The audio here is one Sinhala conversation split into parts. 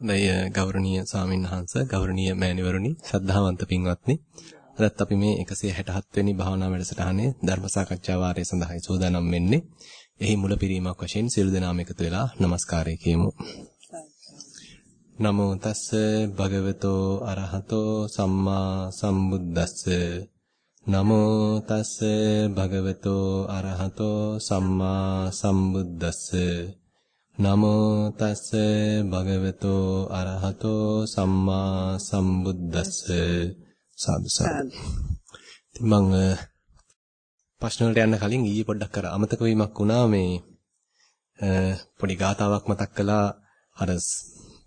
හොඳයි ගෞරවනීය ස්වාමීන් වහන්සේ ගෞරවනීය මෑණිවරුනි ශ්‍රද්ධාවන්ත පින්වත්නි අදත් අපි මේ 167 වෙනි භාවනා වැඩසටහනේ ධර්ම සාකච්ඡා වාරය සඳහායි සූදානම් වෙන්නේ. එහි මුලපිරීමක් වශයෙන් සියලු දෙනාම එකතු වෙලා নমස්කාරය කියමු. නමෝ තස්ස භගවතෝ අරහතෝ සම්මා සම්බුද්දස්ස නමෝ තස්ස භගවතෝ අරහතෝ සම්මා සම්බුද්දස්ස නමෝ තස්ස භගවතෝ අරහතෝ සම්මා සම්බුද්දස්ස සාදු සාදු. ඉතින් මම ප්‍රශ්න වලට යන්න කලින් ඊයේ පොඩ්ඩක් අර අමතක වීමක් වුණා මේ පොඩි ගාතාවක් මතක් කළා අර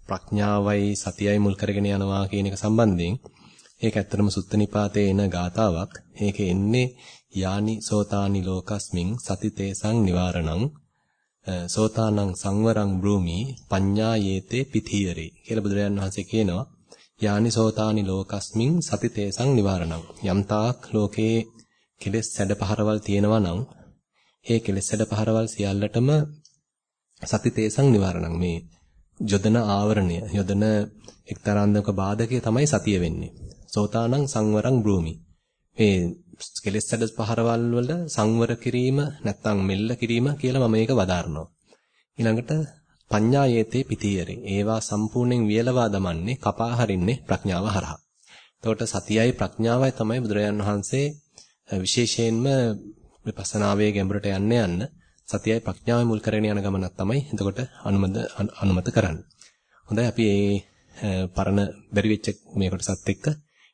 ප්‍රඥාවයි සතියයි මුල් කරගෙන යනවා කියන එක සම්බන්ධයෙන් ඒක ඇත්තටම සුත්ත නිපාතේ එන ගාතාවක්. ඒකේ එන්නේ යානි සෝතානි ලෝකස්මින් සතිතේසං නිවාරණං සෝතානං සංවරං බ්‍රූමි පඤ්ඤායේතේ පිතියරේ කියලා බුදුරජාන් වහන්සේ කියනවා. යානි සෝතානි ලෝකස්මින් සතිතේසං නිවාරණං. යම්තාක් ලෝකේ කෙලෙස් සැඩපහරවල් තියෙනවා නම් ඒ කෙලෙස් සැඩපහරවල් සියල්ලටම සතිතේසං නිවාරණං. මේ යොදන ආවරණය යොදන එක්තරාන්දක බාධකය තමයි සතිය වෙන්නේ. සෝතානං සංවරං බ්‍රූමි. මේ කෙලෙස් සැඩ පහරවල් වල සංවර කිරීම නැත්නම් මෙල්ල කිරීම කියලා මම මේක වදාරනවා. ඊළඟට පඤ්ඤායේතේ පිටියරේ. ඒවා සම්පූර්ණයෙන් වියලවා දමන්නේ කපා හරින්නේ ප්‍රඥාව හරහා. එතකොට සතියයි ප්‍රඥාවයි තමයි බුදුරජාන් වහන්සේ විශේෂයෙන්ම විපස්සනාවේ ගැඹුරට යන්න යන්න සතියයි ප්‍රඥාවයි මුල් කරගෙන යන ගමනක් තමයි එතකොට අනුමත අනුමත කරන්නේ. හොඳයි අපි මේ පරණ බැරි වෙච්ච මේ කොටසත් එක්ක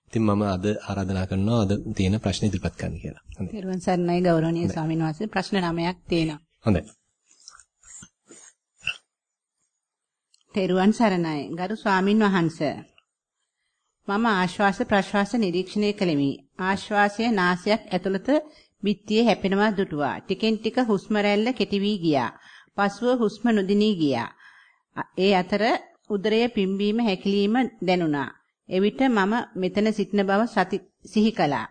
ඉතින් මම අද ආරාධනා කරනවා අද තියෙන ප්‍රශ්න ඉදිරිපත් කරන්න කියලා. හොඳයි. ඊළඟ සර්ණයි ගෞරවනීය ස්වාමීන් වහන්සේ ප්‍රශ්න 9ක් තියෙනවා. හොඳයි. තෙරුවන් සරණයි. ගරු ස්වාමින් වහන්සේ. මම ආශ්වාස ප්‍රශ්වාස නිරීක්ෂණය කළෙමි. ආශ්වාසය නාසයක් ඇතුළත බිත්තියේ හැපෙනවා දුටුවා. ටිකෙන් ටික හුස්ම රැල්ල කෙටි වී ගියා. පසුව හුස්ම නොදිනී ගියා. ඒ අතර උදරය පිම්බීම හැකිලිම දැනුණා. එවිට මම මෙතන සිටින බව සති සිහි කළා.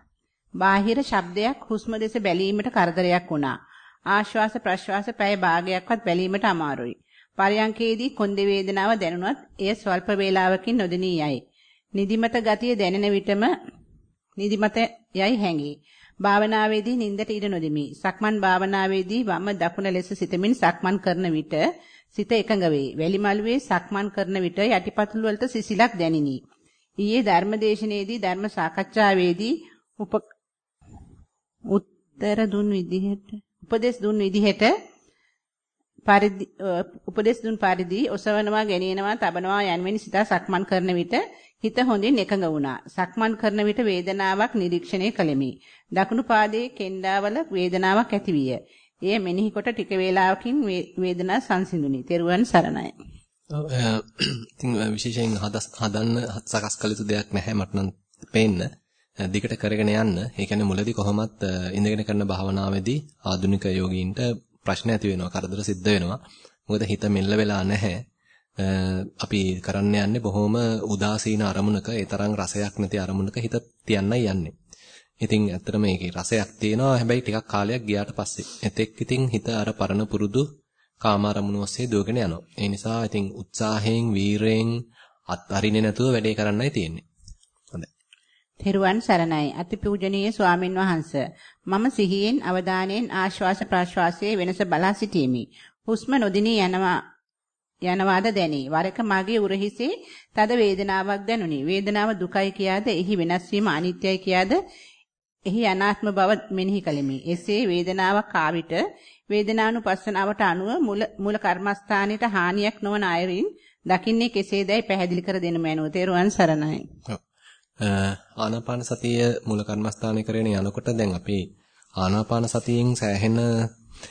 බාහිර ශබ්දයක් හුස්ම දෙස බැලීමට කරදරයක් වුණා. ආශ්වාස ප්‍රශ්වාස පැය භාගයක්වත් බැලීමට අමාරුයි. පරයන්කේදී කොන්දේ වේදනාව දැනුණත් එය ස්වල්ප වේලාවකින් නොදෙනී යයි. නිදිමත ගතිය දැනෙන විටම නිදිමත යයි හැඟේ. භාවනාවේදී නින්දට ඉඩ නොදෙමි. සක්මන් භාවනාවේදී වම දකුණ ලෙස සිතමින් සක්මන් කරන විට සිත එකඟ වේ. වැලිමලුවේ සක්මන් කරන විට යටිපතුල් වලට සිසිලක් දැනිනි. ඊයේ ධර්මදේශනයේදී ධර්ම සාකච්ඡාවේදී උත්තර දුන් විදිහට උපදේශ දුන් විදිහට පරිදි උපදේශ දුන් පරිදි ඔසවනවා ගෙනියනවා තබනවා යන්වෙනි සිතා සක්මන් කරන විට හිත හොඳින් එකඟ වුණා. සක්මන් කරන විට වේදනාවක් නිරීක්ෂණය කළෙමි. දකුණු පාදයේ කෙන්ඩාවල වේදනාවක් ඇතිවිය. එය මෙනෙහි කොට ටික වේලාවකින් වේදනාව සංසිඳුනි. තෙරුවන් සරණයි. ඉතින් විශේෂයෙන් හදන්න සකස් කළ යුතු දෙයක් නැහැ මට නම් පේන්න. දිගට කරගෙන යන්න. ඒ කියන්නේ මුලදී කොහොමත් ඉඳගෙන කරන භාවනාවේදී ආධුනික යෝගීන්ට ප්‍රශ්න ඇති වෙනවා, කරදර සිද්ධ වෙනවා. මොකද හිත මෙල්ල වෙලා නැහැ. අපි කරන්න යන්නේ බොහොම උදාසීන අරමුණක, ඒ තරම් රසයක් නැති අරමුණක හිත තියන්නයි යන්නේ. ඉතින් ඇත්තටම මේකේ රසයක් තියෙනවා. හැබැයි ටිකක් කාලයක් ගියාට පස්සේ එතෙක් ඉතින් හිත අර පරණ පුරුදු කාමාරමුණු ඔස්සේ දුවගෙන යනවා. ඒ නිසා ඉතින් උත්සාහයෙන් වීරයෙන් අත්හරින්නේ නැතුව වැඩේ කරන්නයි තියෙන්නේ. හොඳයි. තෙරුවන් සරණයි. අතිපූජනීය ස්වාමින් වහන්සේ. මම සිහියෙන් අවධානයෙන් ආශ්වාස ප්‍රාශ්වාසයේ වෙනස බලා සිටීමි. හුස්ම නොදිනී යනවා යනවාද දැනේ. වරක මගේ උරහිසේ තද වේදනාවක් දැනුනි. වේදනාව දුකයි කියාද එහි වෙනස් වීම අනිත්‍යයි කියාද එහි අනාත්ම බව මෙනෙහි කළෙමි. එසේ වේදනාවක් ආවිට වේදනානුපස්සනාවට අනුව මුල මුල කර්මස්ථානයේ හානියක් නොවන අයරින් දකින්නේ කෙසේදයි පැහැදිලි කර දෙනු මැනව. තේරුවන් සරණයි. ආනාපාන සතිය මුල කර්මස්ථානයේ කරගෙන යනකොට දැන් අපි ආනාපාන සතියෙන් සෑහෙන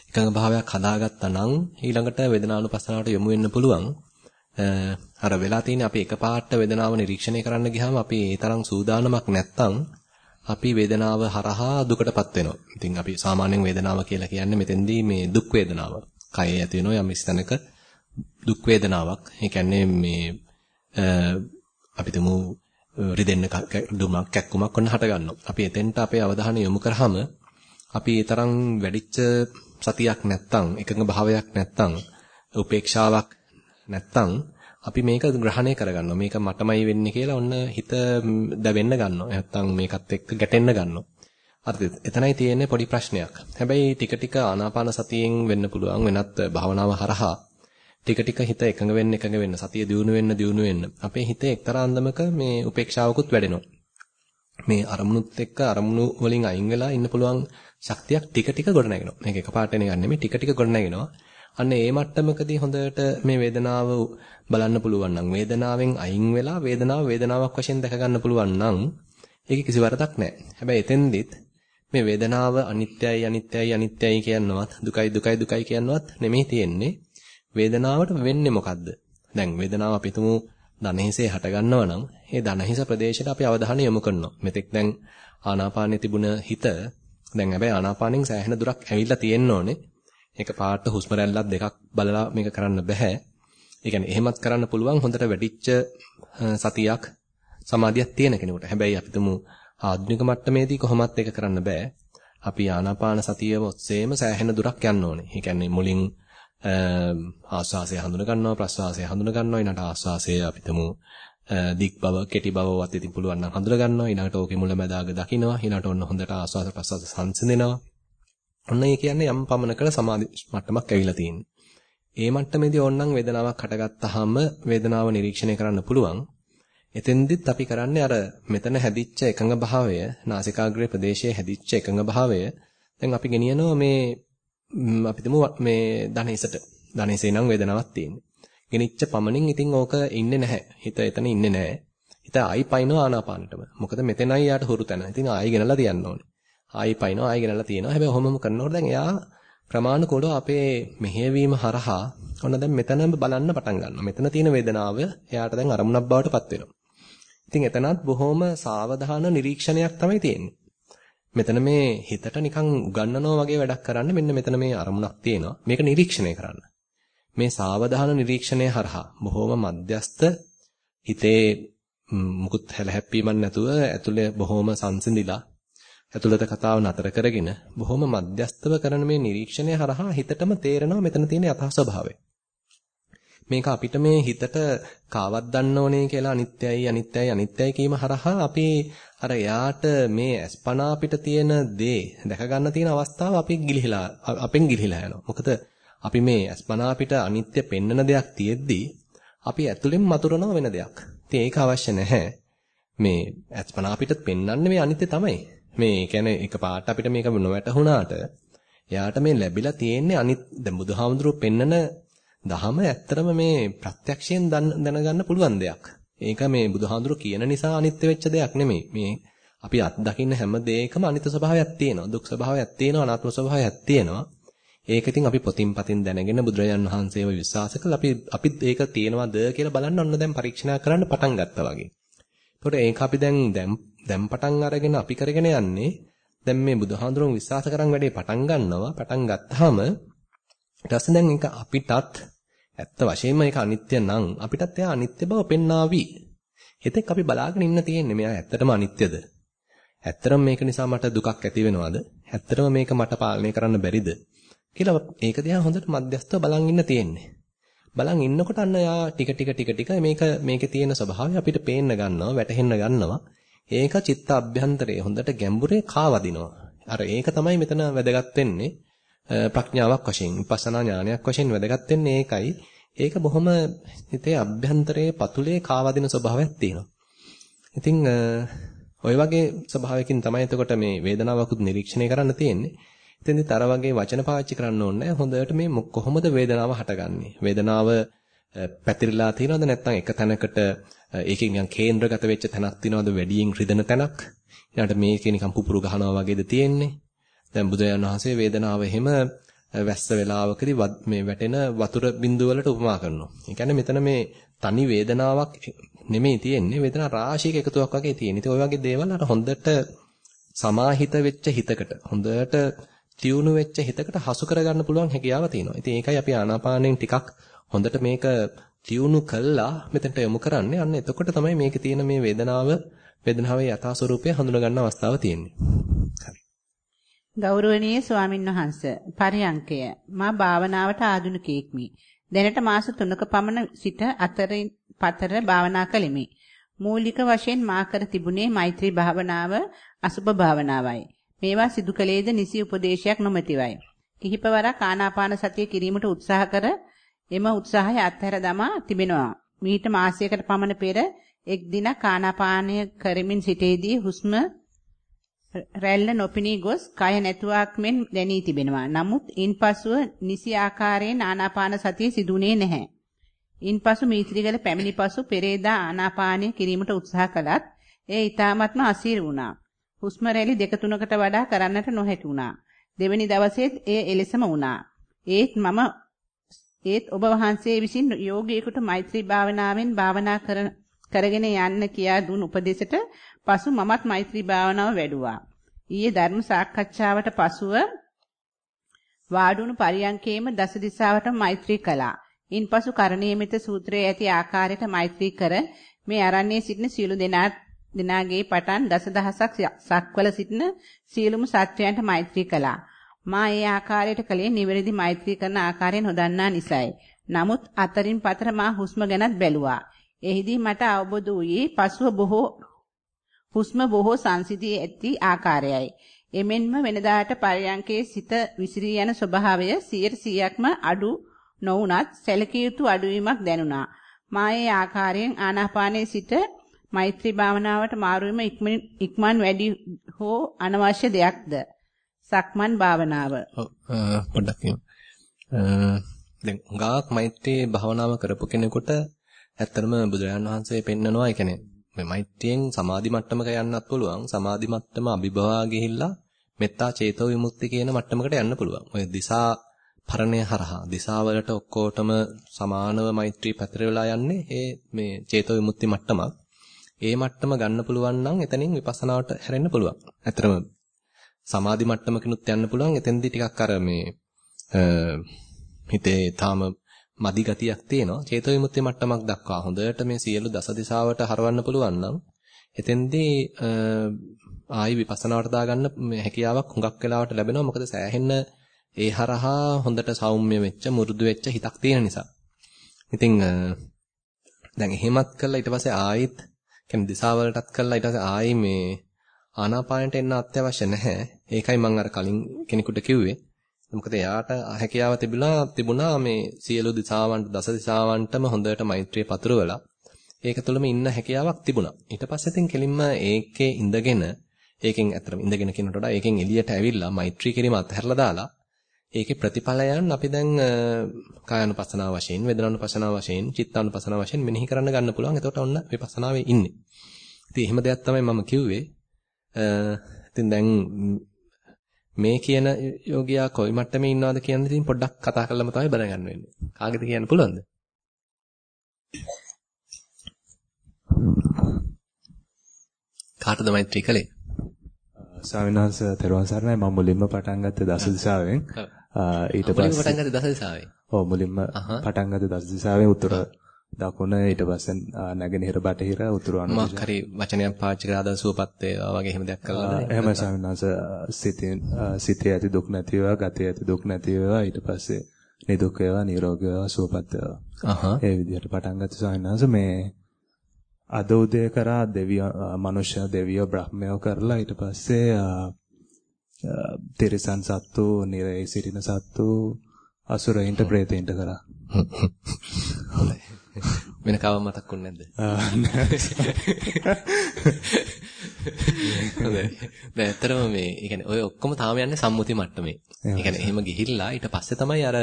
එකඟ භාවයක් හදාගත්තා නම් ඊළඟට වේදනානුපස්සනාවට යොමු වෙන්න පුළුවන්. අර වෙලා තියෙන අපි එකපාරට වේදනාව නිරීක්ෂණය කරන්න ගියාම අපි ඒ තරම් සූදානමක් නැත්තම් අපි වේදනාව හරහා දුකටපත් වෙනවා. ඉතින් අපි සාමාන්‍යයෙන් වේදනාව කියලා කියන්නේ මෙතෙන්දී මේ දුක් වේදනාව. කයේ ඇති වෙන යම් ස්තනක දුක් වේදනාවක්. ඒ කියන්නේ මේ අපි තුමු රිදෙන්න දුමක් කැක්කුමක් ඔන්න හට ගන්නවා. අපි එතෙන්ට අපේ අවධානය යොමු කරාම අපි ඒ තරම් වැඩිච්ච සතියක් නැත්තම් එකඟ භාවයක් නැත්තම් උපේක්ෂාවක් නැත්තම් අපි මේක ග්‍රහණය කරගන්නවා. මේක මටමයි වෙන්නේ කියලා ඔන්න හිත දැවෙන්න ගන්නවා. නැත්තම් මේකත් එක්ක ගැටෙන්න ගන්නවා. හරිද? එතනයි තියෙන්නේ පොඩි ප්‍රශ්නයක්. හැබැයි ටික ටික ආනාපාන සතියෙන් වෙන්න පුළුවන් වෙනත් භාවනාව හරහා ටික ටික හිත එකඟ වෙන්න එකඟ වෙන්න සතිය දියුණු වෙන්න දියුණු වෙන්න අපේ හිතේ එක්තරා අන්දමක මේ උපේක්ෂාවකුත් වැඩෙනවා. මේ අරමුණුත් එක්ක අරමුණු වලින් අයින් වෙලා ඉන්න පුළුවන් ශක්තියක් ටික ටික ගොඩනගෙනවා. මේක එකපාරට එන එකක් නෙමෙයි ටික ටික ගොඩනගෙනවා. අන්න ඒ මට්ටමකදී හොඳට මේ වේදනාව බලන්න පුළුවන් නම් වේදනාවෙන් අයින් වෙලා වේදනාව වේදනාවක් වශයෙන් දැක ගන්න පුළුවන් නම් ඒක කිසි වරදක් නැහැ. හැබැයි එතෙන්දිත් මේ වේදනාව අනිත්‍යයි අනිත්‍යයි අනිත්‍යයි කියනවත් දුකයි දුකයි දුකයි කියනවත් නෙමෙයි තියෙන්නේ. වේදනාවට වෙන්නේ මොකද්ද? දැන් වේදනාව අපි තුමු දනහිසේ හට ගන්නවා නම් ඒ දනහිස ප්‍රදේශයට අපි අවධානය යොමු කරනවා. මෙතෙක් දැන් ආනාපානයේ තිබුණ හිත දැන් හැබැයි ආනාපානෙන් සෑහෙන දුරක් ඇවිල්ලා තියෙන්න ඕනේ. ඒක පාට හුස්ම රැල්ලක් දෙකක් බලලා මේක කරන්න බෑ. ඒ කියන්නේ එහෙමත් කරන්න පුළුවන් හොඳට වැඩිච්ච සතියක් සමාධියක් තියෙන කෙනෙකුට. හැබැයි අපි තුමු ආධුනික මට්ටමේදී කොහොමත් ඒක කරන්න බෑ. අපි ආනාපාන සතියම ඔස්සේම සෑහෙන දුරක් යන්න ඕනේ. ඒ කියන්නේ මුලින් ආස්වාසය හඳුන ගන්නවා ප්‍රස්වාසය හඳුන ගන්නවා ඊළඟට ආස්වාසය අපිටම දික් බව කෙටි බවවත් ඉතින් පුළුවන් නම් හඳුන ගන්නවා ඊළඟට ඕකේ මුලැමැදාග දකින්නවා ඊළඟට ඔන්න හොඳට ආස්වාස ප්‍රස්වාස සංසිඳෙනවා ඔන්න ඒ කියන්නේ යම් පමණකට සමාධි මට්ටමක් ඇවිල්ලා තියෙන්නේ ඒ මට්ටමේදී ඕනනම් වේදනාවක් හටගත්තාම වේදනාව නිරීක්ෂණය කරන්න පුළුවන් එතෙන්දිත් අපි කරන්නේ අර මෙතන හැදිච්ච එකඟ භාවය නාසිකාග්‍රේ ප්‍රදේශයේ හැදිච්ච එකඟ භාවය දැන් අපි ගෙනියනවා මේ අපි තුමු මේ ධනේසට. ධනේසේ නම් වේදනාවක් තියෙන්නේ. ගෙනිච්ච පමණින් ඉතින් ඕක ඉන්නේ නැහැ. හිත එතන ඉන්නේ නැහැ. හිත ආයි පයින්නවා ආනාපානටම. මොකද මෙතනයි යාට හුරු තැන. ඉතින් ආයි ගෙනලා තියන්න ඕනේ. ආයි පයින්නවා ආයි ගෙනලා තියනවා. හැබැයි ඔහොමම කරනකොට දැන් එයා ප්‍රමාණිකව අපේ මෙහෙයවීම හරහා ඔන්න දැන් මෙතන බලන්න පටන් ගන්නවා. මෙතන තියෙන වේදනාව එයාට දැන් අරමුණක් බවට පත් වෙනවා. ඉතින් එතනත් බොහොම සාවධාන නිරීක්ෂණයක් තමයි තියෙන්නේ. මෙතන මේ හිතට නිකන් උගන්නනවා වගේ වැඩක් කරන්න මෙන්න මෙතන මේ අරමුණක් තියෙනවා. මේක නිරීක්ෂණය කරන්න. මේ සාවධාන නිරීක්ෂණය හරහා බොහොම මධ්‍යස්ත හිතේ මුකුත් හැලහැප්පීමක් නැතුව ඇතුලේ බොහොම සංසිඳිලා ඇතුළත කතාව නතර කරගෙන බොහොම මධ්‍යස්තව කරන මේ නිරීක්ෂණය හරහා හිතටම තේරෙනවා මෙතන තියෙන යථා ස්වභාවය. මේක අපිට මේ හිතට කාවත් දන්න ඕනේ කියලා අනිත්‍යයි අනිත්‍යයි අනිත්‍යයි කීම හරහා අපි අර යාට මේ අස්පනා අපිට තියෙන දේ දැක ගන්න තියෙන අවස්ථාව අපි ගිලිහිලා අපෙන් ගිලිහිලා යනවා. මොකද අපි මේ අස්පනා අපිට අනිත්‍ය පෙන්නන දෙයක් තියෙද්දි අපි ඇතුලෙන් මතුරනවා වෙන දෙයක්. ඉතින් ඒක අවශ්‍ය නැහැ. මේ අස්පනා අපිට පෙන්වන්නේ මේ අනිත්‍ය තමයි. මේ කියන්නේ එක පාට අපිට මේක නොවැටහුණාට එයාට මේ ලැබිලා තියෙන්නේ අනිත් දැන් බුදුහාමුදුරුවෝ පෙන්නන දහම ඇත්තරම මේ ප්‍රත්‍යක්ෂයෙන් දැනගන්න පුළුවන් දෙයක්. ඒක මේ බුදුහාඳුර කියන නිසා අනිත්‍ය වෙච්ච දෙයක් නෙමෙයි. මේ අපි අත් දකින්න හැම දෙයකම අනිත්‍ය ස්වභාවයක් තියෙනවා. දුක් ස්වභාවයක් තියෙනවා. අනාත්ම ස්වභාවයක් තියෙනවා. ඒක ඉතින් අපි පොතින් පතින් දැනගෙන බුදුරජාන් වහන්සේව විශ්වාස කළා. අපි අපිත් ඒක තියෙනවද කියලා බලන්න ඔන්න දැන් පරීක්ෂණ කරන්න පටන් ගත්තා වගේ. ඒකට ඒක අපි දැන් දැන් දැන් පටන් අරගෙන අපි කරගෙන යන්නේ දැන් මේ බුදුහාඳුරුන් විශ්වාස කරන් වැඩේ පටන් ගන්නවා. පටන් ගත්තාම ඊට පස්සේ දැන් ඒක අපිටත් ඇත්ත වශයෙන්ම ඒක අනිත්‍ය නම් අපිටත් එයා අනිත්‍ය බව පෙන්නාවි. හෙතෙක් අපි බලාගෙන ඉන්න තියෙන්නේ මෙයා ඇත්තටම අනිත්‍යද? ඇත්තටම මේක නිසා මට දුකක් ඇති වෙනවද? ඇත්තටම මේක මට පාලනය කරන්න බැරිද? කියලා ඒක දිහා හොඳට මධ්‍යස්තව බලන් ඉන්න තියෙන්නේ. බලන් ඉන්නකොට අන්න යා ටික ටික ටික ටික මේක මේකේ තියෙන ස්වභාවය අපිට පේන්න ගන්නවා, වැටහෙන්න ගන්නවා. ඒක චිත්ත අභ්‍යන්තරයේ හොඳට ගැඹුරේ කාවදිනවා. අර ඒක තමයි මෙතන වැදගත් වෙන්නේ. ප්‍රඥාවක් වශයෙන් විපස්සනා ඥානයක් වශයෙන් වැදගත් වෙන්නේ ඒකයි. ඒක බොහොම හිතේ අභ්‍යන්තරයේ පතුලේ කාවදින ස්වභාවයක් තියෙනවා. ඉතින් ඔය වගේ ස්වභාවයකින් තමයි එතකොට මේ වේදනාවකුත් නිරීක්ෂණය කරන්න තියෙන්නේ. ඉතින්දිත් අර වගේ වචන පාවිච්චි කරන්න ඕනේ හොඳට මේ කොහොමද වේදනාව හටගන්නේ? වේදනාව පැතිරිලා තියෙනවද නැත්නම් එක තැනකට ඒකෙන් නිකන් කේන්ද්‍රගත වෙච්ච තැනක් තියෙනවද වැඩියෙන් රිදෙන තැනක්? ඊළඟට මේකේ නිකන් පුපුරු ගහනවා වගේද තියෙන්නේ? දැන් බුදුරජාණන් වහන්සේ වේදනාව එහෙම වැස්ස වේලාවකදී මේ වැටෙන වතුර බිඳුව වලට උපමා කරනවා. ඒ කියන්නේ මෙතන මේ තනි වේදනාවක් නෙමෙයි තියෙන්නේ වේදනා රාශියක එකතුවක් වගේ තියෙන. ඉතින් ওই වගේ දේවල් අර හොඳට සමාහිත වෙච්ච හිතකට හොඳට තියුණු වෙච්ච හිතකට හසු කරගන්න පුළුවන් හැකියාව තියෙනවා. ඉතින් ඒකයි අපි ආනාපානෙන් ටිකක් හොඳට මේක තියුණු කළා මෙතනට යොමු කරන්නේ. අන්න එතකොට තමයි මේකේ තියෙන මේ වේදනාව වේදනාවේ යථා ස්වરૂපය හඳුනා ගන්න අවස්ථාව තියෙන්නේ. හරි. ගෞරවනීය ස්වාමින් වහන්ස පරියංකය මා භාවනාවට ආධුනිකයෙක්මි දැනට මාස 3ක පමණ සිට අතරින් පතර භාවනා කළෙමි. මූලික වශයෙන් මා කර තිබුණේ මෛත්‍රී භාවනාව අසුභ භාවනාවයි. මේවා සිදු කළේද නිසි උපදේශයක් නොමැතිවයි. කිහිපවරක් ආනාපාන සතිය කිරීමට උත්සාහ කර එම උත්සාහය අත්හැර දමා තිබෙනවා. මීට මාසයකට පමණ පෙර එක් දිනක් ආනාපානය කරමින් සිටේදී හුස්ම රැල්ල නොපිනී ගොස් කය නැතුවක් මෙන් දැනී තිබෙනවා. නමුත් ඉන්පසුව නිසි ආකාරයෙන් ආනාපාන සතිය සිදුනේ නැහැ. ඉන්පසු මීත්‍රිගල පැමිණි පසු පෙරේදා ආනාපානය කිරීමට උත්සාහ කළත් ඒ ඊ타මත්ම අසීරු වුණා. හුස්ම රැලි දෙක තුනකට වඩා කරන්නට නොහැකි වුණා. දෙවැනි දවසේත් එය එලෙසම වුණා. ඒත් මම ඒත් ඔබ වහන්සේ විසින් යෝගීෙකුට මෛත්‍රී භාවනාවෙන් භාවනා කරගෙන යන්න කියා දුන් උපදේශට පසු මමත් මෛත්‍රී භාවනාව වැඩුවා. ඊයේ ධර්ම සාකච්ඡාවට පසුව වාඩුණු පරියන්කේම දස දිසාවට මෛත්‍රී කළා. ඉන්පසු කරණීයමිත සූත්‍රයේ ඇති ආකාරයට මෛත්‍රී කර මේ අරණ්‍යයේ සිටින සියලු දෙනා දෙනාගේ පටන් දසදහසක් සක්වල සිටින සියලුම සත්වයන්ට මෛත්‍රී කළා. මා ඒ ආකාරයට කලේ නිවැරදි මෛත්‍රී කරන ආකාරය නොදන්නා නිසායි. නමුත් අතරින් පතර මා හුස්ම ගැනත් බැලුවා. එහිදී මට අවබෝධ වූයේ පසුව බොහෝ හුස්ම බොහෝ සංසිදී ඇති ආකාරයයි. එමෙන්ම වෙනදාට පරයන්කේ සිත විසිරී යන ස්වභාවය 100%ක්ම අඩු නොවුනත් සැලකිය යුතු අඩුවීමක් දැනුණා. මා ඒ ආකාරයෙන් ආනාපානයේ සිට මෛත්‍රී භාවනාවට මාරුවීම ඉක්මන් වැඩි හෝ අනවශ්‍ය දෙයක්ද? සක්මන් භාවනාව. ඔව් පොඩ්ඩක් කියමු. දැන් හුඟක් මෛත්‍රී භාවනාව කරපු කෙනෙකුට ඇත්තටම බුදුරජාණන් වහන්සේ පෙන්නනවා ඒ කියන්නේ මේ මෛත්‍රියෙන් සමාධි මට්ටමක යන්නත් පුළුවන්. සමාධි මට්ටම අභිභවා ගිහිල්ලා මෙත්තා චේතෝ විමුක්ති කියන මට්ටමකට යන්න පුළුවන්. ඔය දිසා පරණය හරහා දිසාවලට ඔක්කොටම සමානව මෛත්‍රී පැතිරෙලා යන්නේ ඒ මේ චේතෝ විමුක්ති මට්ටමක්. ඒ මට්ටම ගන්න පුළුවන් නම් එතනින් විපස්සනාවට හැරෙන්න පුළුවන්. ඇත්තටම සමාධි මට්ටමකිනුත් යන්න පුළුවන්. එතෙන්දී ටිකක් අර මේ හිතේ තාම මදි ගතියක් තියෙනවා. චේතෝ විමුක්ති මට්ටමක් දක්වා හොඳට මේ සියලු දස දිශාවට හරවන්න පුළුවන් නම් එතෙන්දී ආයි විපස්සනාවට දාගන්න හැකියාවක් හුඟක් වෙලාවට ලැබෙනවා. මොකද සෑහෙන්න ඒ හරහා හොඳට සෞම්‍ය වෙච්ච මුරුදු වෙච්ච හිතක් තියෙන නිසා. ඉතින් දැන් එහෙමත් කළා ඊට පස්සේ ආයිත් කියන්නේ දිශාවලටත් කළා ඊට පස්සේ ආයි මේ ආනාපානයට එන්න අත්‍යවශ්‍ය නැහැ. ඒකයි මම අර කලින් කෙනෙකුට කිව්වේ. මොකද එයාට හැකියාව තිබුණා තිබුණා මේ සියලු දිශාවන්ට දස දිශාවන්ටම හොඳට මෛත්‍රිය පතුරවලා ඒක තුළම ඉන්න හැකියාවක් තිබුණා. ඊට පස්සේ ඉතින් කෙලින්ම ඒකේ ඉඳගෙන ඒකෙන් අතරම ඉඳගෙන කෙනට වඩා ඒකෙන් එළියට ඇවිල්ලා මෛත්‍රී කිරීම අත්හැරලා දාලා ඒකේ ප්‍රතිඵලයන් අපි දැන් කායानुපසනාව වශයෙන්, වේදනානුපසනාව වශයෙන්, චිත්තානුපසනාව වශයෙන් මෙනෙහි කරන්න ගන්න පුළුවන්. එතකොට ඔන්න විපස්සනාවේ ඉන්නේ. ඉතින් එහෙම දෙයක් තමයි මම කිව්වේ. ඉතින් දැන් මේ කියන යෝගියා කොයි මට්ටමේ ඉන්නවද කියන්නේ ඉතින් පොඩ්ඩක් කතා කරලම තමයි බැලගන්න වෙන්නේ. කාගෙද කියන්න පුළුවන්ද? කාටද මෛත්‍රී කලේ? ස්වාමීන් වහන්සේ තෙරුවන් සරණයි මම මුලින්ම පටන් ගත්තේ දස දිශාවෙන්. ඊට පස්සේ පටන් ගත්තේ දස දිශාවෙන්. ඔව් මුලින්ම පටන් ගත්තේ දස දිශාවෙන් උත්තර දකුණ ඊට පස්සේ නැගෙනහිර බටහිර උතුරු අනුදිශ. මොකක් හරි වචනයක් පාවිච්චි කරලා ආද සුවපත් වේවා වගේ එහෙම දෙයක් කළාද? එහෙම ස්වාමීන් වහන්සේ සිතේ සිතේ ඇති දුක් නැති වේවා, ගතේ ඇති දුක් නැති වේවා ඊට පස්සේ නිදුක් වේවා, නිරෝගී වේවා, සුවපත් වේවා. අහහ. ඒ විදිහට පටන් ගත්තේ ස්වාමීන් වහන්සේ මේ අද උදේ කරා දෙවිය මනුෂ්‍ය දෙවියෝ බ්‍රහ්මයෝ කරලා ඊට පස්සේ තිරිසන් සත්තු, නිරේ සිටින සත්තු, අසුරයින්ට ප්‍රේතයින්ට කරා. වෙන කවම මතක්ුන්නේ නැද්ද? හොඳයි. දැන් ඇත්තටම මේ, කියන්නේ ඔය ඔක්කොම තාම යන්නේ සම්මුති මට්ටමේ. කියන්නේ එහෙම ගිහිල්ලා ඊට පස්සේ තමයි අර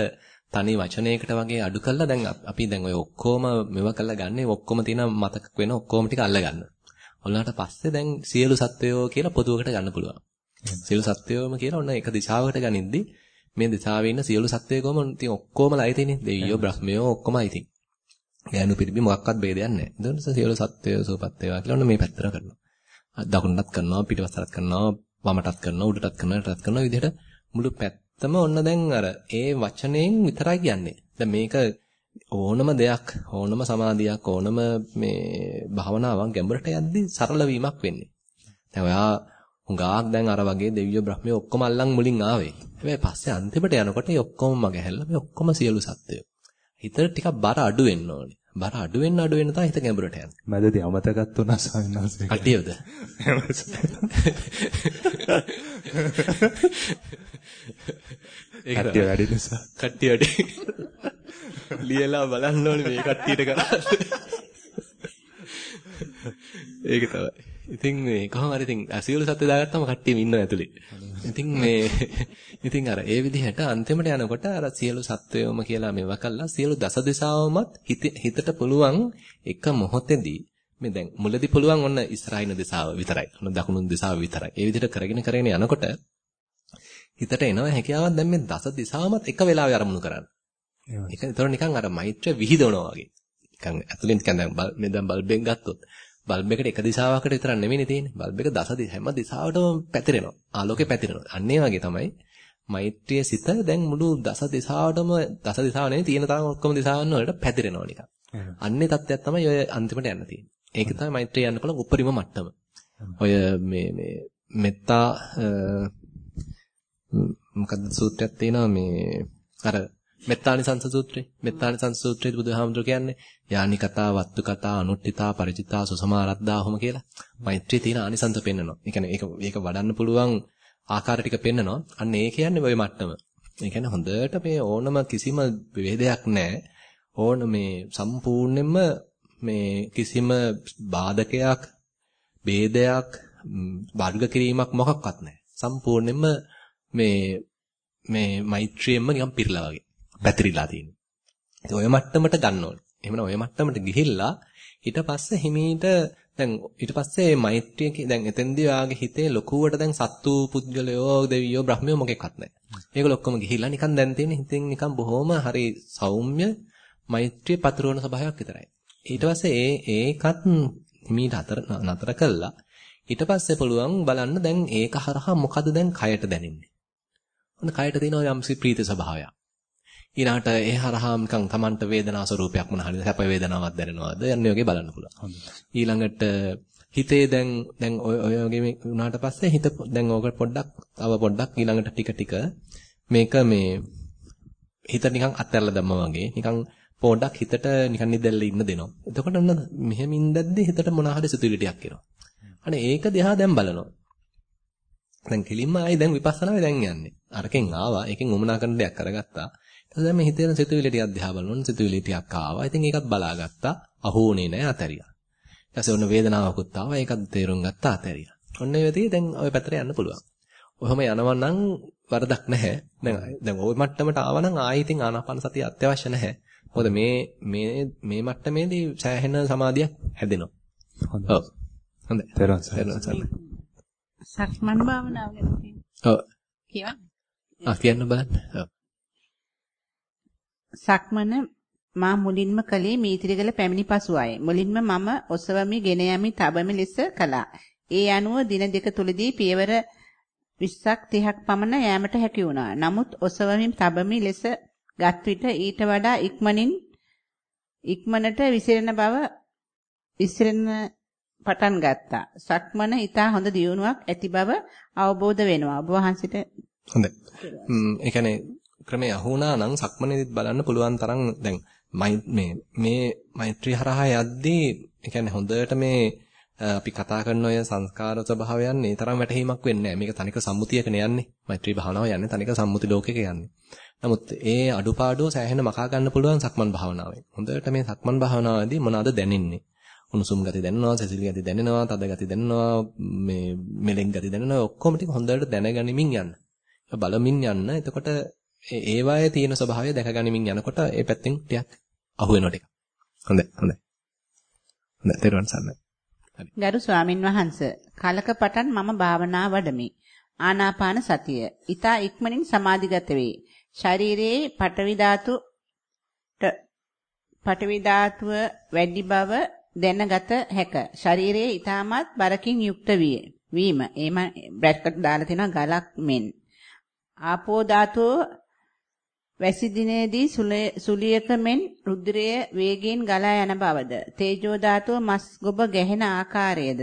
තනි වචනයකට වගේ අඩු කළා දැන් අපි දැන් ඔය ඔක්කොම මෙව කළා ගන්නේ ඔක්කොම තියෙන මතක වෙන ඔක්කොම ටික අල්ල ගන්න. ඔයාලට පස්සේ දැන් සියලු සත්වයෝ කියලා පොදුවකට ගන්න පුළුවන්. සියලු සත්වයෝම කියලා ඔන්න එක දිශාවකට ගනිද්දී මේ දිශාවේ ඉන්න සියලු සත්වයෝම ඉතින් ඔක්කොමලා අයිතිනේ. දෙවියෝ බ්‍රහ්මයෝ ඔක්කොම අයිති. ගෑනු පිරිමි මොකක්වත් ભેදයක් නැහැ. ඒ නිසා සියලු සත්වයෝ සූපත් වේවා කියලා ඔන්න මේ පැත්තට කරනවා. දකුණටත් කරනවා පිටිපස්සටත් කරනවා වමටත් කරනවා උඩටත් කරනවා යටටත් කරනවා විදිහට මුළු පැත්තම ඔන්න දැන් අර ඒ වචනයෙන් විතරයි කියන්නේ. දැන් මේක ඕනම දෙයක් ඕනම සමාධියක් ඕනම මේ භාවනාවක් ගැඹුරට යද්දී සරල වීමක් වෙන්නේ. දැන් ඔයා හුඟාක් දැන් අර වගේ දෙවියෝ බ්‍රහ්මයෝ ඔක්කොම අල්ලන් මුලින් ආවේ. හැබැයි පස්සේ අන්තිමට යනකොට මේ ඔක්කොම මග හැල්ලා මේ ඔක්කොම සියලු සත්‍යය. හිතට ටිකක් බර අඩු වෙන්න ඕනේ. බර අඩු වෙන්න අඩු වෙන්න තමයි හිත ගැඹුරට යන්නේ. මැදදී අමතකත් වුණා ස්වාමීන් වහන්සේ. කටියවද? ඒක කට්ටිය වැඩි නිසා. කට්ටිය වැඩි. ලියලා බලන්න ඕනේ මේ කට්ටියට කරා. ඒක තමයි. ඉතින් මේ කොහොම හරි ඉතින් සියලු සත්‍ය දාගත්තම කට්ටියම ඉන්නව ඇතුලේ. ඉතින් මේ ඉතින් අර ඒ විදිහට අන්තිමට යනකොට අර සියලු සත්වයෝම කියලා මේවා කළා සියලු දස දිසාවමත් හිතට පුළුවන් එක මොහොතේදී මේ දැන් මුලදී පුළුවන් ඔන්න ඉස්රායින දිසාව විතරයි. ඔන්න දකුණු දිසාව විතරයි. ඒ විදිහට කරගෙන කරගෙන යනකොට හිතට එනවා හැකියාවක් දැන් මේ දස දිසාවමත් එක වෙලාවෙ අරමුණු කරන්න. ඒක ඒතර නිකන් අර මෛත්‍රිය විහිදවනවා වගේ. නිකන් ඇතුලෙන් නිකන් දැන් මේ දැන් බල්බෙන් ගත්තොත් බල්බ් එකට එක දිශාවකට විතරක් නෙමෙයිනේ තියෙන්නේ. බල්බ් එක දස හැම දිශාවටම පැතිරෙනවා. ආලෝකේ පැතිරෙනවා. අන්න ඒ වගේ තමයි මෛත්‍රිය සිත දැන් මුළු දස දිශාවටම දස දිශාව නෙවෙයි තියෙන තරම් ඔක්කොම දිශාවන් වලට පැතිරෙනවා නිකන්. අන්නේ தත්ත්වයක් තමයි ඔය අන්තිමට යන්න තියෙන්නේ. ඒක තමයි මෛත්‍රිය පුළුවන් උපරිම මට්ටම. ඔය මේ මේ මෙත්තා මොකද්ද සූත්‍රයක් තියෙනවා මේ අර මෙත්තානිසංස සූත්‍රේ. මෙත්තානිසංස සූත්‍රයේදී බුදුහාමුදුරුවෝ කියන්නේ යානි කතා, වත්තු කතා, අනුට්ඨිතා, ಪರಿචිතා, සුසමාරද්දා ඔහොම කියලා. මෛත්‍රී තියෙන ආනිසංස පෙන්නනවා. ඒ කියන්නේ ඒක මේක වඩන්න පුළුවන් ආකාර ටික පෙන්නනවා. අන්න ඒ කියන්නේ ওই මට්ටම. ඒ කියන්නේ හොඳට මේ ඕනම කිසිම විවේදයක් නැහැ. ඕන මේ සම්පූර්ණයෙන්ම මේ කිසිම බාධකයක්, ભેදයක්, වර්ග කිරීමක් මොකක්වත් නැහැ. සම්පූර්ණයෙන්ම මේ මේ මෛත්‍රියෙන්ම නිකන් පිරලා වගේ. පැතිරිලා තියෙනවා. ඉතින් ඔය මට්ටමට ගන්න ඕනේ. එහෙමනම් ඔය මට්ටමට ගිහිල්ලා ඊට පස්සේ හිමීට දැන් ඊට පස්සේ මෛත්‍රිය දැන් එතෙන්දී ඔයාගේ හිතේ ලොකුවට දැන් සත්තු පුද්ගලයෝ දෙවියෝ බ්‍රහ්මයෝ මොකෙක්වත් නැහැ. ඒගොල්ලෝ ඔක්කොම ගිහිල්ලා නිකන් දැන් තියෙන හිතෙන් නිකන් බොහොම හරි සෞම්‍ය මෛත්‍රිය පතුරවන ස්වභාවයක් විතරයි. ඊට පස්සේ ඒ ඒකත් හිමීට අතර නතර කළා. ඊට පස්සේ පුළුවන් බලන්න දැන් ඒක හරහා මොකද දැන් කයට දැනෙන්නේ. ඔන්න කයට තියෙන යම්සි ප්‍රීති ස්වභාවයක්. ඊළාට ඒ හරහා නිකන් Tamanට වේදනා ස්වරූපයක් මොන හරිද සැප වේදනාවක් දැනෙනවද යන්නේ වගේ බලන්න පුළුවන්. ඊළඟට හිතේ දැන් දැන් ඔය ඔය වගේ වුණාට පස්සේ හිත දැන් ඕක පොඩ්ඩක් තව පොඩ්ඩක් ඊළඟට ටික ටික මේක මේ හිත නිකන් අත්හැරලා දැම්මා වගේ නිකන් පොඩ්ඩක් හිතට නිකන් නිදැල්ල ඉන්න දෙනවා. එතකොට ඔන්න මෙහෙම ඉඳද්දි හිතට මොන හරි සිතුවිලි ටිකක් එනවා. අනේ ඒක දිහා දැන් බලනවා. දැන් කෙලින්ම ආයි දැන් විපස්සනාවේ දැන් යන්නේ. අරකින් ආවා. ඒකෙන් උමනා කරන දෙයක් කරගත්තා. දැන් මේ හිතේන සිතුවිලි ටිකක් දිහා බලනොත් සිතුවිලි ටිකක් ආවා. ඉතින් ඒකත් බලාගත්තා. අහුුනේ නැහැ අතරියා. ඊට පස්සේ ඔන්න වේදනාවකුත් ආවා. ඒකත් තේරුම් ගත්තා අතරියා. ඔන්න ඒ විදිහේ දැන් ওই පැත්තට යන්න පුළුවන්. ඔහොම යනවා නම් වරදක් නැහැ. දැන් දැන් ওই මට්ටමට ආවා නම් ආයෙ ඉතින් ආනාපාන සතිය අත්‍යවශ්‍ය නැහැ. මොකද මේ මේ මේ මට්ටමේදී සෑහෙන සමාධියක් හැදෙනවා. හොඳයි. ඔව්. හොඳයි. තේරුම් සක්මන් භාවනාව ගැන ඔව්. කියන්න. ආ කියන්න බලන්න. ඔව්. සක්මන මා මුලින්ම කළේ මීතිරිගල පැමිණි පසුවයි. මුලින්ම මම ඔසවමි ගෙන යමි තබමි ලෙස කළා. ඒ අනුව දින දෙක තුලදී පියවර 20ක් 30ක් පමණ යෑමට හැකි වුණා. නමුත් ඔසවමින් තබමි ලෙස ගත් විට ඊට වඩා ඉක්මනින් ඉක්මනට විසිරෙන බව විසිරෙන පටන් ගත්තා. සක්මන ඊටා හොඳ දියුණුවක් ඇති බව අවබෝධ වෙනවා. ඔබ වහන්සේට හොඳයි. ඒ කියන්නේ ක්‍රමේ අහුණා නම් සක්මනේදිත් බලන්න පුළුවන් තරම් දැන් මේ මේ මෛත්‍රී හරහා යද්දී ඒ කියන්නේ හොඳට මේ අපි කතා කරන ඔය සංස්කාර ස්වභාවයන් ඒ තරම් වැටහීමක් වෙන්නේ නැහැ. මේක තනික සම්මුතියකනේ යන්නේ. මෛත්‍රී භාවනාව යන්නේ තනික සම්මුති ලෝකයක යන්නේ. නමුත් ඒ අඩුපාඩුව සෑහෙන මකා ගන්න පුළුවන් සක්මන් භාවනාවෙන්. හොඳට මේ සක්මන් භාවනාවේදී මොනවද දැනෙන්නේ? උණුසුම් ගති දැනෙනවා, සැසිලි ගති දැනෙනවා, තද ගති දැනෙනවා, මේ මෙලෙන් ගති දැනෙනවා. ඔක්කොම ටික හොඳට දැනගනිමින් යන්න. බලමින් යන්න. එතකොට ඒ වායේ තියෙන ස්වභාවය දැක ගනිමින් යනකොට ඒ පැත්තෙන් ටිකක් අහු වෙනවා ටික. හොඳයි හොඳයි. හොඳයි තේරුවන් සන්නයි. හරි. ගරු ස්වාමින් වහන්සේ කලක පටන් මම භාවනා වඩමි. ආනාපාන සතිය. ඊතා ඉක්මනින් සමාධිගත වේ. ශරීරයේ පටවි ධාතු පටවි ධාතුව වැඩි බව දැනගත හැක. ශරීරයේ ඊටමත් බරකින් යුක්ත විය. වීම. එම බ්‍රැකට් දාලා තිනවා ගලක් මෙන්. ආපෝ ධාතුව වැසි දිනේදී සුලියක මෙන් රුධිරය වේගයෙන් ගලා යන බවද? තේජෝ ධාතුව මස් ගොබ ගැහෙන ආකාරයද?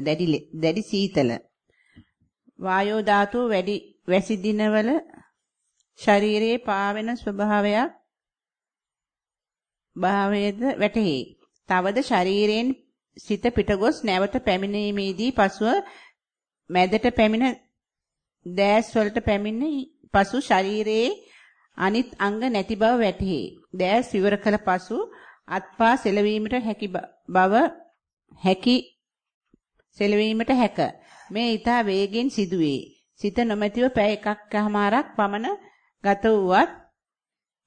දැඩි සීතල. වායෝ ධාතුව වැඩි වැසි දිනවල ශරීරයේ පාවෙන ස්වභාවයක් භාවයේද වැටහි. තවද ශරීරයෙන් සිත පිටගොස් නැවත පැමිණීමේදී පසුව මැදට පැමිණ දෑස් වලට පැමිණ පසු ශරීරයේ අනිත් අංග නැති බව වැටහි. දෑස් විවර කළ පසු අත්පා සෙලවීමට හැකි බව හැකි සෙලවීමට හැක. මේ ඊතා වේගෙන් සිදුවේ. සිත නොමැතිව පැය එකක්මාරක් පමණ ගත වුවත්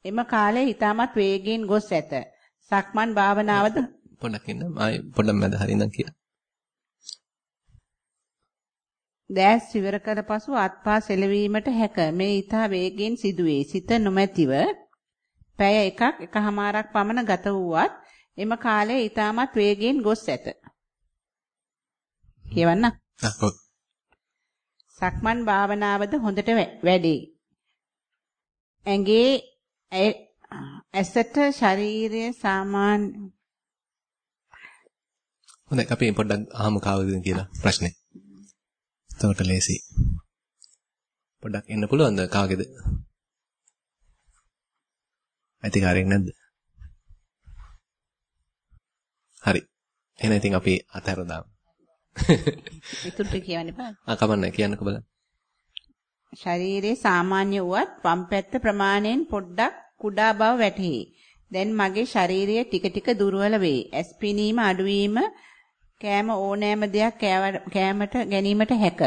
එම කාලය ඊටමත් වේගෙන් ගොස් ඇත. සක්මන් භාවනාවද පොඩ්ඩක් ඉන්න ආයි පොඩ්ඩක් මැද හරිනම් කියලා. දැස් ඉවර කර පසු අත්පා සෙලවීමට හැක. මේ ඊතා වේගෙන් සිදුවේ. සිත නොමැතිව පැය එකක් එකහමාරක් පමණ ගත වුවත් එම කාලය ඊටමත් වේගෙන් ගොස් ඇත. කියවන්න. සක්මන් භාවනාවද හොඳට වැඩේ. ඇඟේ ඇසට ශරීරයේ සාමාන්‍ය හොඳයි අපි පොඩ්ඩක් අහමු කාවද කියලා ප්‍රශ්නේ. එතකොට ලේසි. පොඩ්ඩක් එන්න පුළුවන්ද කාගේද? අයිතිකාරයෙක් නැද්ද? හරි. එහෙනම් ඉතින් අපි අතහැර දාමු. ඉතුරු කියවන්න බෑ. ආ කමන්නේ කියන්නකෝ බලන්න. ශරීරයේ සාමාන්‍ය වුවත් වම් පැත්ත ප්‍රමාණයෙන් පොඩ්ඩක් කුඩා බව වැටහි. දැන් මගේ ශරීරය ටික ටික දුර්වල වේ. ඇස්පිනීම අඩුවීම කෑම ඕනෑම දෙයක් කෑමට ගැනීමට හැක.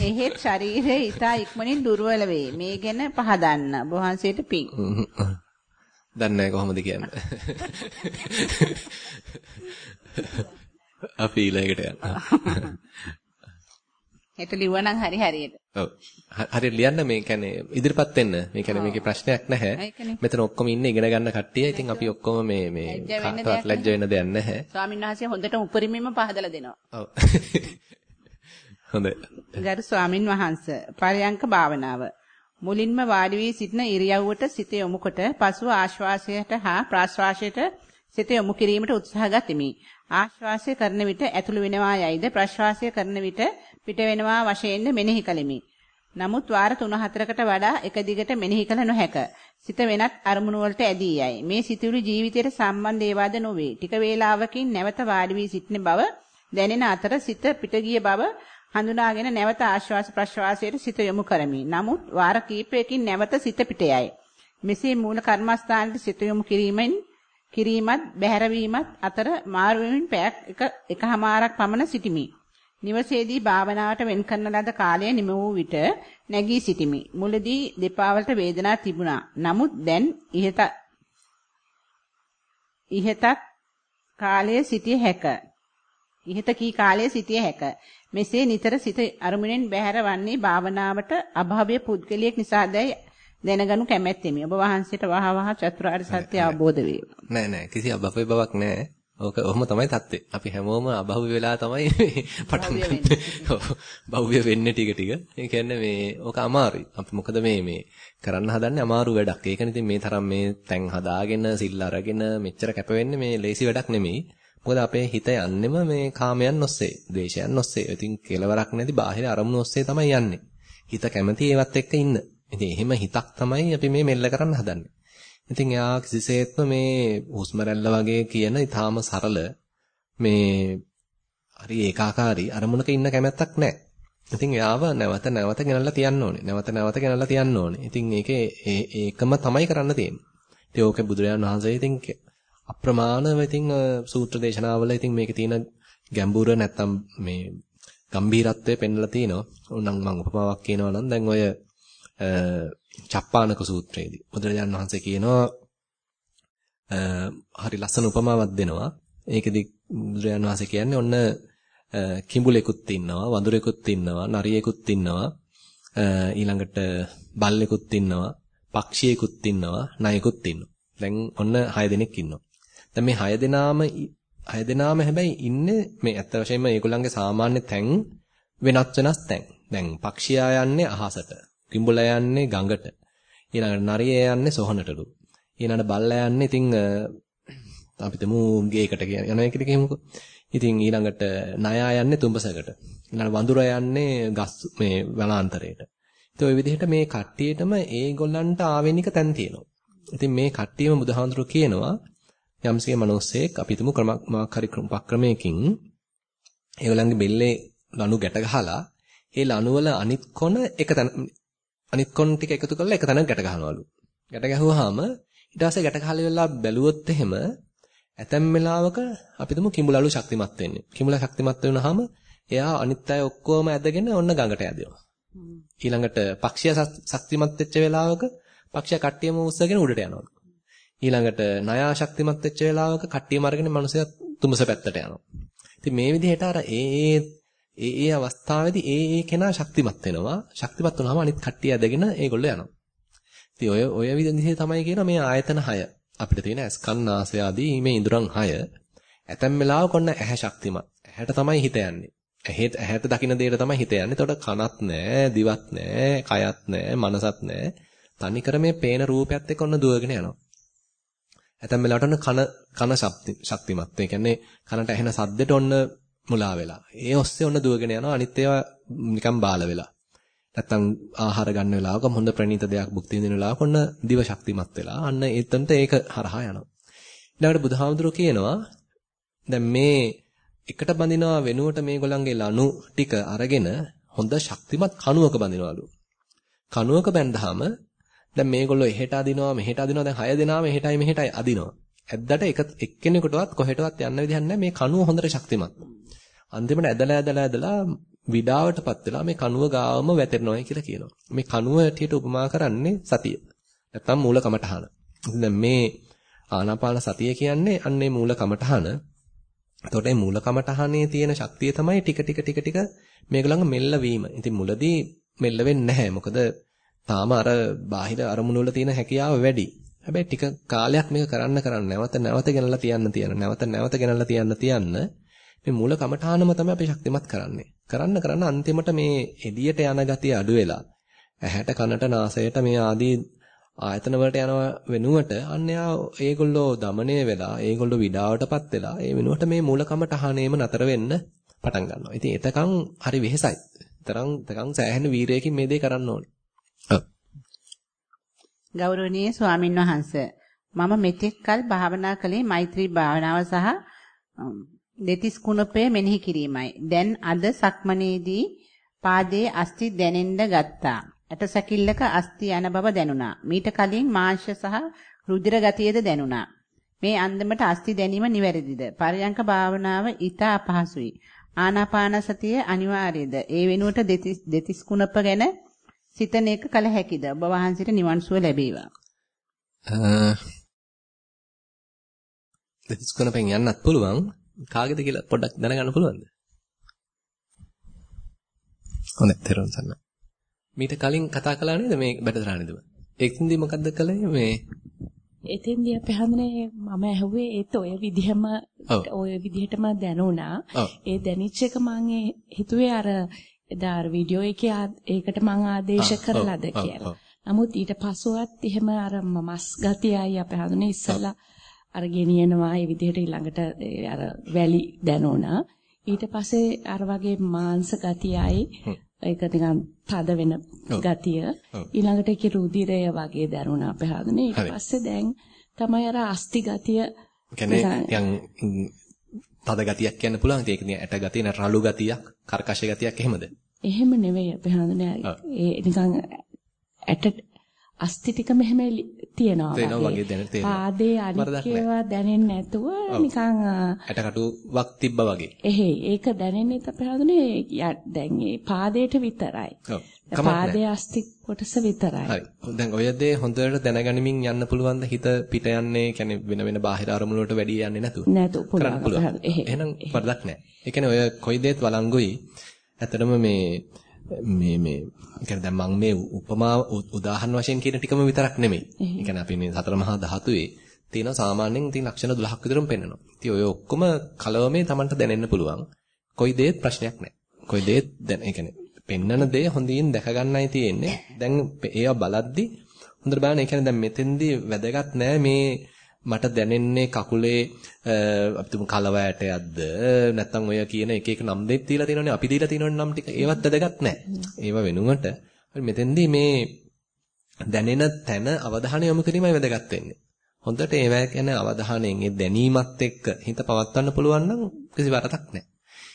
එහෙත් ශරීරය ඉතා ඉක්මනින් දුර්වල වේ. මේ ගැන පහදන්න. වහන්සේට පිං. දන්නේ කොහොමද කියන්නේ. අපි ඊළඟට යන්න. හෙට ලිව්වනම් හරි හරියට. ඔව්. හරියට ලියන්න මේ කියන්නේ ඉදිරිපත් වෙන්න. මේ කියන්නේ මේකේ ප්‍රශ්නයක් නැහැ. මෙතන ඔක්කොම ඉන්නේ ඉගෙන ගන්න කට්ටිය. ඉතින් අපි ඔක්කොම මේ මේ කාටවත් ලැජ්ජ වෙන්න දෙයක් නැහැ. ස්වාමීන් වහන්සේ හොඳට උපරිමයෙන්ම පහදලා දෙනවා. ඔව්. හොඳයි. ගරු ස්වාමින් වහන්සේ පරයන්ක භාවනාව. මුලින්ම වාඩි වී සිටින ඉරියව්වට සිත යොමු කොට පසුව ආශ්වාසයට හා ප්‍රාශ්වාසයට සිත යොමු කිරීමට උත්සාහ ගතිමි. ආශ්වාසය කරන විට ඇතුළු වෙනවා යයිද ප්‍රශ්වාසය කරන විට පිට වෙනවා වශයෙන්ද මෙනෙහි කළෙමි. නමුත් වාර 3-4කට වඩා එක දිගට මෙනෙහි කළ නොහැක. සිත වෙනත් අරමුණු වලට ඇදී යයි. මේ සිතුවිලි ජීවිතයට සම්බන්ධ ඒවාද නොවේ. ටික වේලාවකින් නැවත වාඩි වී සිටින බව දැනෙන අතර සිත පිට ගිය බව හඳුනාගෙන නැවත ආශ්වාස ප්‍රශ්වාසයට සිත යොමු කරමි. නමුත් වාර කිහිපයකින් නැවත සිත පිට යයි. මෙසේ මූල කර්මස්ථානයේ සිත යොමු කිරීමෙන් කිරීමත් බැහැරවීමත් අතර මාරුවෙමින් පැයක් එක එකහමාරක් පමණ සිටිමි. නිවසේදී භාවනාවට වෙන් කරන ලද කාලය නිම වූ විට නැගී සිටිමි. මුලදී දෙපා වලට වේදනා තිබුණා. නමුත් දැන් ඉහත ඉහතක් කාලයේ සිටිය හැක. ඉහත කී කාලයේ සිටිය හැක. මෙසේ නිතර සිත අරමුණෙන් බැහැර වන්නේ භාවනාවට අභාව්‍ය පුද්ගලයෙක් නිසාදයි දැනගනු කැමැත්තෙමි. ඔබ වහන්සේට වහ වහ චතුරාර්ය සත්‍ය අවබෝධ වේවා. නෑ නෑ කිසි අභව්‍ය බවක් නෑ. ඕක ඔහොම තමයි தත්ත්වය. අපි හැමෝම අභව්‍ය වෙලා තමයි පටන් ගන්න. ඔව්. භව්‍ය වෙන්නේ ටික ටික. ඒ කියන්නේ මේ ඕක අමාරුයි. අපි මොකද මේ මේ කරන්න හදන්නේ අමාරු වැඩක්. ඒකනේ ඉතින් මේ තරම් මේ තැන් හදාගෙන සිල් අරගෙන මෙච්චර කැප වෙන්නේ මේ ලේසි වැඩක් නෙමෙයි. මොකද අපේ හිත යන්නෙම මේ කාමයන් ඔස්සේ, ද්වේෂයන් ඔස්සේ. ඉතින් කෙලවරක් නැති බාහිර අරමුණු ඔස්සේ තමයි යන්නේ. හිත කැමති ඒවත් එක්ක ඉන්න. ඉතින් එහෙම හිතක් තමයි අපි මේ මෙල්ල කරන්න හදන්නේ. ඉතින් එයා කිසිසේත්ම මේ හුස්ම වගේ කියන ඊටාම සරල මේ හරි ඒකාකාරී අරමුණක ඉන්න කැමැත්තක් නැහැ. ඉතින් එයාව නැවත නැවත ගෙනල්ලා තියන්න ඕනේ. නැවත නැවත ගෙනල්ලා තියන්න ඕනේ. ඉතින් ඒකේ ඒකම තමයි කරන්න තියෙන්නේ. ඉතින් ඕකේ බුදුරජාණන් වහන්සේ ඉතින් අප්‍රමාණව ඉතින් සූත්‍ර දේශනාවල ඉතින් මේකේ තියෙන ගැඹුර නැත්තම් මේ ගම්භීරත්වය පෙන්වලා තිනවා. ඕනම් මම උපමාවක් කියනවා නම් දැන් ඔය චප්පානක සූත්‍රයේදී බුදුරජාණන් වහන්සේ කියනවා හරි ලස්සන උපමාවක් දෙනවා. ඒකෙදි බුදුරජාණන් වහන්සේ කියන්නේ ඔන්න කිඹුලෙකුත් ඉන්නවා, වඳුරෙකුත් ඉන්නවා, නරියෙකුත් ඉන්නවා, ඊළඟට බල්ලෙකුත් ඉන්නවා, පක්ෂියෙකුත් ඉන්නවා, නයෙකුත් ඉන්නවා. දැන් ඔන්න 6 දෙනෙක් ඉන්නවා. දැන් මේ 6 දෙනාම 6 දෙනාම හැබැයි ඉන්නේ මේ ඇත්ත වශයෙන්ම මේගොල්ලන්ගේ සාමාන්‍ය තැන් වෙනස් වෙනස් තැන්. දැන් පක්ෂියා යන්නේ අහසට. කිඹුලා යන්නේ ගඟට. ඊළඟට නරිය යන්නේ සොහනටලු. ඊළඟට බල්ලා යන්නේ ඉතින් අපි තමු ගේකට කියන යන එකට කියමුකෝ. ඉතින් ඊළඟට නයා යන්නේ තුඹසකට. ඊළඟ වඳුරා යන්නේ ගස් මේ වනාන්තරයට. ඉතින් ওই විදිහට මේ කට්ටියටම ඒගොල්ලන්ට ආවෙනික තැන් තියෙනවා. ඉතින් මේ කට්ටියම බුදුහාඳුරු කියනවා යම්සේ මිනිස්සෙක් අපි තුමු ක්‍රමයක් හරි උපක්‍රමයකින් ඒගොල්ලන්ගේ බෙල්ලේ ලණු ගැට ගහලා ඒ ලණු වල අනිත් කොන එක තැන අනිත් කොන ටික එකතු කරලා එක තැනක ගැට ගහනවලු. ගැට ගැහුවාම ඊට පස්සේ ගැට ගහලා වෙලා බැලුවොත් එහෙම ඇතැම් වෙලාවක අපි තුමු කිඹුලලු ශක්තිමත් වෙන්නේ. කිඹුලා ශක්තිමත් වෙනවාම එයා අනිත් අය ඔක්කොම ඇදගෙන ඔන්න ගඟට යදිනවා. ඊළඟට පක්ෂියා ශක්තිමත් වෙච්ච වෙලාවක පක්ෂියා කට්ටියම උස්සගෙන උඩට යනවා. ඊළඟට ණයා ශක්තිමත් වෙච්ච වෙලාවක කට්ටියම අරගෙන මනුස්සයා තුමස පැත්තට යනවා. ඉතින් මේ විදිහට අර ඒ ඒ ඒ ඒ අවස්ථාවේදී ඒ ඒ කෙනා ශක්තිමත් වෙනවා. ශක්තිමත් වුණාම අනිත් කට්ටිය ඇදගෙන ඒගොල්ලෝ යනවා. ඉතින් ඔය ඔය විදිහේ තමයි කියන මේ ආයතන 6. අපිට තියෙන ඇස්කන් නාසය ආදී මේ ඉඳුරන් 6. ඇතැම් වෙලාවක ඔන්න ඇහැ ශක්තිමත්. ඇහැට තමයි හිත යන්නේ. ඇහෙත් ඇහැට දකින්න දෙයට තමයි හිත යන්නේ. එතකොට කනත් නැහැ, දිවත් නැහැ, කයත් නැහැ, මනසත් නැහැ. තනිකර මේ පේන රූපයත් එක්ක ඔන්න දුවගෙන යනවා. ඇතැම් වෙලාවට ඔන්න කන කන ශක්තිමත්. ඒ කියන්නේ කනට ඇහෙන සද්දෙට ඔන්න මුලා වෙලා. ඒ ඔස්සේ ඔන්න දුවගෙන යනවා. අනිත් ඒවා නිකන් බාල වෙලා. නැත්තම් ආහාර ගන්න වෙලාවක හොඳ ප්‍රණීත දෙයක් භුක්ති විඳින වෙලාවක ඔන්න දිව ශක්තිමත් වෙලා. අන්න එතනට ඒක හරහා යනවා. ඊළඟට බුදුහාමුදුරුවෝ කියනවා දැන් මේ එකට බඳිනවා වෙනුවට මේගොල්ලන්ගේ ලනු ටික අරගෙන හොඳ ශක්තිමත් කණුවක බඳිනවලු. කණුවක බැඳහම දැන් මේගොල්ලෝ එහෙට අදිනවා මෙහෙට අදිනවා දැන් හය දෙනාම එහෙටයි මෙහෙටයි අදිනවා. ඇද්දට එක එක්කෙනෙකුටවත් කොහෙටවත් යන්න විදිහක් නැහැ මේ කණුව හොඳට ශක්තිමත්. අන්තිමට ඇදලා ඇදලා ඇදලා විඩාවටපත් වෙලා මේ කණුව ගාවම වැටෙනවායි කියලා කියනවා. මේ කණුව ඇටියට උපමා කරන්නේ සතිය. නැත්තම් මූල කමඨහන. දැන් මේ ආනාපාන සතිය කියන්නේ අන්නේ මූල කමඨහන. එතකොට මේ මූල කමඨහනේ තියෙන ශක්තිය තමයි ටික ටික ටික ටික මේගොල්ලන්ගේ මෙල්ල වීම. ඉතින් මුලදී මෙල්ල වෙන්නේ නැහැ. මොකද තාම අර බාහිර අරමුණු වල තියෙන හැකියාව වැඩි. හැබැයි ටික කාලයක් මේක කරන්න කරන්න නැවත නැවත ගෙනල්ලා තියන්න තියන නැවත නැවත ගෙනල්ලා තියන්න තියන්න මේ මූල කමඨානම තමයි අපි ශක්තිමත් කරන්නේ. කරන්න කරන්න අන්තිමට මේ එළියට යන ගතිය අඩු වෙලා ඇහැට කනට නාසයට මේ ආදී ආයතන වලට යන වෙනුවට අන්න යා ඒගොල්ලෝ দমনය වෙලා ඒගොල්ලෝ විඩාවටපත් වෙලා ඒ වෙනුවට මේ මූල කමඨානේම නතර වෙන්න පටන් ගන්නවා. ඉතින් එතකන් හරි වෙහෙසයි. තරම් තරම් සෑහෙන වීරයකින් මේ දේ කරන්න ඕනේ. ඔව්. ගෞරවනීය ස්වාමින් වහන්සේ මම මෙතෙක් කල භාවනා කළේ මෛත්‍රී භාවනාව සහ දෙතිස් කුණපය මෙනෙහි කිරීමයි. දැන් අද සක්මනේදී පාදයේ අස්ති දැනෙන්න ගත්තා. ඇටසැකිල්ලක අස්ති යන බව දැනුණා. මීට කලින් මාංශ සහ රුධිර ගතියද දැනුණා. මේ අන්දමට අස්ති දැනීම නිවැරදිද? පරයන්ක භාවනාව ඊට අපහසුයි. ආනාපාන සතිය අනිවාර්යද? ඒ වෙනුවට දෙතිස් දෙතිස් කුණප ගැන සිතන එක කල හැකිද? ඔබ වහන්සේට නිවන් සුව ලැබේවා. දෙතිස් කුණපෙන් යන්නත් පුළුවන්. කාගේද කියලා පොඩ්ඩක් දැනගන්න පුළුවන්ද? හොඳයි, තේරුම් ගන්න. මීට කලින් කතා කළා නේද මේ බඩතරාණේදම? ඒකින්දී මොකද්ද කළේ මේ එතෙන්දී අපි හඳුනේ මම ඇහුවේ ඒත් ඔය විදිහම ඔය විදිහටම දැනුණා. ඒ දැනිච්ච එක මම හිතුවේ අර එදා අර වීඩියෝ එකේ ඒකට මම ආදේශ කරලාද කියලා. නමුත් ඊට පස්සෙවත් එහෙම අර මස් ගතියයි අපි හඳුනේ ඉස්සලා අර ගෙනියනවා. ඒ විදිහට ඊළඟට අර වැලි දැනුණා. ඊට පස්සේ අර වගේ මාංශ ගතියයි ඒක නිකන් තද වෙන ගතිය. ඊළඟට ඒකේ රුධිරය වගේ දැනුණා අපේ හදනේ ඊට පස්සේ දැන් තමයි අර අස්ති ගතිය කියන්නේ තද ගතියක් කියන්න පුළුවන්. ඒක නිකන් ඇට ගතිය නෑ රළු ගතියක් කර්කශ ගතියක් එහෙමද? එහෙම නෙවෙයි අපේ හදනේ ඒ නිකන් ඇට අස්ති ටික මෙහෙම තියෙනවා වගේ. පාදේ අනික් ඒවා දැනෙන්නේ නැතුව නිකන් ඇටකටුවක් තිබ්බා වගේ. එහෙයි ඒක දැනෙන්නේ අපේ හඳුනේ දැන් මේ පාදයට විතරයි. පාදයේ අස්ති කොටස විතරයි. හරි. දැන් ඔය දේ හොඳට දැනගනිමින් යන්න පුළුවන් ද හිත පිට යන්නේ කියන්නේ වෙන වෙන බාහිර අරමුණු වලට වැඩි යන්නේ නැතුව. නැතුව පුළුවන්. එහෙනම් වරදක් නැහැ. ඒ කියන්නේ ඔය කොයි දේත් වළංගුයි. ඇත්තටම මේ මේ මේ කියන්නේ දැන් මම මේ උපමා උදාහරණ වශයෙන් කියන ටිකම විතරක් නෙමෙයි. ඒ කියන්නේ අපි මේ සතර මහා ධාතුවේ තියෙන සාමාන්‍යයෙන් තියෙන ලක්ෂණ 12ක් විතරම පෙන්වනවා. ඉතින් ඔය ඔක්කොම කලවමේ Tamanට දැනෙන්න පුළුවන්. කොයි දේත් ප්‍රශ්නයක් නැහැ. කොයි දේත් දැන් ඒ කියන්නේ පෙන්නන දේ හොඳින් දැක ගන්නයි තියෙන්නේ. දැන් ඒවා බලද්දි හොඳට බලන්න ඒ කියන්නේ දැන් මෙතෙන්දී වැදගත් නෑ මේ මට දැනෙන්නේ කකුලේ අපි තුමු කලව ඇටයක්ද නැත්නම් ඔය කියන එක එක නම් දෙත් තියලා තියෙනවනේ අපි දීලා තියෙනවනේ නම් ටික ඒවත් වැදගත් නැහැ. ඒව වෙනුවට මෙතෙන්දී මේ දැනෙන තැන අවධානය යොමු කිරීමයි වැදගත් වෙන්නේ. හොඳට ඒවැය ගැන අවධානයෙන් ඒ දැනීමත් එක්ක හිත පවත්වන්න පුළුවන් නම් කිසි වරදක් නැහැ.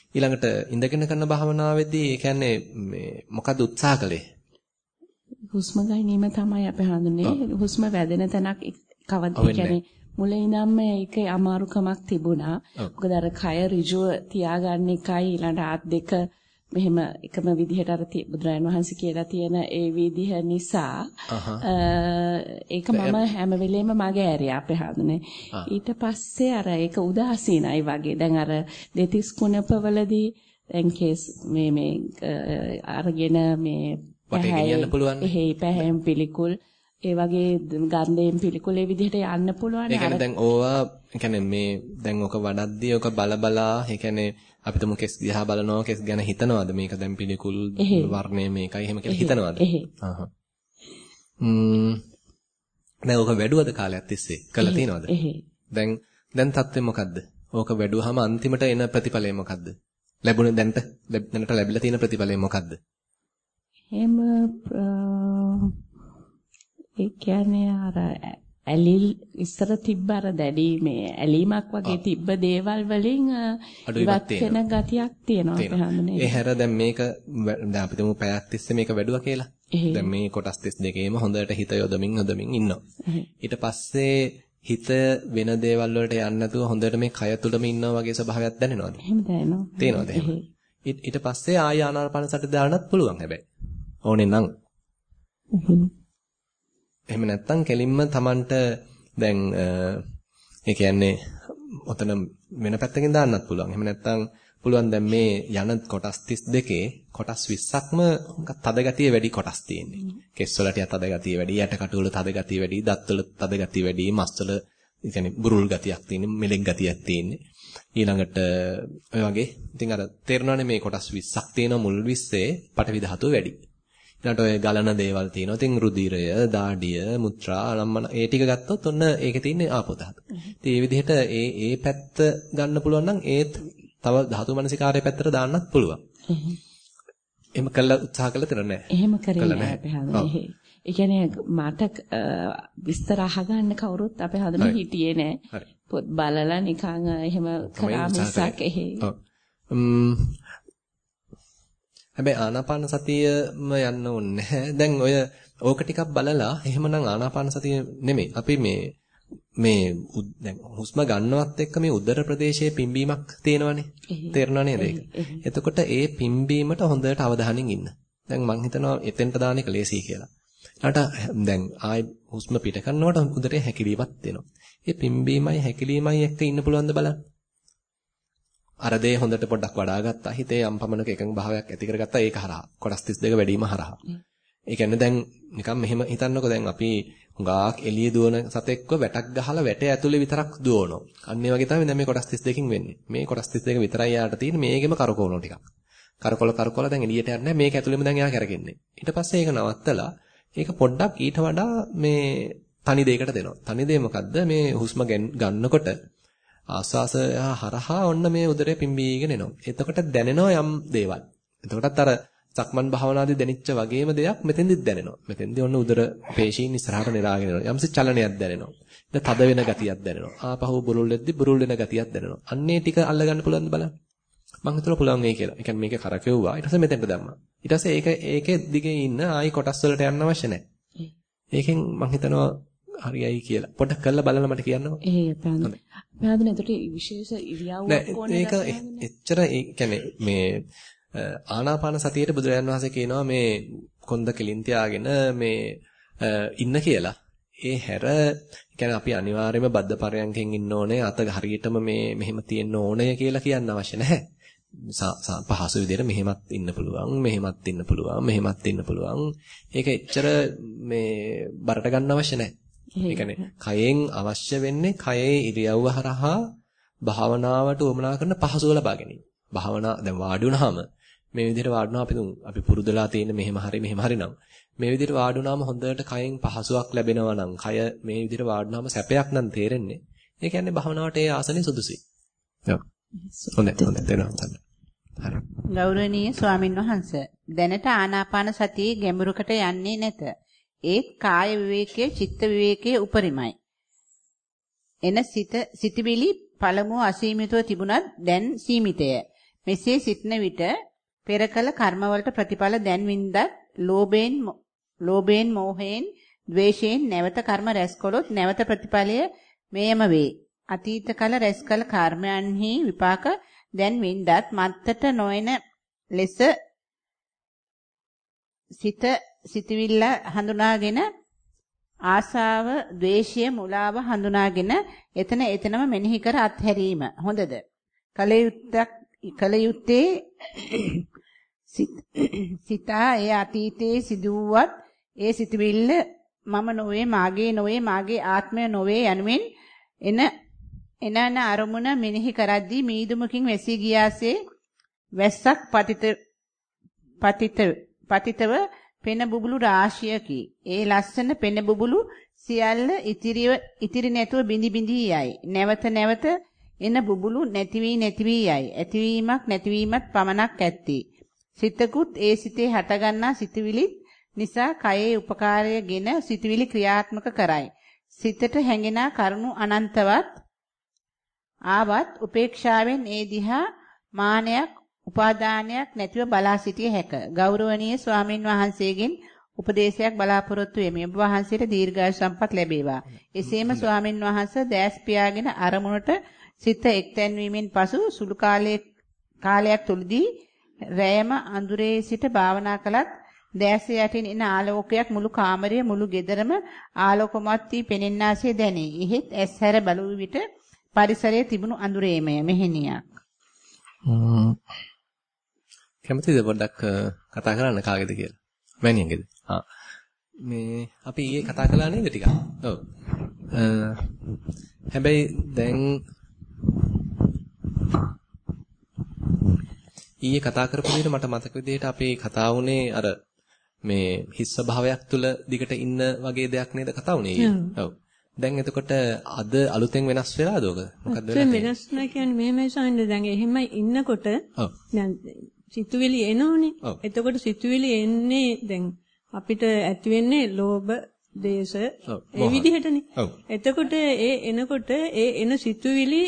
ඊළඟට ඉඳගෙන කරන භාවනාවේදී ඒ කියන්නේ මේ මොකද උත්සාහ කළේ? හුස්ම ගැනීම තමයි අපි හඳුන්නේ. හුස්ම වැදෙන තැනක් කවද කියන්නේ මුල ඉඳන්ම ඒක අමාරුකමක් තිබුණා. මොකද අර කය ඍජුව තියාගන්න එකයි ඊළඟ ආත් දෙක මෙහෙම එකම විදිහට අර බුදුරජාණන් වහන්සේ කියලා තියෙන ඒ විදිහ නිසා ඒක මම හැම වෙලෙම මගේ ඇරියා අපේ හඳුනේ. ඊට පස්සේ අර ඒක උදාසීනයි වගේ. දැන් අර දෙතිස් කුණපවලදී දැන් කේස් මේ මේ අරගෙන මේ පැහැයි පැහැම් පිළිකුල් ඒ වගේ ගන්ධයෙන් පිළිකුලේ විදිහට යන්න පුළුවන්. ඒ කියන්නේ දැන් ඕවා කියන්නේ මේ දැන් ඔක වඩද්දී ඔක බල බලා ඒ කියන්නේ අපි තුමු කෙස් දිහා බලනවා කෙස් ගැන හිතනවාද මේක දැන් පිළිකුල් වර්ණය මේකයි එහෙම කියලා හිතනවාද? ආහ්. ම්ම් දැන් ඔක වැඩුවද කාලයක් තිස්සේ? කළා තියනවද? දැන් දැන් තත්ත්වය මොකද්ද? ඕක වැඩුවාම අන්තිමට එන ප්‍රතිඵලය මොකද්ද? ලැබුණ දැන්ට දැනට ලැබිලා තියෙන ප්‍රතිඵලය මොකද්ද? එහෙම ඒ කියන්නේ අර ඇලිල් ඉස්සර තිබ්බ අර දැඩි මේ ඇලීමක් වගේ තිබ්බ දේවල් වලින් ඉවත් වෙන ගතියක් තියෙනවා අපි හඳුනේ. ඒ හැර දැන් මේක දැන් අපි තුමු පැයක් තිස්සේ මේක වැඩුවා කියලා. දැන් මේ කොටස් 32ේම හොඳට හිත යොදමින් යොදමින් ඉන්නවා. ඊට පස්සේ හිත වෙන දේවල් වලට යන්නේ නැතුව හොඳට මේ කය තුලම ඉන්නවා වගේ ස්වභාවයක් දැනෙනවද? එහෙම දැනෙනවා. තේනවද එහෙම? ඊට පස්සේ ආය ආනාපාන සති දාන්නත් පුළුවන් හැබැයි. ඕනේ නම්. එහෙම නැත්නම් කෙලින්ම Tamanට දැන් ඒ කියන්නේ ඔතන වෙන පැත්තකින් දාන්නත් පුළුවන්. එහෙම නැත්නම් පුළුවන් දැන් මේ යන කොටස් 32 කොටස් 20ක්ම තද ගතිය වැඩි කොටස් තියෙන්නේ. කෙස් වල ටික තද ගතිය වැඩි, යට කටු වල තද ගතිය වැඩි, දත් වල තද ගතිය වැඩි, මස් වල ඒ කියන්නේ බුරුල් ගතියක් තියෙන්නේ, මෙලෙක් ගතියක් තියෙන්නේ. ඊළඟට ඔය වගේ ඉතින් අර තේරෙනවානේ මේ කොටස් 20ක් තියෙන මුල් 20 පටවි ධාතුව වැඩි. ඊළඟට ඔය ගලන දේවල් තියෙනවා. ඉතින් රුධිරය, දාඩිය, මුත්‍රා, අනම්මන ඒ ටික ගත්තොත් ඔන්න ඒකේ තියෙන්නේ ආපෝ ධාතු. ඉතින් මේ විදිහට ඒ ඒ පැත්ත ගන්න පුළුවන් නම් ඒත් තව ධාතු මනසිකාරයේ පැත්තට දාන්නත් පුළුවන්. එහෙම කළා උත්සාහ කළා තර නෑ. එහෙම කරේ නෑ. ඒ කියන්නේ මට විස්තර අහගන්න කවුරුත් අපේ හඳුනේ හිටියේ නෑ. පොත් බලලා නිකන් එහෙම කරා මිසක් එහෙ. හැබැයි ආනාපාන සතියම යන්න ඕනේ දැන් ඔය ඕක ටිකක් බලලා එහෙමනම් ආනාපාන සතිය නෙමෙයි. අපි මේ මේ දැන් හුස්ම ගන්නවත් එක්ක මේ උදර ප්‍රදේශයේ පිම්බීමක් තියෙනවනේ. තේරෙනව නේද ඒක? එතකොට ඒ පිම්බීමට හොඳට අවධානයෙන් ඉන්න. දැන් මං හිතනවා එතෙන්ට දාන එක ලේසියි කියලා. ඊට දැන් ආයි හුස්ම පිට කරනකොට උදරේ හැකිලීමක් තියෙනවා. ඒ පිම්බීමයි හැකිලීමයි එක්ක ඉන්න පුළුවන්ද බලන්න. අර දේ හොඳට පොඩ්ඩක් වඩා ගත්තා. හිතේ යම් පමණක එකඟ භාවයක් ඇති කරගත්තා ඒක හරහා. කොටස් 32 වැඩිම හරහා. ඒ කියන්නේ දැන් නිකන් මෙහෙම හිතන්නකෝ දැන් අපි හුඟාක් එළිය දුවන සතෙක්ව වැටක් ගහලා වැටේ ඇතුලේ විතරක් දුවනවා. අන්න ඒ වගේ තමයි දැන් මේ කොටස් 32කින් වෙන්නේ. මේ කොටස් 32 විතරයි යාට තියෙන්නේ මේකෙම කරකවනවා ටිකක්. කරකොල කරකොල දැන් එළියට යන්නේ මේක ඇතුලේම දැන් එයා කරගෙන්නේ. ඊට පස්සේ ඒක නවත්තලා ඒක පොඩ්ඩක් ඊට වඩා මේ තනි දෙයකට දෙනවා. තනි දෙය මොකද්ද? මේ හුස්ම ගන්නකොට ආස්වාසය හරහා ඔන්න මේ උදරය පිම්බීගෙන එනවා. එතකොට දැනෙනවා යම් දේවල්. එතකොටත් අර සක්මන් භාවනාදී දැනෙච්ච වගේම දෙයක් මෙතෙන්දිත් දැනෙනවා. මෙතෙන්දී ඔන්න උදර පේශීන් ඉස්සරහට නෙරාගෙන යනවා. යම්සි චලනයක් දැනෙනවා. ඊට තද වෙන ගතියක් දැනෙනවා. ආපහු බුරුල් වෙද්දි බුරුල් වෙන ගතියක් දැනෙනවා. අන්නේ ටික අල්ලගන්න පුළුවන්ද බලන්න. මං හිතුවා පුළුවන් වෙයි කියලා. ඒ කියන්නේ මේක කරකෙව්වා. ඊට පස්සේ මෙතෙන්ට දැම්මා. ඊට පස්සේ ඒක ඒකේ දිගේ ඉන්න ආයි කොටස් වලට යන්න අවශ්‍ය නැහැ. ඒකෙන් මං හිතනවා හරියයි කියලා. පොඩ්ඩක් කරලා බලලා මට කියන්නකෝ. ඒ පැහැදිලි. ඒකට විශේෂ ඉරියව්වක් ඕනේ නෑ. ඒක එච්චර ඒ කියන්නේ මේ ආනාපාන සතියේට බුදුරජාන් වහන්සේ කියනවා මේ කොන්ද කෙලින් තියාගෙන මේ ඉන්න කියලා. ඒ හැර කියන්නේ අපි අනිවාර්යයෙන්ම බද්ධ පරයන්කෙන් ඉන්න ඕනේ අත හරියටම මේ මෙහෙම තියෙන්න ඕනේ කියලා කියන්න අවශ්‍ය නැහැ. පහසු විදිහට මෙහෙමත් ඉන්න පුළුවන් මෙහෙමත් ඉන්න පුළුවන් මෙහෙමත් ඉන්න පුළුවන් ඒක එච්චර මේ බරට ගන්න අවශ්‍ය නැහැ ඒ කියන්නේ කයෙන් අවශ්‍ය වෙන්නේ කයේ ඉරියව්ව හරහා භාවනාවට උවමනා කරන පහසුව ලබා ගැනීම. භාවනා දැන් වාඩි වුණාම මේ විදිහට වාඩි වුණා අපි අපි පුරුදුලා තියෙන මෙහෙම හරි මෙහෙම හරි නම් මේ විදිහට වාඩි වුණාම හොඳට කයෙන් පහසුවක් ලැබෙනවා නම් කය මේ විදිහට වාඩි වුණාම සැපයක් නම් තේරෙන්නේ. ඒ කියන්නේ භාවනාවට ඒ ආසනේ සුදුසුයි. ඔව්. හොඳයි හොඳයි තේරෙනවා. හරි. ගෞරවනීය ස්වාමින් වහන්සේ දැනට ආනාපාන සතියේ ගැඹුරකට යන්නේ නැත. ඒත් කාය විවේකයේ චිත්ත විවේකයේ උපරිමයි. එන සිත සිතවිලි පළමුව අසීමිතව තිබුණත් දැන් සීමිතය. මෙසේ සිටන විට පෙර කල කර්මවලට ප්‍රතිඵල දැන් වින්දත් ලෝභයෙන් ලෝභයෙන් මෝහයෙන් ද්වේෂයෙන් නැවත කර්ම රැස්කොලොත් නැවත ප්‍රතිඵලය මෙයම වේ. අතීත කල රැස් කල කර්මයන්හි විපාක දැන් වින්දත් මත්තට නොයන ලෙස සිත සිතවිල්ල හඳුනාගෙන ආසාව, ද්වේෂය, මුලාව හඳුනාගෙන එතන එතනම මෙනෙහි කර අත්හැරීම හොඳද? කලයුත්තක් කලයුත්තේ සිතා ඒ අතීතයේ සිදුවත් ඒ සිතවිල්ල මම නොවේ මාගේ නොවේ මාගේ ආත්මය නොවේ යනුවෙන් එන එනන අරමුණ මෙනෙහි කරද්දී මීදුමකින් වැසී ගියාසේ වැස්සක් පතිත පතිත පතිතව පෙන බුබුලු රාශියකි. ඒ ලස්සන පෙන බුබුලු සියල්ල ඉතිරිව ඉතිරි නැතුව බිඳි බිඳි යයි. නැවත නැවත එන බුබුලු නැති වී නැති වී යයි. ඇතිවීමක් නැතිවීමත් පමණක් ඇත්තේ. සිතකුත් ඒ සිතේ හටගන්නා සිතුවිලිත් නිසා කයේ උපකාරයගෙන සිතුවිලි ක්‍රියාත්මක කරයි. සිතට හැඟෙන කරුණු අනන්තවත් ආවත් උපේක්ෂාවෙන් ඒ දිහා මානයක් උපාදානයක් නැතිව බලා සිටිය හැක. ගෞරවනීය ස්වාමින් වහන්සේගෙන් උපදේශයක් බලාපොරොත්තු වෙමි. ඔබ වහන්සේට දීර්ඝායු සම්පත් ලැබේවා. එසේම ස්වාමින් වහන්සේ දැස් පියාගෙන අරමුණට සිත එක්තැන් වීමෙන් පසු සුළු කාලයක් තුලදී රැයම අඳුරේ සිට භාවනා කළත් දැස යටින් එන ආලෝකයක් මුළු කාමරය මුළු ගෙදරම ආලෝකමත් වී පෙනෙන්නාසේ දැනේ. එහෙත් ඇස් හැර බලුව විට පරිසරයේ තිබුණු අඳුරේමය මෙහෙණියක්. කැමතිද පොඩ්ඩක් කතා කරන්න කාගේද කියලා? මෑණියන්ගේද? ආ. මේ අපි ඊයේ කතා කළා නේද ටිකක්? ඔව්. හැබැයි දැන් ඊයේ කතා කරපු විදිහට මට මතක විදිහට අපේ කතා වුණේ අර මේ හිස් ස්වභාවයක් තුල දිගට ඉන්න වගේ දෙයක් නේද කතා වුණේ ඊයේ. ඔව්. දැන් එතකොට අද අලුතෙන් වෙනස් වෙලාද ඔක? මොකද්ද වෙන්නේ? වෙනස් නැහැ කියන්නේ මෙහෙමයි සාහින්ද දැන් එහෙමයි ඉන්නකොට දැන් සිතුවිලි එනෝනේ. එතකොට සිතුවිලි එන්නේ දැන් අපිට ඇති වෙන්නේ ලෝභ, දේශ ඒ විදිහටනේ. එතකොට ඒ එනකොට ඒ එන සිතුවිලි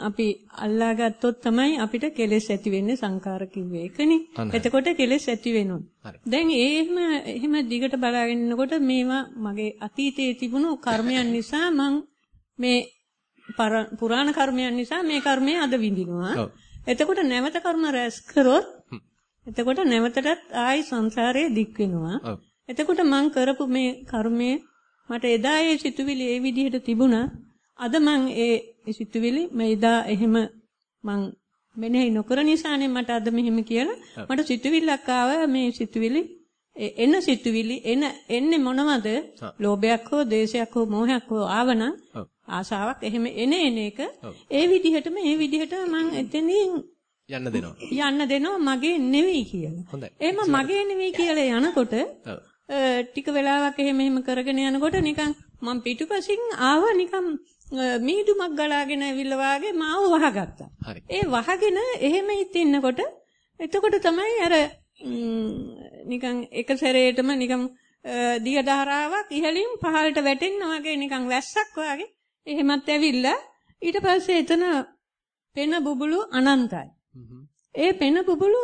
අපි අල්ලා ගත්තොත් තමයි අපිට කෙලෙස් ඇති වෙන්නේ සංකාර කිව්වේ ඒකනේ. එතකොට කෙලෙස් ඇති වෙනවා. දැන් එහෙම එහෙම දිගට බලාගෙන ඉන්නකොට මේවා මගේ අතීතයේ තිබුණු කර්මයන් නිසා මං මේ පුරාණ කර්මයන් නිසා මේ කර්මය අද විඳිනවා. එතකොට නැවත කර්ම රැස් කරොත් එතකොට නැවතටත් ආයි සංසාරයේ දික් වෙනවා. එතකොට මං කරපු මේ කර්මය මට එදා ඒ සිතුවිලි ඒ විදිහට තිබුණා. අද මං ඒ සිතුවිලි මෙදා එහෙම මං මෙනෙහි නොකර නිසානේ මට අද මෙහෙම කියලා මට සිතුවිල්ලක් ආවා මේ සිතුවිලි එන සිතුවිලි එන එන්නේ මොනවද? ලෝභයක් හෝ දේශයක් හෝ මෝහයක් හෝ ආවනම් ආසාවක් එහෙම එන එන එක ඒ විදිහටම ඒ විදිහට මං එතනින් යන්න දෙනවා. යන්න දෙනවා මගේ නෙවෙයි කියලා. එහෙම මගේ නෙවෙයි කියලා යනකොට ටික වෙලාවක් එහෙම එහෙම කරගෙන යනකොට නිකන් මං පිටුපසින් ආව නිකන් මීදුමක් ගලාගෙන ඇවිල්ලා වාගේ මාව වහගත්තා. ඒ වහගෙන එහෙම ඉතින්නකොට එතකොට තමයි අර නිකන් එක සැරේටම නිකන් දිය ධාරාවක් ඉහළින් පහළට වැටෙන්න වගේ නිකන් වැස්සක් වගේ එහෙමත් ඇවිල්ලා ඊට පස්සේ එතන පෙන බුබුලු අනන්තයි. ඒ පෙන බුබුලු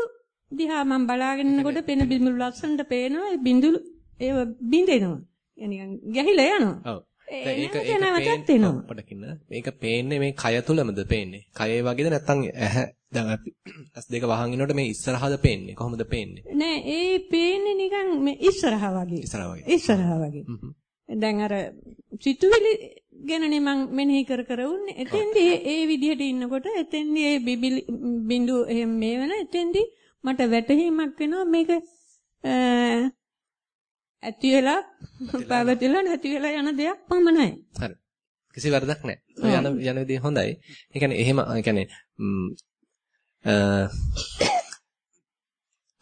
දිහා මම බලාගෙන ඉන්නකොට පෙන බිඳුළු ලස්සනට පේනවා ඒ බිඳුළු ඒව බිඳෙනවා. නිකන් ගැහිලා යනවා. ඔව්. ඒක ඒක පොඩකින්න මේක පේන්නේ මේ කය තුලමද පේන්නේ? කයේ වගේද නැත්නම් ඇහැ දැන් ඇස් දෙක වහන් ඉන්නකොට මේ ඉස්සරහද පේන්නේ? කොහොමද පේන්නේ? නෑ ඒ පේන්නේ නිකන් මේ ඉස්සරහා වගේ. ඉස්සරහා වගේ. ඉස්සරහා වගේ. දැන් අර සිතුවිලි ගැනනේ මම මෙනෙහි කර කර උන්නේ. එතෙන්දී ඒ විදිහට ඉන්නකොට එතෙන්දී ඒ බිබිලි බිඳු එහෙම මේ වෙන එතෙන්දී මට වැටහීමක් වෙනවා මේක ඇති වෙලා පැවතිලා නැති වෙලා යන දෙයක් පමණයි. හරි. කිසි වරදක් නැහැ. යන යන විදිහ හොඳයි. ඒ කියන්නේ එහෙම ඒ කියන්නේ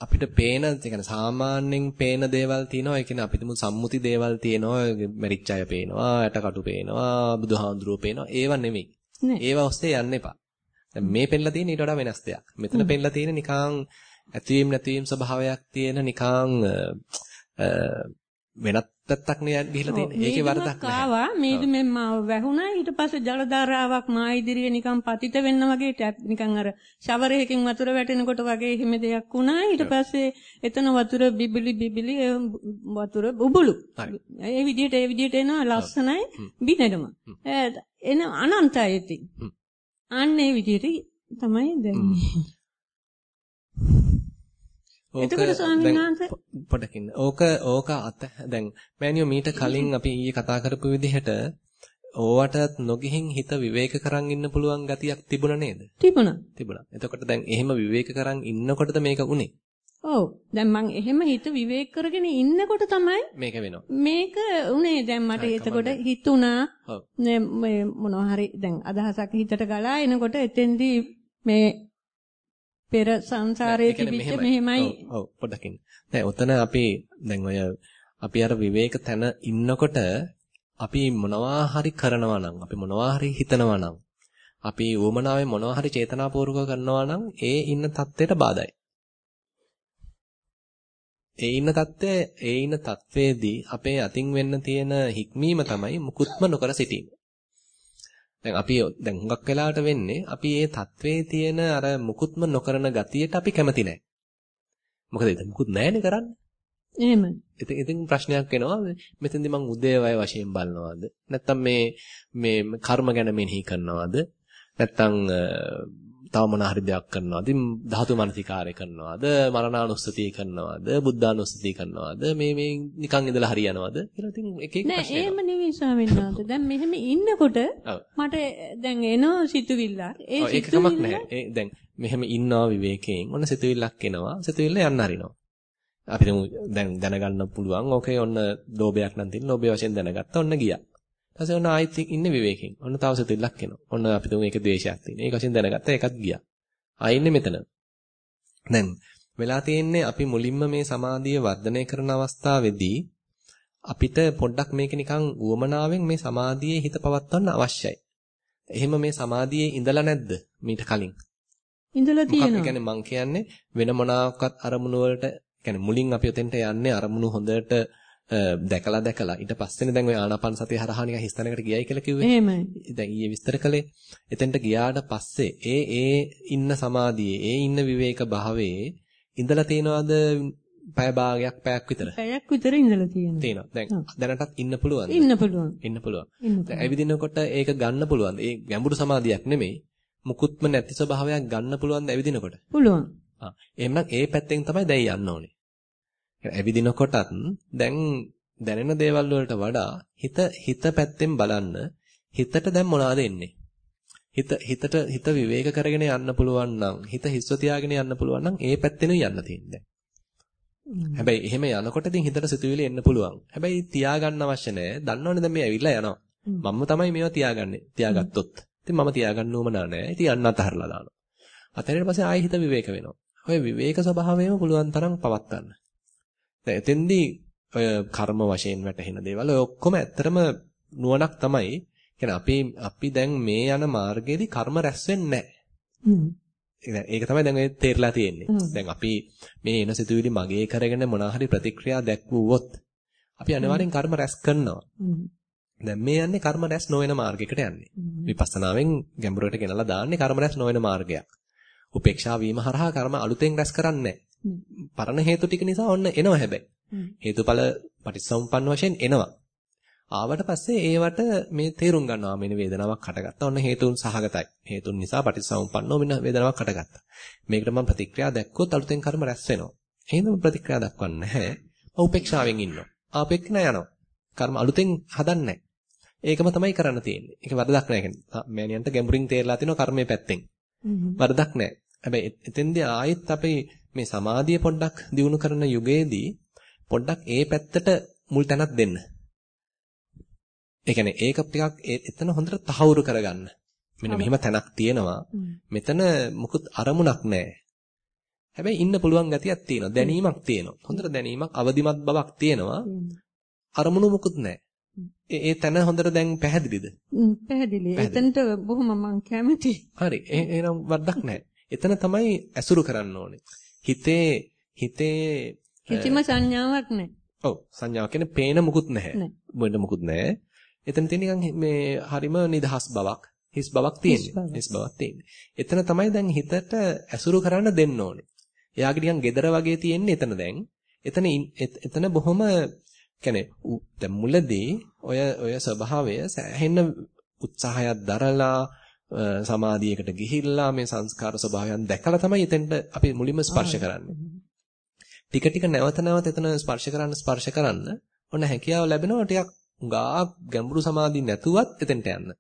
අපිට පේන කියන්නේ සාමාන්‍යයෙන් පේන දේවල් තියෙනවා. ඒ කියන්නේ අපිටම සම්මුති දේවල් තියෙනවා. මැරිච්ච අය පේනවා, ඇටකටු පේනවා, බුදුහාඳුරුව පේනවා. ඒව නෙමෙයි. ඒව ඔස්සේ යන්න එපා. දැන් මේ පෙන්ලා තියෙන ඊට වඩා වෙනස් දෙයක්. මෙතන පෙන්ලා තියෙන නිකං ඇතිවීම නැතිවීම ස්වභාවයක් තියෙන නිකං වෙනත් පැත්තක් නේ ගිහිලා තියෙන්නේ. ඒකේ වරදක් නැහැ. ආවා මීදුමෙන් මාව වැහුණා ඊට පස්සේ ජල ධාරාවක් මා ඉදිරියේ නිකන් පතිත වෙන්න වගේ නිකන් අර ෂවර් එකකින් වතුර වැටෙනකොට වගේ හිම දෙයක් වුණා. ඊට පස්සේ එතන වතුර බිබිලි බිබිලි වතුර බුබුලු. ඒ විදිහට ඒ විදිහට එනවා ලස්සනයි බිනෙනවා. එන අනන්තයි ඉතින්. අන්න ඒ විදිහට තමයි දැන් එතකොට ස්වාමීන් වහන්සේ පොඩකින් ඕක ඕක අත දැන් මෑනියෝ මීට කලින් අපි ඊයේ කතා කරපු විදිහට ඕවට නොගිහින් හිත විවේක කරන් ඉන්න පුළුවන් ගතියක් තිබුණා නේද? තිබුණා. තිබුණා. එතකොට දැන් එහෙම විවේක කරන් ඉන්නකොටද මේක උනේ? ඔව්. දැන් මං එහෙම හිත විවේක කරගෙන ඉන්නකොට තමයි මේක වෙනවා. මේක උනේ දැන් මට එතකොට හිතුණා මේ මොනවා හරි දැන් අදහසක් හිතට ගලා එනකොට එතෙන්දී මේ පෙර සංසාරයේ තිබිච්ච මෙහෙමයි. ඔව් පොඩ්ඩක් ඉන්න. දැන් ඔතන අපි දැන් ඔය අපි අර විවේක තැන ඉන්නකොට අපි මොනවා හරි කරනවා නම් අපි මොනවා හරි හිතනවා නම් අපි ඌමනාවේ මොනවා හරි චේතනාපූර්වක කරනවා නම් ඒ ඉන්න தත්ත්වයට බාධායි. ඒ ඉන්න தත්ත්වයේ ඒ ඉන්න தත්වේදී අපේ අතින් වෙන්න තියෙන හික්මීම තමයි මුකුත්ම නොකර සිටීම. දැන් අපි දැන් හුඟක් වෙලාවට වෙන්නේ අපි මේ தત્ත්වයේ තියෙන අර මුකුත්ම නොකරන ගතියට අපි කැමති නැහැ. මොකද ඒක මුකුත් නැහැනේ කරන්න. එහෙම. ඉතින් ඉතින් ප්‍රශ්නයක් එනවා මෙතෙන්දී මං උදේවය වශයෙන් බලනවාද? නැත්තම් මේ මේ කර්ම ගැන මෙනෙහි කරනවාද? නැත්තම් තව මොන හරි දෙයක් කරනවාද? ධාතු මනසිකාරය කරනවාද? මරණානුස්සතිය කරනවාද? බුද්ධානුස්සතිය කරනවාද? මේ මේ නිකන් ඉඳලා හරියනවාද? කියලා ඉතින් එක එක ප්‍රශ්න නෑ එහෙම නෙවෙයි ස්වාමීන් වහන්සේ. දැන් මෙහෙම ඉන්නකොට මට දැන් එනවා සිතුවිල්ල. ඒ සිතුවිල්ල නෑ. ඒ දැන් මෙහෙම ඉන්නවා විවේකයෙන්. ඔන්න සිතුවිල්ලක් එනවා. සිතුවිල්ල යන්න හරිනවා. අපිට දැන් දැනගන්න පුළුවන්. ඕකේ ඔන්න ලෝභයක් නම් තියෙන. ලෝභය වශයෙන් දැනගත්තා. ඔන්න ගියා. ඊපස්සේ ඔන්න ආයෙත් ඉන්නේ විවේකයෙන්. ඔන්න තව සිතුවිල්ලක් එනවා. ඔන්න අපි තුන් ඒක ද්වේෂයක් තියෙන. ඒක වශයෙන් දැනගත්තා ඒකත් ගියා. ආයෙ ඉන්නේ මෙතන. දැන් වෙලා තියෙන්නේ අපි මුලින්ම මේ සමාධිය වර්ධනය කරන අවස්ථාවේදී අපිට පොඩ්ඩක් මේක නිකන් උවමනාවෙන් මේ සමාධියේ හිත පවත්වන්න අවශ්‍යයි. එහෙම මේ සමාධියේ ඉඳලා නැද්ද මීට කලින්? ඉඳලා තියෙනවා. කියන්නේ මං කියන්නේ වෙන මොනාවක්වත් අරමුණු වලට මුලින් අපි උතෙන්ට යන්නේ අරමුණු හොඳට දැකලා දැකලා ඊට පස්සේනේ දැන් ඔය ආනාපාන සතිය හරහා නිකන් හිස්තැනකට ගියයි කියලා කිව්වේ. එහෙමයි. දැන් ඊයේ විස්තර කළේ. එතෙන්ට ගියාට පස්සේ ඒ ඒ ඉන්න සමාධියේ ඒ ඉන්න විවේක භාවයේ ඉඳලා තියනවාද පැය භාගයක් පැයක් විතර. පැයක් විතර ඉඳලා තියෙනවා. තියෙනවා. දැන් දැනටත් ඉන්න පුළුවන්ද? ඉන්න පුළුවන්. ඉන්න පුළුවන්. දැන් ඇවිදිනකොට ඒක ගන්න පුළුවන්ද? ඒ ගැඹුරු සමාධියක් නෙමෙයි. මුකුත්ම නැති ස්වභාවයක් ගන්න පුළුවන්ද ඇවිදිනකොට? පුළුවන්. ආ එහෙනම් ඒ පැත්තෙන් තමයි දැන් යන්න ඕනේ. ඇවිදිනකොටත් දැන් දැනෙන දේවල් වලට වඩා හිත හිත පැත්තෙන් බලන්න හිතට දැන් මොනවද එන්නේ හිත හිතට හිත විවේක කරගෙන යන්න පුළුවන් නම් හිත හිස්ව තියාගෙන යන්න පුළුවන් නම් ඒ පැත්තෙන් යන්න තියෙන්නේ හැබැයි එහෙම යනකොට ඉතින් හිතට සිතුවිලි එන්න පුළුවන්. හැබැයි තියාගන්න අවශ්‍ය නැහැ. දන්නවනේ දැන් මේ ඇවිල්ලා යනවා. මම තමයි මේවා තියාගන්නේ. තියාගත්තොත්. ඉතින් මම තියාගන්න ඕම නැහැ. ඉතින් යන්න අතහැරලා දානවා. අතහැරියට පස්සේ ආයෙ හිත විවේක වෙනවා. ඔය විවේක ස්වභාවයම පුළුවන් තරම් පවත්වා ගන්න. දැන් එතෙන්දී ඔය කර්ම වශයෙන් වැටහෙන දේවල් ඔය ඔක්කොම ඇත්තටම නුවණක් තමයි. කියන්නේ අපි අපි දැන් මේ යන මාර්ගයේදී කර්ම රැස් වෙන්නේ නැහැ. ඒක තමයි දැන් ඔය තේරලා තියෙන්නේ. දැන් අපි මේ එන සිතුවිලි මගේ කරගෙන මොනවා හරි ප්‍රතික්‍රියා දැක්වුවොත් අපි අනිවාර්යෙන් කර්ම රැස් කරනවා. දැන් මේ යන්නේ කර්ම රැස් නොවන මාර්ගයකට යන්නේ. විපස්සනාවෙන් ගැඹුරට ගෙනලා දාන්නේ කර්ම රැස් නොවන මාර්ගයක්. උපේක්ෂා වීම හරහා කර්ම අලුතෙන් රැස් කරන්නේ පරණ හේතු ටික නිසා ඔන්න එනවා හැබැයි. හේතුඵල පටිච්චසමුප්පන්න වශයෙන් එනවා. ආවට පස්සේ ඒවට මේ තේරුම් ගන්නවා මෙන්න වේදනාවක් හටගත්තා. ඔන්න හේතුන් සහගතයි. හේතුන් නිසා පටිච්චසමුප්පන්නව මෙන්න වේදනාවක් හටගත්තා. මේකට මම ප්‍රතික්‍රියා දැක්කොත් අලුතෙන් කර්ම රැස් වෙනවා. එහෙනම් ප්‍රතික්‍රියා දක්වන්නේ නැහැ. උපේක්ෂාවෙන් ඉන්නවා. ආපෙක්න යනවා. කර්ම අලුතෙන් හදන්නේ ඒකම තමයි කරන්න තියෙන්නේ. ඒක වරදක් නෑ කියන්නේ. මෑනියන්ට ගැඹුරින් තේරලා තිනවා කර්මයේ පැත්තෙන්. වරදක් නෑ. හැබැයි එතෙන්දී ආයෙත් අපි මේ සමාධිය පොඩ්ඩක් දියුණු කරන යුගයේදී පොඩ්ඩක් ඒ පැත්තට මුල් තැනක් දෙන්න. ඒ කියන්නේ ඒක ටිකක් එතන හොඳට තහවුරු කරගන්න. මෙන්න මෙහෙම තැනක් තියෙනවා. මෙතන මුකුත් අරමුණක් නැහැ. හැබැයි ඉන්න පුළුවන් ගතියක් තියෙනවා. දැනීමක් තියෙනවා. හොඳට දැනීමක් අවදිමත් බවක් තියෙනවා. අරමුණු මුකුත් නැහැ. ඒ තැන හොඳට දැන් පැහැදිලිද? පැහැදිලි. එතනට බොහොම මම කැමතියි. හරි. එහෙනම් වරදක් නැහැ. එතන තමයි ඇසුරු කරන්න ඕනේ. හිතේ හිතේ කිසිම සංඥාවක් නැහැ. ඔව් සංඥාව කියන්නේ පේන මුකුත් නැහැ. මොකද මුකුත් නැහැ. එතන තියෙන නිකන් මේ හරිම නිදහස් බවක්, හිස් බවක් තියෙන්නේ. හිස් බවක් තියෙන්නේ. එතන තමයි දැන් හිතට ඇසුරු කරන්න දෙන්න ඕනේ. එයාගේ නිකන් gedara වගේ තියෙන්නේ එතන දැන්. එතන එතන බොහොම කියන්නේ දැන් මුලදී ඔය ඔය ස්වභාවය සෑහෙන උත්සාහයක් දරලා සමාධියකට ගිහිල්ලා මේ සංස්කාර ස්වභාවයන් දැකලා තමයි එතෙන්ට අපි මුලින්ම ස්පර්ශ කරන්නේ. ටික ටික නැවත නැවත එතන ස්පර්ශ කරන්න ස්පර්ශ කරන්න ඔන්න හැකියාව ලැබෙනවා ටිකක් ගා ගැඹුරු සමාධිය නැතුවත් එතෙන්ට යන්න.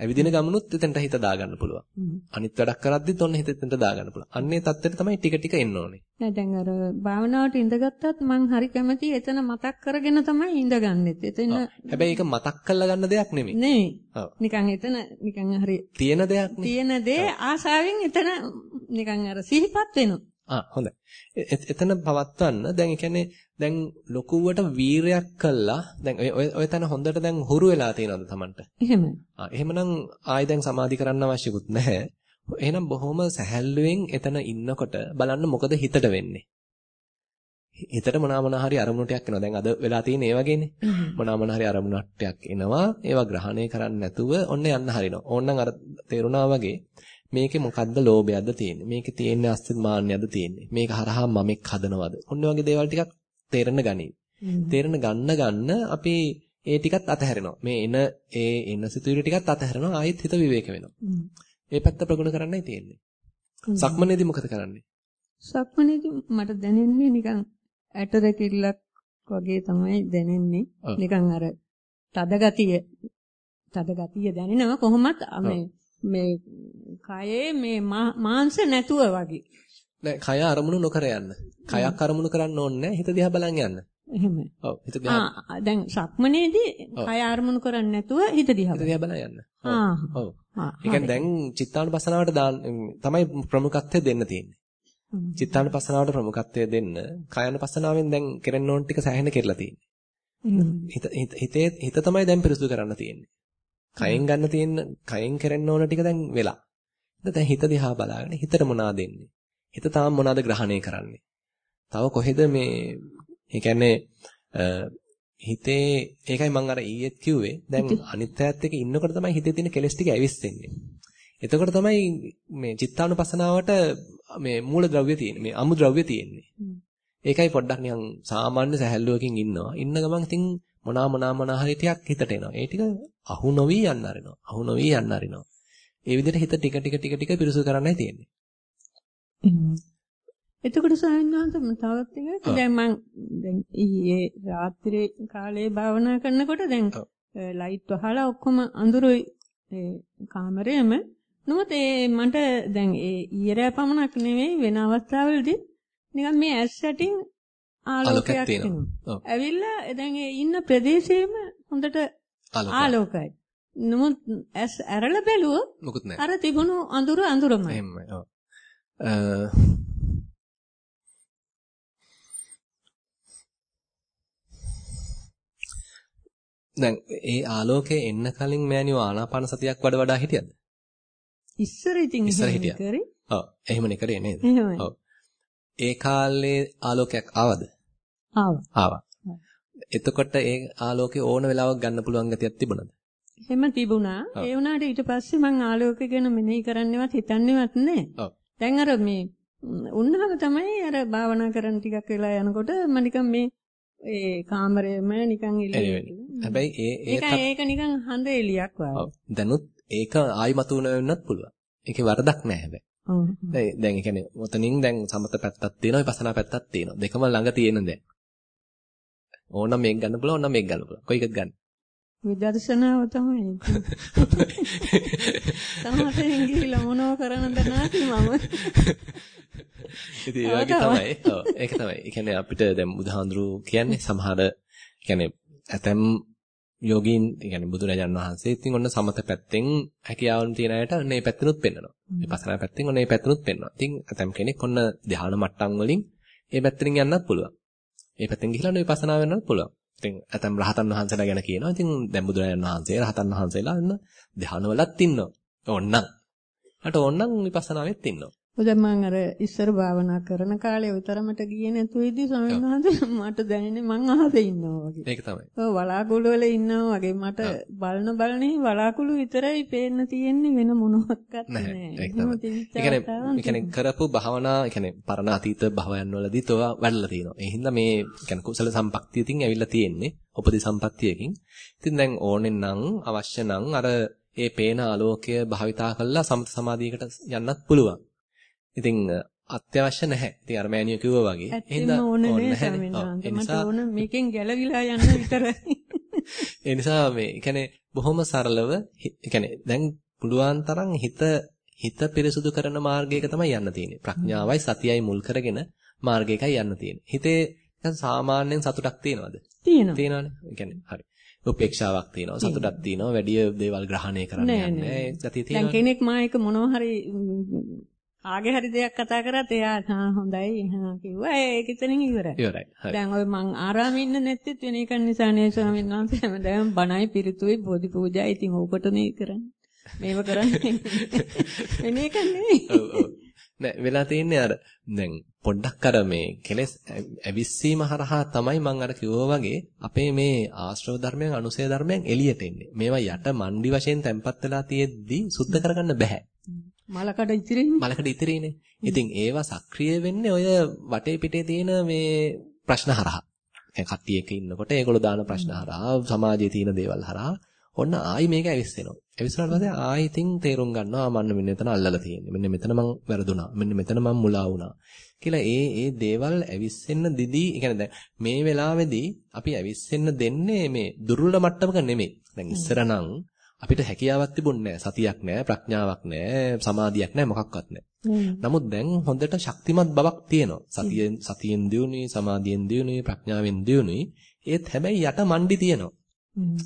ඇවිදින ගමනුත් එතෙන්ට හිත දාගන්න පුළුවන්. අනිත් වැඩක් කරද්දිත් ඔන්න හිත එතෙන්ට දාගන්න පුළුවන්. අන්නේ தත්තෙට තමයි ටික ටික එන්න ඕනේ. නෑ දැන් අර භාවනාවට ඉඳගත්තත් මං හරි කැමති එතන මතක් කරගෙන තමයි ඉඳගන්නෙත්. එතන හැබැයි ඒක මතක් කරලා ගන්න දෙයක් නෙමෙයි. නෙමෙයි. නිකන් එතන නිකන් හරි තියෙන දෙයක් නේ. තියෙන දේ ආසාවෙන් එතන නිකන් අර සිහිපත් වෙනවා. ආ හොඳයි. එතන පවත්වන්න දැන් ඒ කියන්නේ දැන් ලොකුවට වීරයක් කළා දැන් ඔය ඔය තැන හොඳට දැන් හුරු වෙලා තියෙනවද Tamanට? එහෙම. ආ එහෙමනම් ආයි දැන් සමාධි කරන්න අවශ්‍යකුත් නැහැ. එහෙනම් බොහොම සැහැල්ලුවෙන් එතන ඉන්නකොට බලන්න මොකද හිතට වෙන්නේ. හිතට මොනවා මොනවා හරි අරමුණු ටිකක් එනවා. දැන් අද වෙලා තියෙන ඒ වගේනේ. මොනවා මොනවා හරි අරමුණු ටිකක් එනවා. ඒවා ග්‍රහණය කරන්නේ නැතුව ඔන්න යන්න හරිනවා. ඕනනම් අර තේරුණා වගේ මේකේ මොකද්ද ලෝභයක්ද තියෙන්නේ? මේකේ තියෙන්නේ අස්තිත් මාන්නයක්ද තියෙන්නේ? මේක හරහා මමෙක් හදනවද? ඔන්න වගේ දේවල් ටිකක් තේරෙන්න ගනී. තේරෙන්න ගන්න ගන්න අපි ඒ ටිකත් අතහැරෙනවා. මේ එන ඒ එන සිතුවිලි ටිකත් අතහැරෙනවා. ආයෙත් හිත විවේක වෙනවා. ඒ පැත්ත ප්‍රගුණ කරන්නයි තියෙන්නේ. සක්මනේදී මොකද කරන්නේ? සක්මනේදී මට දැනෙන්නේ නිකන් ඇට දෙකිල්ලක් වගේ තමයි දැනෙන්නේ. නිකන් අර තද ගතිය තද ගතිය දැනෙනවා කොහොමත් මේ මේ කයේ මේ මාංශ නැතුව වගේ. නෑ කය අරමුණු නොකර යන්න. කයක් අරමුණු කරන්න ඕනේ නෑ හිත දිහා බලන් යන්න. එහෙමයි. ඔව් හිත දිහා. ආ දැන් සක්මනේදී කය අරමුණු කරන්නේ නැතුව හිත දිහා හිත දිහා බලන් යන්න. ආ. ඔව්. ඒ කියන්නේ දැන් චිත්තානුපස්සනාවට දාන්න තමයි ප්‍රමුඛත්වය දෙන්න තියෙන්නේ. චිත්තානුපස්සනාවට ප්‍රමුඛත්වය දෙන්න කායනුපස්සනාවෙන් දැන් කෙරෙන්න ඕන ටික සෑහෙන කෙරලා තියෙන්නේ. හිත හිතේ හිත තමයි දැන් පිරිසුදු කරන්න තියෙන්නේ. කයෙන් ගන්න තියෙන කයෙන් කරන්න ඕන ටික දැන් වෙලා. දැන් හිත දිහා බලාගෙන හිතට මොනවද දෙන්නේ? හිත තාම මොනවද ග්‍රහණය කරන්නේ? තව කොහෙද මේ ඒ කියන්නේ හිතේ ඒකයි මම අර ඊයේත් කිව්වේ දැන් අනිත් පැත්තක එක්ක ඉන්නකොට තමයි හිතේ තියෙන කෙලස් ටික ඇවිස්සෙන්නේ. එතකොට තමයි මේ චිත්තානුපසනාවට මේ මූල ද්‍රව්‍ය තියෙන්නේ. මේ අමු ද්‍රව්‍ය තියෙන්නේ. ඒකයි පොඩ්ඩක් නිකන් සාමාන්‍ය සැහැල්ලුවකින් ඉන්නවා. ඉන්න ගමන් ඉතින් මොනවා මොනවා මොනවා හරි ටිකක් හිතට එනවා. ඒ ටික අහු නොවි යන්න අරිනවා. අහු නොවි යන්න අරිනවා. ඒ විදිහට හිත ටික ටික ටික ටික පිරිසුදු කරන්නයි තියෙන්නේ. එතකොට සායනවාන්ත තවත් එකක් දැන් මම දැන් ඊයේ රාත්‍රියේ කාලේ භාවනා කරනකොට දැන් ලයිට් වහලා ඔක්කොම අඳුරුයි ඒ කාමරේම නමුත් ඒ මට දැන් ඒ ඊයරය පමණක් නෙවෙයි වෙන අවස්ථාවලදී නිකන් මේ ඇස් යටින් ආලෝකයක් එනවා. ඇවිල්ලා දැන් ඒ ඉන්න ප්‍රදේශයේම හොඳට ආලෝකයි. නමුත් ඇස් ඇරලා බැලුවොත් මොකුත් නැහැ. අර තිබුණු අඳුර අඳුරමයි. එහෙමයි. ඔව්. දැන් ඒ ආලෝකයේ එන්න කලින් මෑණියෝ ආනාපාන සතියක් වඩ වඩා හිටියද? ඉස්සර ඉතින් ඉස්සර හිටියා. ඔව් එහෙමනේ කරේ නේද? ඔව්. ඒ කාලේ ආලෝකයක් ආවද? ආවා. ආවා. එතකොට ඒ ආලෝකේ ඕන වෙලාවක් ගන්න පුළුවන් ගතියක් තිබුණාද? එහෙම තිබුණා. ඒ වුණාට ඊට පස්සේ මං ආලෝකය ගැන මෙනෙහි කරන්නේවත් හිතන්නේවත් නැහැ. ඔව්. දැන් අර මේ උන්නාම තමයි අර භාවනා කරන ටිකක් වෙලා යනකොට මම නිකන් මේ ඒ කාමරේම නිකන් එළිය. හැබැයි ඒ ඒක ඒක නිකන් හඳ එළියක් වගේ. දැනුත් ඒක ආයි මතුවන වෙන්නත් පුළුවන්. ඒකේ වරදක් නැහැ හැබැයි. ඔව්. දැන් ඒ කියන්නේ ඔතනින් දැන් සමත පැත්තක් තියෙනවා විපස්සනා පැත්තක් තියෙනවා. දෙකම ළඟ තියෙන දැන්. ඕනනම් මේක ගන්න පුළුවන් ඕනනම් මේක ගන්න පුළුවන්. කොයි එකද ගන්න? විදර්ශනාව තමයි. සමහරෙන් ගිහිල්ලා මොනව කරනද නැති මම. ඉතින් ඒ තමයි. ඔව් ඒක තමයි. ඒ කියන්නේ අපිට දැන් බුදුහාඳුරු කියන්නේ සමහර කියන්නේ ඇතම් යෝගීන් කියන්නේ බුදුරජාණන් වහන්සේ ඉතින් ඔන්න සමත පැත්තෙන් හැකියාවන් තියෙන අයට මේ පැත්තනොත් පෙන්වනවා. විපස්සනා පැත්තෙන් ඔන්න මේ පැත්තනොත් පෙන්වනවා. ඉතින් ඇතම් කෙනෙක් ඔන්න ධ්‍යාන මට්ටම් වලින් ඒ පැත්තෙන් යන්නත් පුළුවන්. ඒ පැත්තෙන් ගිහිල්ලා ඔන්න විපස්සනා වෙන්නත් පුළුවන්. ඉතින් ඇතම් රහතන් වහන්සේලා ගැන කියනවා. ඉතින් දැන් බුදුරජාණන් වහන්සේ රහතන් වහන්සේලා ඔන්න ධ්‍යානවලත් ඉන්නවා. ඕන්නම්. අට ඕන්නම් විපස්සනාවෙත් ඉන්නවා. ඔද මම අර ඉස්සර භාවනා කරන කාලේ ওই තරමට ගියේ නැතුව ඉදි ස්වාමීන් වහන්සේ මට දැනෙන්නේ මං අහසේ ඉන්නවා වගේ. ඒක තමයි. ඔව් වලාකුළු වල ඉන්නවා වගේ මට බලන බලනේ වලාකුළු විතරයි පේන්න තියෙන්නේ වෙන මොනවත් නැහැ. ඒක තමයි. කරපු භාවනා ඒ කියන්නේ පරණ අතීත භවයන් වලදීත් ඔවා වැඩලා තියෙනවා. ඒ හින්දා මේ කියන්නේ කුසල සම්පත්තියකින් ඇවිල්ලා තියෙන්නේ. උපදි සම්පත්තියකින්. ඉතින් දැන් ඕනෙන් නම් අවශ්‍ය නම් අර ඒ පේන ආලෝකය භාවිතා කරලා සමත සමාධියකට යන්නත් පුළුවන්. ඉතින් අත්‍යවශ්‍ය නැහැ. ඉතින් අර මෑනියෝ කිව්වා වගේ. එහෙනම් ඕනේ නැහැ. මට ඕන මේකෙන් ගැලවිලා යන්න විතරයි. ඒ නිසා මේ කියන්නේ බොහොම සරලව කියන්නේ දැන් පුළුවන් තරම් හිත හිත පිරිසුදු කරන මාර්ගයක තමයි යන්න තියෙන්නේ. ප්‍රඥාවයි සතියයි මුල් කරගෙන මාර්ගයකයි යන්න තියෙන්නේ. හිතේ දැන් සාමාන්‍යයෙන් සතුටක් තියනවද? තියෙනවා. තියෙනවානේ. ඒ කියන්නේ හරි. උපේක්ෂාවක් තියෙනවා සතුටක් තියෙනවා වැඩි දේවල් ග්‍රහණය කරන්න යන්නේ. දැන් කෙනෙක් මා එක මොනවා හරි ආගේ හරි දෙයක් කතා කරත් එයා හා හොඳයි හා කිව්වා ඒක ඉතින් ඉවරයි. ඉවරයි. හරි. දැන් ඔය මං ආරාමේ ඉන්න නැත්තේ වෙන එක නිසා නේ ස්වාමීන් වහන්සේ හැමදාම බණයි පිරිතුයි බෝධි පූජා ඉතින් ඕකටනේ කරන්නේ. මේව කරන්නේ. වෙන එක නෙවෙයි. ඔව් ඔව්. නෑ වෙලා තියෙන්නේ අර දැන් පොඩ්ඩක් අර මේ කෙලස් ඇවිස්සීම හරහා තමයි මම අර කිව්වා වගේ අපේ මේ ආශ්‍රව ධර්මයන් අනුසය ධර්මයන් එළියට එන්නේ. මේවා යට මණ්ඩි වශයෙන් තැම්පත් වෙලා තියෙද්දි සුද්ධ කරගන්න බෑ. මලකඩ ඉතිරිනේ. මලකඩ ඉතිරිනේ. ඉතින් ඒවා සක්‍රිය වෙන්නේ ඔය වටේ පිටේ තියෙන මේ ප්‍රශ්න හරහා. දැන් කට්ටියක ඉන්නකොට ඒගොල්ලෝ දාන ප්‍රශ්න හරහා සමාජයේ තියෙන දේවල් හරහා ඔන්න ආයි මේක ඇවිස්සෙනවා. ඇවිස්සුනාට පස්සේ ආයි ඉතින් තේරුම් ගන්නවා මන්න මෙන්න මෙතන අල්ලලා තියෙන්නේ. මෙන්න මෙතන මං වැරදුනා. මෙන්න මෙතන මං මුලා වුණා. කියලා ඒ ඒ දේවල් ඇවිස්සෙන්න දිදී, ඒ දැන් මේ වෙලාවේදී අපි ඇවිස්සෙන්න දෙන්නේ මේ දුර්වල මට්ටමක නෙමෙයි. දැන් ඉස්සර නම් අපිට හැකියාවක් තිබුණේ නැහැ. සතියක් නැහැ, ප්‍රඥාවක් නැහැ, සමාධියක් නැහැ, මොකක්වත් නැහැ. නමුත් දැන් හොඳට ශක්තිමත් බවක් තියෙනවා. සතියෙන් සතියෙන් දියුණුයි, සමාධියෙන් දියුණුයි, ප්‍රඥාවෙන් දියුණුයි. ඒත් හැබැයි යට මණ්ඩි තියෙනවා.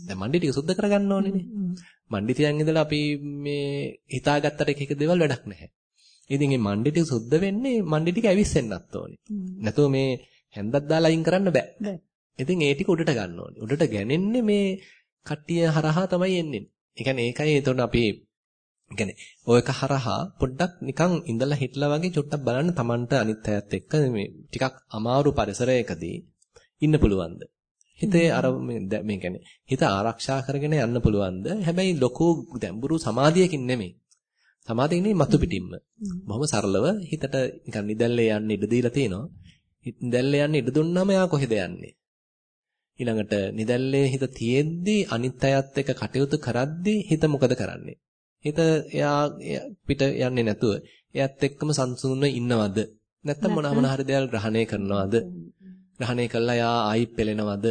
දැන් මණ්ඩි ටික සුද්ධ කරගන්න ඕනේනේ. මණ්ඩි තියන් ඉඳලා අපි මේ හිතාගත්තට එක එක දේවල් වැඩක් නැහැ. ඉතින් මේ මණ්ඩි ටික සුද්ධ වෙන්නේ මණ්ඩි ටික ඇවිස්සෙන්නත් ඕනේ. නැතුව මේ හැන්දක් දාලා අයින් කරන්න බෑ. ඉතින් ඒ ටික උඩට ගන්න ඕනේ. උඩට ගැනෙන්නේ මේ කට්ටිය හරහා තමයි එන්නේ. ඒ කියන්නේ ඒකයි එතකොට අපි කියන්නේ ඔය එක හරහා පොඩ්ඩක් නිකන් ඉඳලා හිටලා වගේ චුට්ටක් බලන්න Tamanට අනිත් අයත් එක්ක මේ ටිකක් අමාරු පරිසරයකදී ඉන්න පුළුවන්ද? හිතේ අර මේ කියන්නේ හිත ආරක්ෂා කරගෙන යන්න පුළුවන්ද? හැබැයි ලොකු ගැඹුරු සමාධියකින් නෙමෙයි. සමාධිය ඉන්නේ මතු පිටින්ම. බොහොම සරලව හිතට නිකන් නිදැල්ලේ යන්න ඉඩ දීලා තිනවා. නිදැල්ලේ යන්න ඉඩ දුන්නාම යා කොහෙද යන්නේ? ඊළඟට නිදැල්ලේ හිත තියෙද්දි අනිත් අයත් එක්ක කටයුතු කරද්දි හිත මොකද කරන්නේ? හිත එයා පිට යන්නේ නැතුව එයත් එක්කම සංසුන්ව ඉන්නවද? නැත්නම් මොන මොන හරි දේවල් ග්‍රහණය කරනවද? ග්‍රහණය කළා යා ආයි පෙලෙනවද?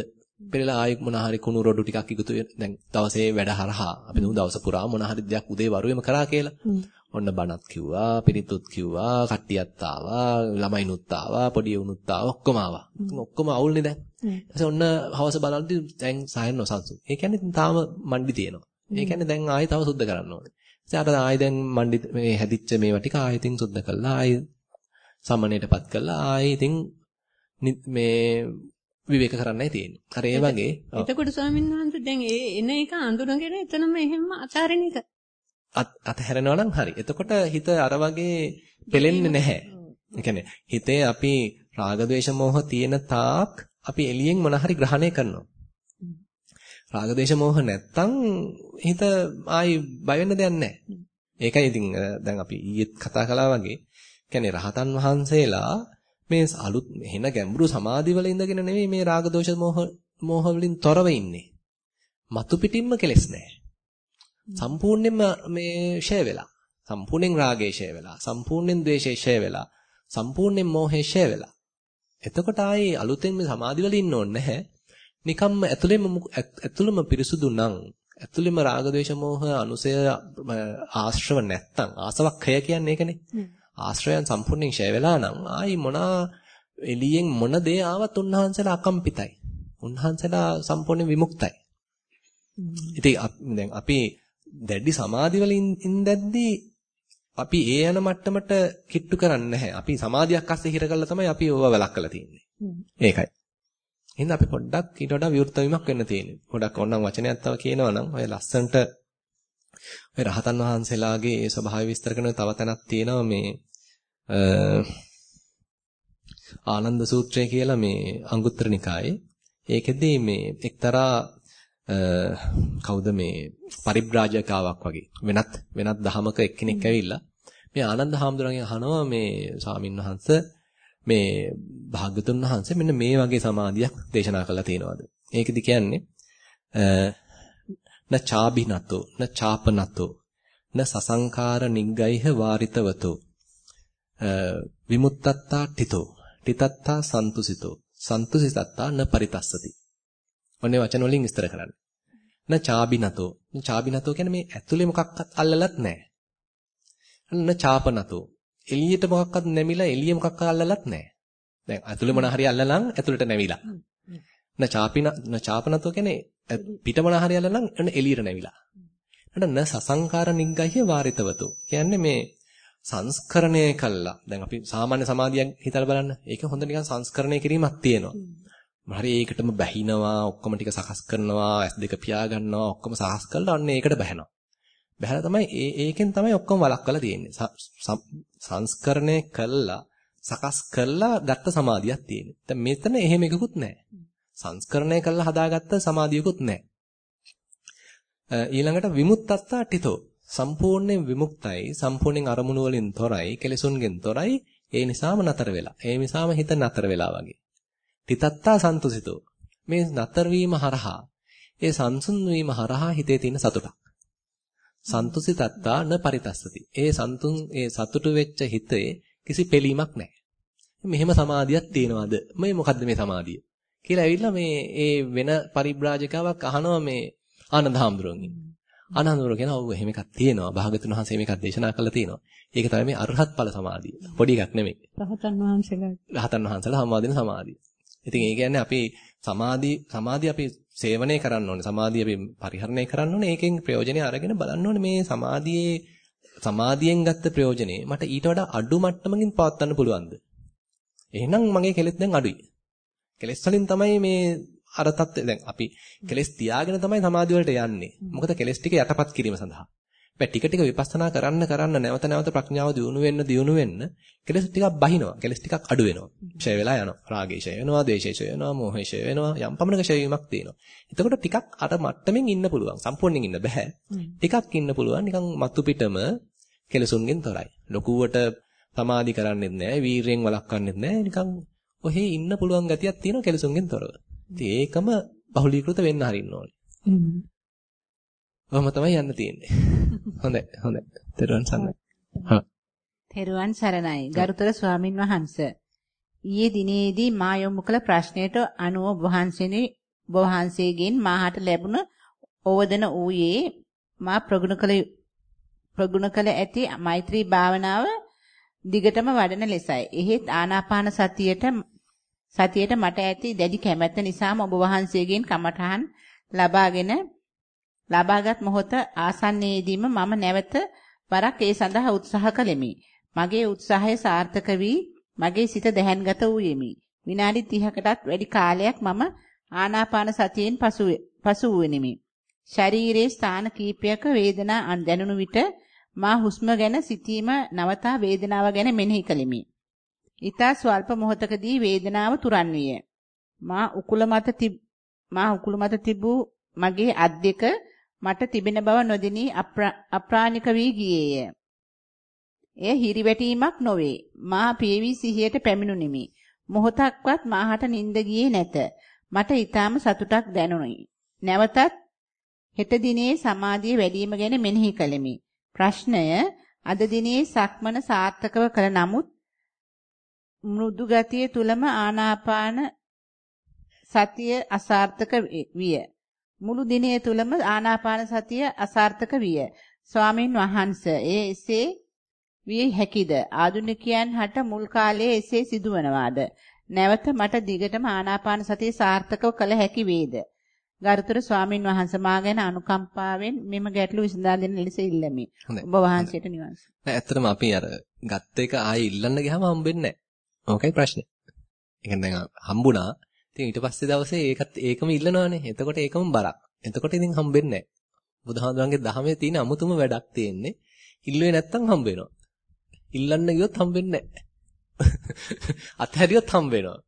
පෙරලා ආයෙ මොන හරි කුණු රොඩු ටිකක් එකතු දැන් දවසේ වැඩ හරහා අපි දුමු දවස පුරා මොන හරි දෙයක් උදේ වරුවේම කරා කියලා. ඔන්න බණත් කිව්වා, පිරිතුත් කිව්වා, කට්ටියත් ආවා, ළමයිනුත් ආවා, පොඩි උනුත් ආවා, ඔක්කොම ආවා. ඔක්කොම අවුල්නේ දැන්. ඊට ඔන්න හවස බලද්දි දැන් සායන නොසන්සු. ඒ කියන්නේ තාම මණ්ඩි තියෙනවා. ඒ කියන්නේ දැන් ආයෙ තව සුද්ධ කරන්න ඕනේ. අර ආයෙ දැන් මණ්ඩි මේ හැදිච්ච මේවා ටික ආයෙ ඉතින් සුද්ධ කළා. ආයෙ සමනයටපත් කළා. ආයෙ ඉතින් මේ විවේක කරන්නයි තියෙන්නේ. අර ඒ වගේ. එතකොට ස්වාමීන් වහන්සේ දැන් ඒ එන එක අඳුරගෙන එතනම එහෙම අතාරින එක. අතහැරෙනවා නම් හරි. එතකොට හිත අර වගේ පෙලෙන්නේ නැහැ. ඒ හිතේ අපි රාග මොහ තියෙන තාක් අපි එළියෙන් මොන හරි ග්‍රහණය කරනවා. රාග දේශ මොහ නැත්තම් හිත ආයි බය වෙන්න දෙයක් නැහැ. ඒකයි ඉතින් දැන් අපි ඊයේත් කතා කළා වගේ කියන්නේ රහතන් වහන්සේලා මේ අලුත් එහෙන ගැඹුරු සමාධිවල ඉඳගෙන නෙමෙයි මේ රාග දෝෂ මොහ මොහ වලින් තොරව ඉන්නේ. මතු පිටින්ම කෙලස් නැහැ. සම්පූර්ණයෙන්ම මේ ෂය වෙලා. සම්පූර්ණයෙන් රාගේ ෂය වෙලා. සම්පූර්ණයෙන් ද්වේෂේ ෂය වෙලා. සම්පූර්ණයෙන් මෝහේ ෂය වෙලා. එතකොට ආයේ අලුතෙන් මේ සමාධිවල ඉන්න ඕනේ නැහැ. නිකම්ම ඇතුළෙම ඇතුළෙම පිරිසුදු නම් ඇතුළෙම රාග ද්වේෂ මෝහ අනුසය ආශ්‍රව නැත්තම් ආසවක්ඛය කියන්නේ ඒකනේ. ආශ්‍රයයන් සම්පූර්ණයෙන් ඡය වෙලා නම් ආයි මොනා එළියෙන් මොන දේ ආවත් උන්වහන්සේලා අකම්පිතයි. උන්වහන්සේලා සම්පූර්ණ විමුක්තයි. ඉතින් දැන් අපි දැඩි සමාධි වලින් ඉඳද්දී අපි ඒ යන මට්ටමට කිට්ටු කරන්නේ නැහැ. අපි සමාධියක් අස්සේ හිර කරලා තමයි අපි ඕවා වලක්කලා තියෙන්නේ. ඒකයි. එහෙනම් අපි පොඩ්ඩක් ඊට වඩා විවෘත වීමක් වෙන්න තියෙන්නේ. පොඩ්ඩක් ඕනනම් වචනයක් තව කියනවා නම් ඔය ලස්සන්ට ඔය රහතන් වහන්සේලාගේ ඒ ස්වභාවය විස්තර කරන තව තැනක් තියෙනවා මේ ආනන්ද සූත්‍රය කියලා මේ අංගුත්තර නිකායේ ඒකෙදී මේ එක්තරා කවුද මේ පරිබ්‍රාජකාවක් වගේ. වෙනත් වෙනත් දහමක එක්කෙනෙක් ඇවිල්ලා මේ ආනන්ද හාමුදුරන්ගෙන් අහනවා මේ ස්වාමින් වහන්සේ මේ භාග්‍යතුන් වහන්සේ මෙන්න මේ වගේ සමාධියක් දේශනා කළා තියෙනවාද? ඒකෙදි කියන්නේ න චාබිනතෝ න චාපනතෝ න සසංකාර නිග්ගයිහ වාරිතවතෝ විමුත්තත්තා ඨිතෝ ඨිතත්තා සන්තුසිතෝ සන්තුසිතත්තා න පරිතස්සති ඔන්නේ වචන වලින් විස්තර කරන්නේ. න චාබිනතෝ චාබිනතෝ කියන්නේ මේ ඇතුලේ මොකක්වත් අල්ලලත් නැහැ න චාපනතෝ එළියට මොකක්වත් නැමිලා එළිය මොකක්වත් අල්ලලත් නැහැ දැන් ඇතුලේ මොන හරි අල්ලලන් ඇතුලට නැවිලා න චාපින න චාපනතෝ කියන්නේ පිට මොන හරි අල්ලලන් එළියට නැවිලා න සසංකාර නිග්ගහිය වාරිතවතෝ. කියන්නේ මේ සංස්කරණය කළා. දැන් අපි සාමාන්‍ය සමාධියක් හිතලා බලන්න. ඒක හොඳ නිකන් සංස්කරණය කිරීමක් තියෙනවා. හරි ඒකටම බැහිනවා, ඔක්කොම ටික සකස් කරනවා, S2 පියා ගන්නවා, ඔක්කොම සකස් කරලා අන්න ඒකට බැහැනවා. බැහැලා තමයි ඒ ඒකෙන් තමයි ඔක්කොම වළක්වලා තියෙන්නේ. සංස්කරණය කළා, සකස් කළා ගත්ත සමාධියක් තියෙන්නේ. දැන් මෙතන එහෙම එකකුත් නැහැ. සංස්කරණය කළා හදාගත්ත සමාධියකුත් නැහැ. ඊළඟට විමුක්තත්තා ටිතෝ සම්පූර්ණයෙන් විමුක්තයි සම්පූර්ණයෙන් අරමුණු වලින් තොරයි කෙලෙසුන්ගෙන් තොරයි ඒ නිසාම නතර වෙලා ඒ නිසාම හිත නතර වෙලා වගේ තිතත්තා සන්තුසිතෝ මේ නතර වීම හරහා ඒ සංසුන් වීම හරහා හිතේ තියෙන සතුටක් සන්තුසිතත්තා න පරිතස්සති ඒ සන්තුන් ඒ සතුටු වෙච්ච හිතේ කිසි පිළීමක් නැහැ මෙහෙම සමාධියක් තියෙනවද මේ මොකද්ද මේ සමාධිය කියලා ඇවිල්ලා මේ ඒ වෙන පරිබ්‍රාජකාවක් අහනවා මේ ආනන්ද හාමුදුරුවන්ගෙන් ආනන්දවර කියන ඔව් එහෙම එකක් තියෙනවා. භාගතුන් වහන්සේ මේකක් දේශනා කළා තියෙනවා. ඒක තමයි මේ අරහත් ඵල සමාධිය. පොඩි එකක් නෙමෙයි. රහතන් වහන්සේලා. රහතන් වහන්සේලා සමාදින සමාධිය. ඉතින් ඒ කියන්නේ අපි සමාධි සමාධිය අපි සේවනය කරන්න ඕනේ. සමාධිය අපි පරිහරණය කරන්න ඕනේ. ඒකෙන් ප්‍රයෝජනෙ අරගෙන බලන්න ඕනේ මේ සමාධියේ සමාධියෙන් ගත්ත ප්‍රයෝජනේ මට ඊට වඩා අඩු මට්ටමකින් පවත්වන්න පුළුවන්ද? එහෙනම් මගේ කෙලෙස් දැන් අඩුයි. කෙලෙස් වලින් තමයි මේ අර தත්ත්වය දැන් අපි කෙලස් තියාගෙන තමයි සමාධිය වලට යන්නේ. මොකද කෙලස් ටික යටපත් කිරීම සඳහා. හැබැයි ටික ටික විපස්සනා කරන්න කරන්න නැවත නැවත ප්‍රඥාව දියුණු වෙන්න දියුණු වෙන්න කෙලස් ටිකක් බහිනවා. කෙලස් ටිකක් අඩු වෙනවා. ඡය වෙලා යනවා. රාගය ඡය වෙනවා, ද්වේෂය ඡය වෙනවා, මෝහය ඡය වෙනවා. යම් පමණක ඡය වීමක් තියෙනවා. එතකොට ටිකක් අර මට්ටමින් ඉන්න පුළුවන්. සම්පූර්ණයෙන් ඉන්න බෑ. ටිකක් ඉන්න පුළුවන් නිකන් මතු පිටම කෙලසුන්ගෙන් තොරයි. ලොකුවට සමාධි කරන්නෙත් නෑ, වීරයෙන් වළක්වන්නෙත් නෑ. නිකන් ඔහේ ඉන්න පුළුවන් ගතියක් තියෙනවා කෙලසුන්ගෙන් තොරව. ඉතින් ඒකම බහුලීකృత වෙන්න හරින්න ඕනේ. ඔහොම තමයි යන්න තියෙන්නේ. හොඳයි හොඳයි. තෙරුවන් සරණයි. හා. තෙරුවන් සරණයි. ගරුතර ස්වාමින් වහන්සේ. ඊයේ දිනේදී මා යොමු කළ ප්‍රශ්නයට අනුව වහන්සේනේ වහන්සේගෙන් මාහට ලැබුණ ඕවදන ඌයේ මා ප්‍රගුණ කළ ප්‍රගුණ කළ ඇති මෛත්‍රී භාවනාව දිගටම වඩන ලෙසයි. එහෙත් ආනාපාන සතියට සතියට මට ඇති දැඩි කැමැත්ත නිසාම ඔබ වහන්සේගෙන් කමඨහන් ලබාගෙන ලබාගත් මොහොත ආසන්නයේදීම මම නැවත වරක් ඒ සඳහා උත්සාහ කළෙමි. මගේ උත්සාහය සාර්ථක වී මගේ සිත දැහැන්ගත වූයෙමි. විනාඩි 30කටත් වැඩි කාලයක් මම ආනාපාන සතියෙන් පසු වූෙමි. ශරීරයේ ස්ථාන කීපයක වේදනා දැනුණු විට මා හුස්ම ගැන සිතීම නවතා වේදනාව ගැන මෙනෙහි කළෙමි. ඊතා ස්වල්ප මොහොතකදී වේදනාව තුරන් විය. මා උකුල මත මා උකුල මත තිබූ මගේ අත් දෙක මට තිබෙන බව නොදෙනී අප්‍රාණික වී ගියේය. එය හිරිවැටීමක් නොවේ. මා පීවි සිහියට පැමිණුනිමි. මොහොතක්වත් මාහට නිින්ද ගියේ නැත. මට ඊටාම සතුටක් දැනුනි. නැවතත් හෙට දිනේ සමාධිය වැඩිම ගැන මෙනෙහි කළෙමි. ප්‍රශ්නය අද දිනේ සක්මන සාර්ථකව කළ නමුත් මෘදු ගතිය තුලම ආනාපාන සතිය අසාර්ථක විය. මුළු දිනය තුලම ආනාපාන සතිය අසාර්ථක විය. ස්වාමින් වහන්සේ ඒ එසේ විය හැකිද? ආධුනිකයන් හට මුල් කාලයේ එසේ සිදුවනවාද? නැවත මට දිගටම ආනාපාන සතිය සාර්ථකව කළ හැකි වේද? ගරුතර ස්වාමින් වහන්සේ මා ගැන අනුකම්පාවෙන් මෙම ගැටලු විසඳා දෙන ලෙස ඉල්ලමි. ඔබ වහන්සේට නිවන්. නෑ ඇත්තටම අපි අර ගත්ත එක ආයෙ ඉල්ලන්න ගියාම හම්බෙන්නේ නෑ. ඕකයි ප්‍රශ්නේ. ඒ කියන්නේ දැන් හම්බුණා. ඉතින් ඊට පස්සේ දවසේ ඒකත් ඒකම ඉල්ලනවානේ. එතකොට ඒකම බරක්. එතකොට ඉතින් හම්බෙන්නේ නැහැ. බුදුහාමුදුරන්ගේ දහමේ තියෙන අමුතුම වැඩක් තියෙන්නේ. ඉල්ලුවේ නැත්තම් හම්බ වෙනවා. ඉල්ලන්න ගියොත් හම්බෙන්නේ නැහැ. අතහැරියොත් හම්බ වෙනවා.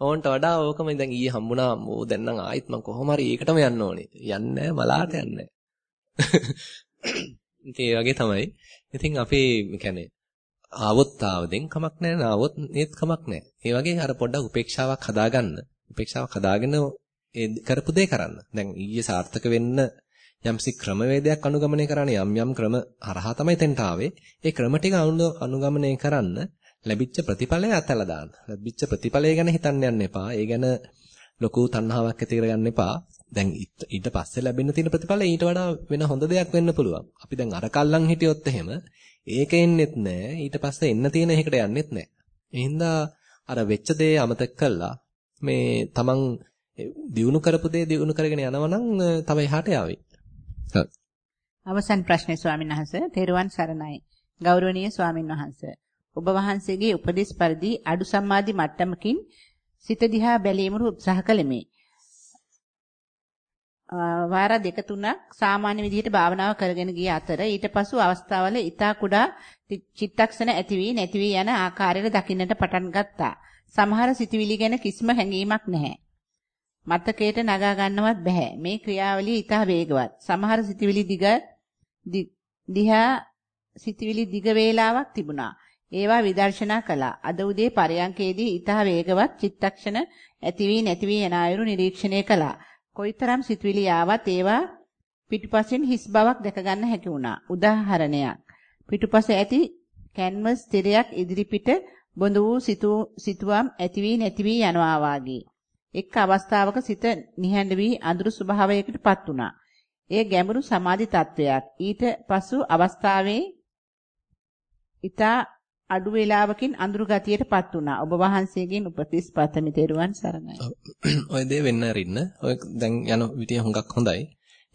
ඕන්ට වඩා ඕකම දැන් ඊයේ හම්බුණා ඕ දැන් නම් ආයෙත් මම කොහොම හරි ඒකටම යන්න ඕනේ. යන්නේ මලාට යන්නේ. ඉතින් ඒ වගේ තමයි. ඉතින් අපි කියන්නේ ආවොත් ආවදෙන් කමක් නැහැ නාවොත් ඒත් කමක් නැහැ. ඒ වගේ අර පොඩ්ඩක් උපේක්ෂාවක් හදාගන්න. උපේක්ෂාවක් හදාගෙන ඒ කරපු දේ කරන්න. දැන් ඊයේ සාර්ථක වෙන්න යම්සි ක්‍රමවේදයක් අනුගමනය කරන්න යම් යම් ක්‍රම හරහා තමයි තෙන්ට ආවේ. ඒ ක්‍රම ටික අනුගමනය කරන්න ලැබිච්ච ප්‍රතිඵලය අතහැලා දාන්න. ලැබිච්ච ප්‍රතිඵලය ගැන හිතන්න යන්න එපා. ඒ ගැන ලොකු තණ්හාවක් ඇති කරගන්න එපා. දැන් ඊට පස්සේ ලැබෙන්න තියෙන ප්‍රතිඵලය ඊට වඩා වෙන හොඳ දෙයක් වෙන්න පුළුවන්. අපි දැන් අර කල්ලන් හිටියොත් එහෙම ඒක එන්නෙත් නැහැ. ඊට පස්සේ එන්න තියෙන එකකට යන්නෙත් නැහැ. ඒ හින්දා අර වෙච්ච දේ අමතක කළා මේ තමන් දිනු කරපු දේ දිනු කරගෙන යනවා නම් තව එහාට යාවි. අවසන් ප්‍රශ්නේ ස්වාමීන් වහන්සේ තෙරුවන් සරණයි. ගෞරවනීය ස්වාමීන් වහන්සේ ඔබ වහන්සේගේ උපදෙස් පරිදි අඩු සම්මාදි මට්ටමකින් සිත දිහා බැලීමට උත්සාහ කළෙමි. වාර දෙක තුනක් සාමාන්‍ය විදිහට භාවනාව කරගෙන ගිය අතර ඊට පසු අවස්ථාවල ඊතා කුඩා චිත්තක්ෂණ ඇති වී නැති වී යන ආකාරයට දකින්නට පටන් ගත්තා. සමහර සිතුවිලි ගැන කිසිම හැඟීමක් නැහැ. මතකයට නගා ගන්නවත් බෑ. මේ ක්‍රියාවලිය ඊතා වේගවත්. සමහර සිතුවිලි දිග දිහා සිතුවිලි දිග වේලාවක් තිබුණා. ඒවා විදර්ශනා කළා. අද උදේ පරයන්කේදී ඊතා වේගවත් චිත්තක්ෂණ ඇති වී නැති වී යන අයුරු නිරීක්ෂණය කළා. කොයිතරම් සිතුවිලි ආවත් ඒවා පිටුපසින් හිස් බවක් දැක ගන්න හැකි වුණා. උදාහරණයක්. පිටුපස ඇති කැන්වස් තිරයක් ඉදිරිපිට බොඳ වූ සිතුවම් ඇති වී නැති වී යනවා වාගේ. එක් අවස්ථාවක සිත නිහඬ වී අඳුරු ස්වභාවයකටපත් වුණා. එය ගැඹුරු සමාධි තත්වයක්. ඊට පසු අවස්ථාවේ ඊතා අඩු වේලාවකින් අඳුරු ගතියටපත් වුණා. ඔබ වහන්සේගෙන් උපතිස් පතමි තෙරුවන් සරණයි. ඔය දේ වෙන්න අරින්න. ඔය දැන් යන විදිය හුඟක් හොඳයි.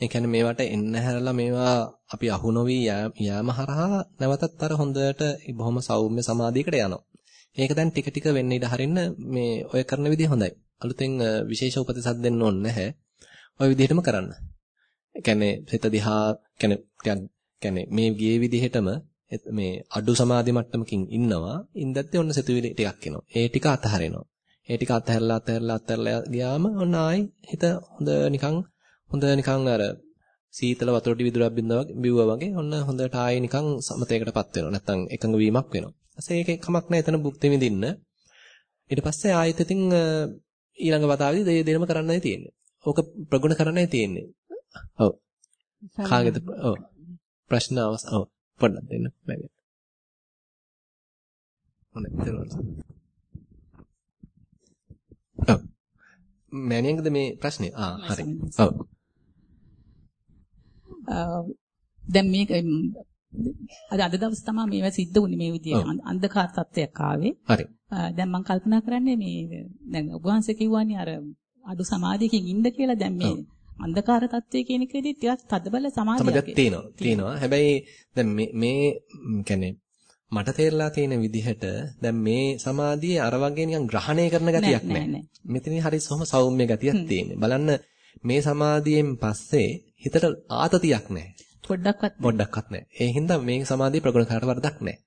ඒ කියන්නේ මේවට එන්න හැරලා මේවා අපි අහු නොවි යාම හරහා නැවතත් අර හොඳට බොහොම සෞම්‍ය සමාධියකට යනවා. ඒක දැන් ටික ටික වෙන්න ඉඩ හරින්න මේ ඔය කරන විදිය හොඳයි. අලුතෙන් විශේෂ උපදෙසක් දෙන්න ඕනේ නැහැ. ওই විදිහටම කරන්න. ඒ කියන්නේ හිත දිහා කියන්නේ මේ ගියේ විදිහටම මේ අඩු සමාධි මට්ටමකින් ඉන්නවා. ඉඳද්දී ඔන්න සිතුවිලි ටිකක් එනවා. ඒ ටික අතහරිනවා. ඒ ටික අතහැරලා අතහැරලා අතහැරලා ගියාම ඔන්න ආයි හිත හොඳ නිකන් හොඳ නිකන් අර සීතල වතුර ටි විදුරක් බිව්වා වගේ ඔන්න හොඳට ආයි නිකන් සමතේකටපත් වෙනවා. නැත්තම් එකඟ වීමක් වෙනවා. ඊපස්සේ ඒකේ කමක් නැහැ එතන භුක්ති විඳින්න. ඊට පස්සේ ආයෙත් ඉතින් ඊළඟ වතාවේදී දෙය දෙනම කරන්නයි තියෙන්නේ. ඕක ප්‍රගුණ කරන්නයි තියෙන්නේ. ඔව්. කාගේද? ඔව්. ප්‍රශ්න අවස් ඔව්. පොඩ්ඩක් දෙන්න ඉතින් ඔව්. මෑණියන්ගේද මේ ප්‍රශ්නේ? ආ හරි. ඔව්. දැන් මේක අද අද දවස් තමයි මේවා සිද්ධ වුනේ මේ විදිහට අන්ධකාර තත්ත්වයක් ආවේ. හරි. දැන් මම කල්පනා කරන්නේ මේ දැන් ඔබ වහන්සේ කිව්වනේ අර අඩු සමාධියකින් ඉන්න කියලා දැන් මේ අන්ධකාර තත්ත්වයේ කියන එකේදී ටිකක් තදබල සමාධියක් තියෙනවා. තියෙනවා. හැබැයි දැන් මේ මේ කියන්නේ මට තේරලා තියෙන විදිහට දැන් මේ සමාධියේ අර වගේ නිකන් ග්‍රහණය කරන ගතියක් නැහැ. මෙතන හරි සොම සෞම්‍ය ගතියක් තියෙන්නේ. බලන්න මේ සමාධියෙන් පස්සේ හිතට ආතතියක් නැහැ. පොඩ්ඩක්වත් පොඩ්ඩක්වත් නැහැ. ඒ හින්දා මේ සමාධිය ප්‍රගුණ කරාට වරදක් නැහැ.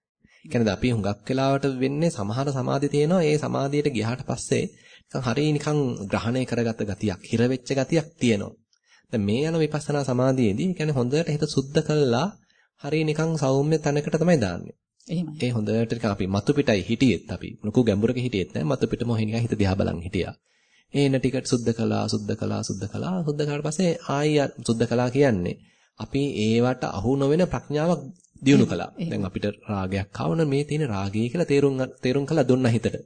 කියන්නේ අපි හුඟක් වෙලාවට වෙන්නේ සමහර සමාධි තියෙනවා. ඒ සමාධියට ගියාට පස්සේ නිකන් හරිය නිකන් ග්‍රහණය කරගත්ත ගතියක්, හිර වෙච්ච ගතියක් තියෙනවා. දැන් මේ යන විපස්සනා සමාධියේදී කියන්නේ හොඳට හිත සුද්ධ කළා හරිය නිකන් සෞම්‍ය තැනකට තමයි දාන්නේ. එහෙමයි. ඒ හොඳට නිකන් අපි මතු පිටයි හිටියෙත් අපි ලොකු ගැඹුරක හිටියෙත් නෑ මතු පිටම ඔහේ නිකන් හිත දිහා බලන් හිටියා. ඒන ටිකට සුද්ධ කළා, සුද්ධ කළා, සුද්ධ කළා, සුද්ධ කළාට පස්සේ ආයි සුද්ධ කළා කියන්නේ අපි ඒවට අහු නොවන ප්‍රඥාවක් දියුණු කළා. දැන් අපිට රාගයක් ආවන මේ තියෙන රාගය කියලා තේරුම් තේරුම් කළා දුන්නා හිතට.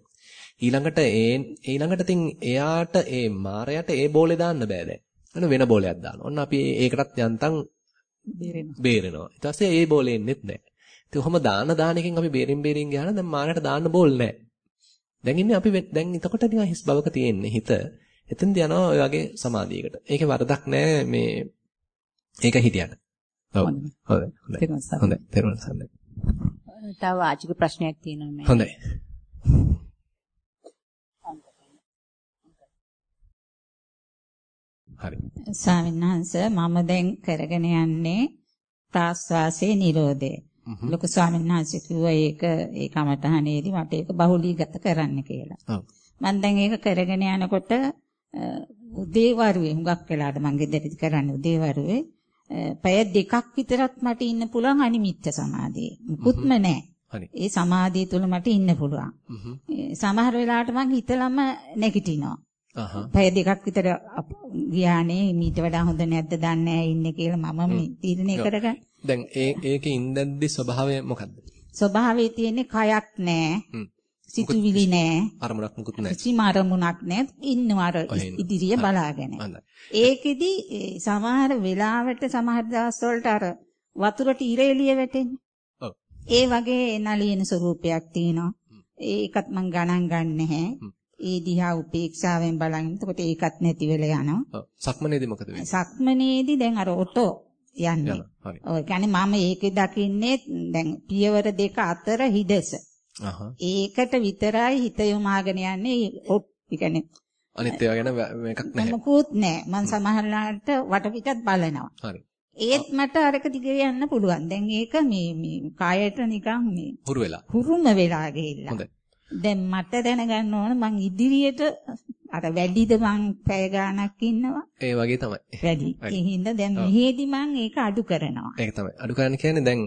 ඊළඟට ඒ ඊළඟට තින් එයාට ඒ මාරයට ඒ බෝලේ දාන්න බෑ දැන්. අන්න වෙන බෝලයක් දානවා. ඔන්න අපි ඒකටත් යන්තම් බේරෙනවා. බේරෙනවා. ඊට පස්සේ ඒ බෝලේ එන්නෙත් නැහැ. ඉතින් කොහොම දාන දාන එකෙන් අපි බේරින් බේරින් ගියාම දැන් මාරයට දාන්න බෝල් නැහැ. දැන් ඉන්නේ අපි දැන් එතකොට නිකන් හිස් බවක තියෙන්නේ හිත. එතෙන්ද යනවා ඔය වගේ සමාධියකට. ඒකේ වරදක් නැහැ මේ ඒක හිටියට. ඔව්. හොඳයි. හොඳයි. හොඳයි. තේරුණා සම්මත. තව වාචික ප්‍රශ්නයක් තියෙනවා මම. හොඳයි. හරි. ස්වාමීන් වහන්සේ මම දැන් කරගෙන යන්නේ ප්‍රාශ්වාසයේ නිරෝධය. ලොකු ස්වාමීන් වහන්සේ කිව්වා ඒක ඒ කමටහනේදී මට ඒක බහුලීගත කරන්න කියලා. ඔව්. මම දැන් ඒක කරගෙන යනකොට උදේවරුේ හුඟක් වෙලාට මම ගෙදරදි කරන්නේ උදේවරුේ පැය දෙකක් විතරක් මට ඉන්න පුළුවන් අනිමිත්ත සමාධියේ. මුකුත්ම නැහැ. ඒ සමාධිය තුල මට ඉන්න පුළුවන්. සමහර වෙලාවට මං හිතලම නැගිටිනවා. පැය දෙකක් විතර ගියානේ මීට වඩා හොඳ නැද්ද දන්නේ නැහැ ඉන්නේ කියලා මම තීරණය කරගන්න. දැන් ඒ ඒකේ ඉඳද්දි ස්වභාවය මොකද්ද? ස්වභාවයේ තියෙන්නේ කයක් නැහැ. සිතුවිලි නැහැ. අරමුණක් මුකුත් නැහැ. කිසිම අරමුණක් නැහැ. ඉන්නවා ඉදිරිය බලාගෙන. ඒකෙදි සමහර වෙලාවට සමහර දවස් වලට අර වතුරට ඉර එළිය වැටෙන්නේ. ඒ වගේ නලියන ස්වරූපයක් තියෙනවා. ඒකත් මං ගණන් ගන්න නැහැ. ඒ දිහා උපේක්ෂාවෙන් බලන් එතකොට ඒකත් නැති වෙලා යනවා. සක්මනේදී මොකද වෙන්නේ? සක්මනේදී දැන් අර ඔටෝ යන්නේ. ඔය කියන්නේ මම ඒකේ දකින්නේ දැන් පියවර දෙක අතර හිදස. ඒකට විතරයි හිත යොමාගෙන යන්නේ. ඔත් කියන්නේ අනිත් ඒවා ගැන මේකක් නැහැ. මොකුත් නැහැ. මම සමහරලාට වටපිටත් බලනවා. හරි. ඒත් මට අරක දිගේ යන්න පුළුවන්. දැන් ඒක මේ මේ කායයට නිකන් මේ හුරු වෙලා. හුරුම වෙලා ගිහිල්ලා. හොඳයි. දැන් මට දැනගන්න ඕන මං ඉදිරියට අර වැඩිද මං පැය ගාණක් ඉන්නවා. ඒ වගේ තමයි. වැඩි. ඒ හින්දා දැන් මෙහෙදි මං ඒක අඩු කරනවා. ඒක තමයි. අඩු කරන්න කියන්නේ දැන්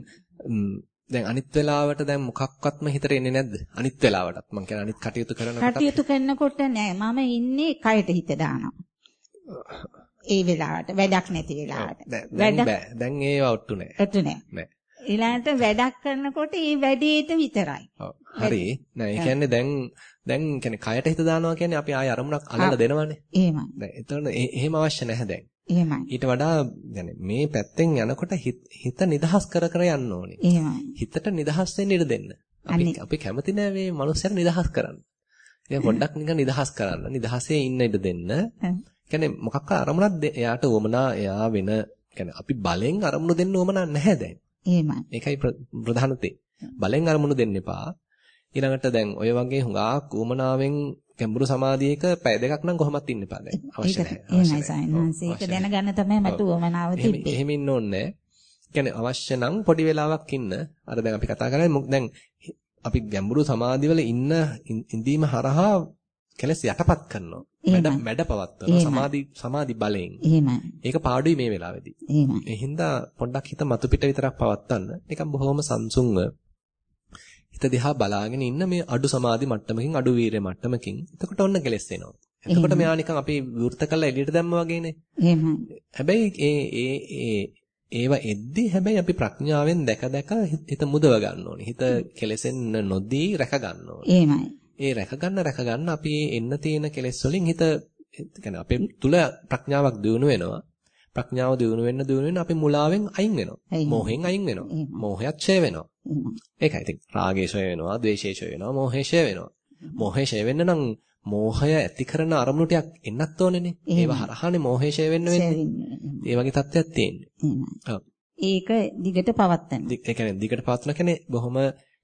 දැන් අනිත් වෙලාවට දැන් මොකක්වත්ම හිතට එන්නේ නැද්ද? අනිත් වෙලාවටත් මං කියන්නේ අනිත් කටයුතු කරනකොට කටයුතු කරනකොට නෑ මම ඉන්නේ කයට හිත දානවා. ඒ වෙලාවට වැඩක් නැති වෙලාවට. වැඩ බෑ. දැන් ඒව ඔට්ටු නෑ. ඔට්ටු නෑ. නෑ. ඊළඟට වැඩක් කරනකොට ඒ වැඩේට විතරයි. ඔව්. හරි. නෑ ඒ කියන්නේ දැන් දැන් කියන්නේ කයට හිත දානවා කියන්නේ අපි ආය අරමුණක් අල්ලලා දෙනවනේ. එහෙමයි. දැන් එතකොට එහෙම අවශ්‍ය නැහැ දැන්. එහෙමයි. ඊට වඩා يعني මේ පැත්තෙන් යනකොට හිත නිදහස් කර කර යන්න ඕනේ. එහෙමයි. හිතට නිදහස් වෙන්න ඉඩ දෙන්න. අපි අපි කැමති නෑ මේ මනුස්සයර නිදහස් කරන්න. ඉතින් පොඩ්ඩක් නිකන් නිදහස් කරන්න. නිදහසේ ඉන්න ඉඩ දෙන්න. කියන්නේ මොකක් අරමුණක් එයාට වමනා එයා වෙන කියන්නේ අපි බලෙන් අරමුණු දෙන්න වමනා නැහැ දැන්. එහෙමයි. ඒකයි ප්‍රධාන තේ. බලෙන් අරමුණු දෙන්න එපා. ඊළඟට දැන් ඔය වගේ හුඟක් උමනාවෙන් ගැඹුරු සමාධියක පැය දෙකක් නම් කොහොමත් ඉන්න එපා දැන්. අවශ්‍ය නැහැ. එහෙමයි සයින්ස්. ඒක දැනගන්න තමයි මට උමනාව තිබ්බේ. එහෙම ඉන්න ඕනේ නැහැ. අවශ්‍ය නම් පොඩි වෙලාවක් ඉන්න. අර දැන් අපි කතා කරන්නේ දැන් අපි ගැඹුරු සමාධිවල ඉන්න ඉඳීම හරහා කෙලස් යටපත් කරනවා. මැඩ මැඩ පවත්වනවා සමාධි සමාධි බලයෙන්. එහෙමයි. ඒක පාඩුයි මේ වෙලාවේදී. එහෙමයි. ඒ හින්දා පොඩ්ඩක් හිත මතු පිට විතරක් පවත්වන්න. නිකන් බොහොම සංසුන්ව හිත දිහා බලාගෙන ඉන්න මේ අඩු සමාධි මට්ටමකින් අඩු වීර්ය මට්ටමකින්. එතකොට ඔන්න කෙලස් එනවා. එතකොට මෙයා නිකන් අපි විවෘත කරලා එළියට දැම්ම වගේනේ. එහෙමයි. හැබැයි ඒ ඒ ඒ ඒව එද්දි හැබැයි අපි ප්‍රඥාවෙන් දැක දැක හිත මුදව ගන්න ඕනේ. හිත කෙලසෙන්න නොදී රැක ගන්න ඕනේ. එහෙමයි. ඒ රැක ගන්න රැක ගන්න අපි එන්න තියෙන කෙලෙස් වලින් හිත කියන්නේ අපේ තුල ප්‍රඥාවක් දියුණු වෙනවා. ප්‍රඥාව දියුණු වෙන්න දියුණු වෙන්න අපි මුලාවෙන් අයින් වෙනවා. මෝහෙන් අයින් වෙනවා. මෝහයත් ඡය වෙනවා. ඒකයි ඉතින් රාගය ඡය වෙනවා, ද්වේෂය ඡය වෙනවා, මෝහය ඡය වෙනවා. මෝහය ඡය වෙන්න නම් මෝහය ඇති කරන අරමුණු ටිකක් එන්නත් ඕනේනේ. ඒව හරහානේ මෝහය ඡය වෙන්න වෙන්නේ. ඒ වගේ තත්ත්වයක් තියෙන්නේ. ඒක දිගට පවත්තන්න. ඒ කියන්නේ දිගට පවත්වන කියන්නේ බොහොම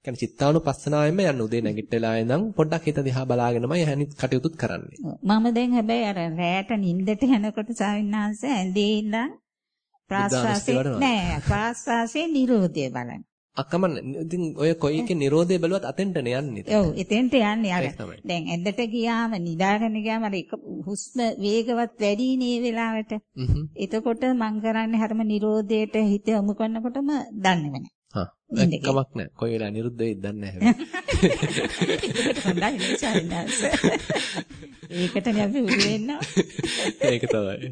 කියන්නේ චිත්තානුපස්සනාවෙන්ම යන්න උදේ නැගිටලා ඉඳන් පොඩ්ඩක් හිත දිහා බලාගෙනමයි අනිත් කටයුතුත් කරන්නේ. මම දැන් හැබැයි අර රැයට නිින්දට යනකොට සාවින්නාංශ ඇඳේ ඉඳන් ප්‍රාශ්වාසයේ නෑ ප්‍රාශ්වාසයේ නිරෝධය බලන්න. අකමන්න ඉතින් ඔය කොයි එකේ නිරෝධය බැලුවත් අතෙන්ටනේ යන්නේ. ඔව් එතෙන්ට යන්නේ අර. දැන් ඇඳට ගියාම නිදාගෙන ගියාම අර එක හුස්ම වේගවත් වැඩි නේ වෙලාවට. එතකොට මං කරන්නේ හැරම නිරෝධයට හිත යොමු කරනකොටම දන්නේම නෑ. හා කමක් නැහැ. කොයි වෙලාව නිරුද්ධ වෙයිද දන්නේ නැහැ. ඒකටනේ අපි උරු වෙන්න. ඒක තමයි.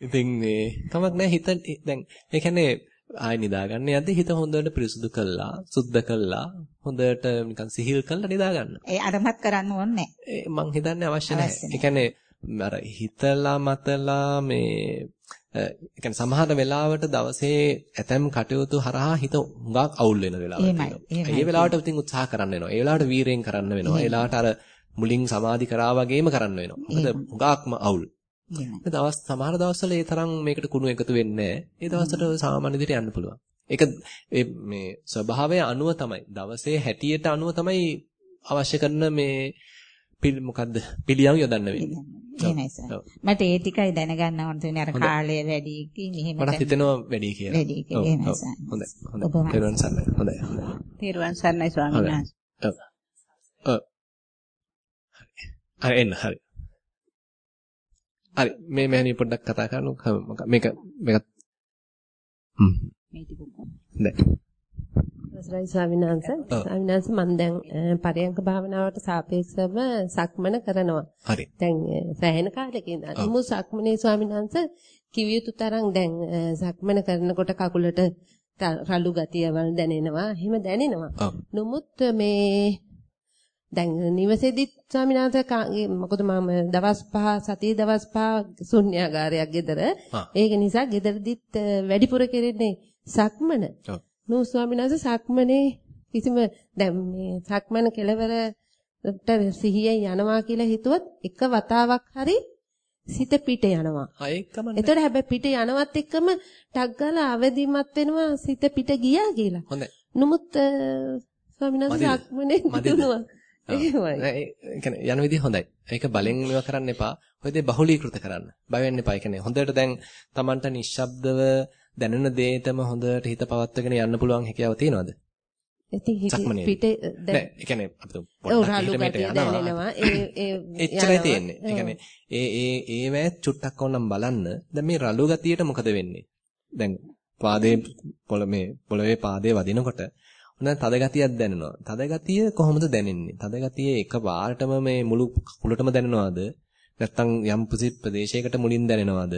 ඉතින් මේ කමක් නැහැ හිත දැන් ඒ කියන්නේ ආයි නිදාගන්න යද්දි හිත හොඳට පිරිසුදු කළා, සුද්ධ කළා, හොඳට නිකන් සිහිල් කළා නිදාගන්න. ඒ අරමත් කරන්න ඕනේ නැහැ. මං හිතන්නේ අවශ්‍ය නැහැ. ඒ කියන්නේ අර හිතලා මතලා මේ ඒ කියන්නේ සමහර වෙලාවට දවසේ ඇතැම් කටයුතු හරහා හිත හුඟක් අවුල් වෙන වෙලාවක් තියෙනවා. ඒ වෙලාවට ඉතින් උත්සාහ කරන්න වෙනවා. ඒ වෙලාවට වීරයෙන් කරන්න වෙනවා. ඒ වෙලාවට අර මුලින් සමාධි කරා වගේම කරන්න වෙනවා. මොකද හුඟක්ම අවුල්. දවස් සමහර දවස්වල ඒ තරම් මේකට කුණු එකතු වෙන්නේ නැහැ. ඒ දවස්වලට සාමාන්‍ය විදිහට යන්න පුළුවන්. ඒක මේ ස්වභාවය අනුව තමයි. දවසේ හැටියට අනුව තමයි අවශ්‍ය කරන මේ පිළ මොකද්ද පිළියම් යොදන්න වෙන්නේ. එහෙමයි සර්. මට ඒ ටිකයි දැනගන්න ඕන තුනේ අර කාලය වැඩි කි මෙහෙම මට හිතෙනවා වැඩි කියලා. වැඩි කියලා එහෙමයි සර්. හොඳයි. හොඳයි. තෙරුවන් සරණයි. හොඳයි. තෙරුවන් සරණයි ස්වාමීන් වහන්සේ. ඔව්. හරි එන්න හරි. හරි මේ මෑණිය පොඩ්ඩක් කතා කරන්නකෝ මේක මේක හ්ම් මේ දැන් අවසරයි ස්වාමීන් වහන්සේ. ස්වාමීන් වහන්සේ මම දැන් පරයන්ක භාවනාවට සාපේක්ෂව සක්මන කරනවා. හරි. දැන් සෑහෙන කාලෙක ඉඳන්. නමුත් සක්මනේ ස්වාමීන් වහන්සේ කිව යුතු තරම් දැන් සක්මන කරනකොට කකුලට රළු ගතියවල් දැනෙනවා. එහෙම දැනෙනවා. නමුත් මේ දැන් නිවසේදිත් ස්වාමීන් වහන්සේ මොකද මම දවස් පහ සතිය දවස් පහ ශුන්‍යාගාරයක් ගෙදර. ඒක නිසා ගෙදරදිත් වැඩිපුර කෙරෙන්නේ සක්මන. නෝ ස්වාමීන් වහන්සේ සක්මනේ කිසිම දැන් මේ සක්මන කෙලවරට සිහියෙන් යනවා කියලා හිතුවත් එක වතාවක් හරි සිත පිට යනවා. ආ ඒකම නෑ. එතකොට හැබැයි පිට යනවත් එක්කම ටක් ගාලා අවදිමත් වෙනවා සිත පිට ගියා කියලා. හොඳයි. නමුත් ස්වාමීන් වහන්සේ සක්මනේ දිනුවා. ඒ කියන්නේ යන විදිහ හොඳයි. ඒක බලෙන් මේවා කරන්න එපා. ඔය දේ බහුලීකృత කරන්න. බය වෙන්න එපා. ඒ කියන්නේ හොඳට දැන් Tamanට නිශ්ශබ්දව දැනෙන දේටම හොඳට හිත පවත්වාගෙන යන්න පුළුවන් හැකියාව තියෙනවද? ඉතින් පිටේ දැන් ඒ කියන්නේ අපිට පොඩ්ඩක් හිතමෙට යනවා. ඒ ඒ එච්චරයි තියෙන්නේ. ඒ කියන්නේ ඒ ඒ ඒවැ චුට්ටක් ඕනම් බලන්න. දැන් මේ රළු ගතියට මොකද වෙන්නේ? දැන් පාදේ පොළමේ පොළවේ පාදේ වදිනකොට ඔන්න තද ගතියක් දැනෙනවා. තද ගතිය කොහොමද දැනෙන්නේ? තද ගතිය එක වාරටම මේ මුළු කුලටම දැනෙනවද? නැත්නම් යම් ප්‍රදේශයකට මුලින් දැනෙනවද?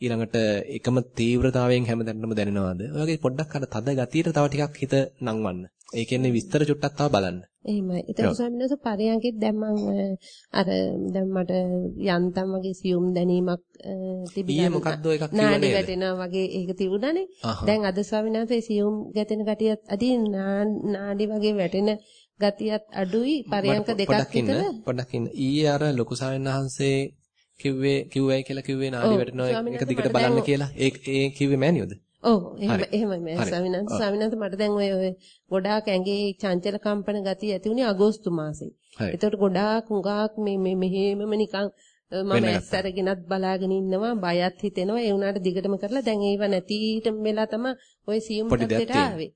ඊළඟට එකම තීව්‍රතාවයෙන් හැමදැනටම දැනෙනවද? ඔය වගේ පොඩ්ඩක් අර තද ගතියට තව ටිකක් හිත නංවන්න. ඒ කියන්නේ විස්තර චුට්ටක් තව බලන්න. එහෙමයි. ඒතර ස්වාමීන් වහන්සේ පරයන්කෙත් දැන් මම අර දැන් මට යන්තම් වගේ සියුම් දැනීමක් තිබුණා. ඊයේ මොකද්ද එකක් කිව්වනේ? නාඩි වැටෙනවා වගේ ඒක තිබුණානේ. දැන් අද ස්වාමීන් වහන්සේ සියුම් ගැටෙන ගතියත් අදී නාඩි වගේ වැටෙන ගතියත් අඩුයි පරයන්ක දෙකක් විතර. පොඩ්ඩක් ඉන්න. ඊයේ අර ලොකු සායන් වහන්සේ කිව්වේ කිව්වයි කියලා කිව්වේ නාඩි වැටෙනවා එක දිගට බලන්න කියලා. ඒ ඒ කිව්වේ මෑනියෝද? ඔව් එහෙම එහෙමයි මම ස්වාමිනාන්ත ස්වාමිනාන්ත මට දැන් ඔය ඔය ගොඩාක් ඇඟේ චංචල කම්පන ගතිය ඇති වුණේ අගෝස්තු මාසේ. එතකොට ගොඩාක් හුඟක් මේ මේ මෙහෙමම නිකන් මම ඇස්සරගෙනත් බලාගෙන ඉන්නවා බයත් හිතෙනවා ඒ වුණාට දිගටම කරලා දැන් ඒව නැතිට වෙලා තමයි ඔය සියුම් තත්ත්වයට ආවේ.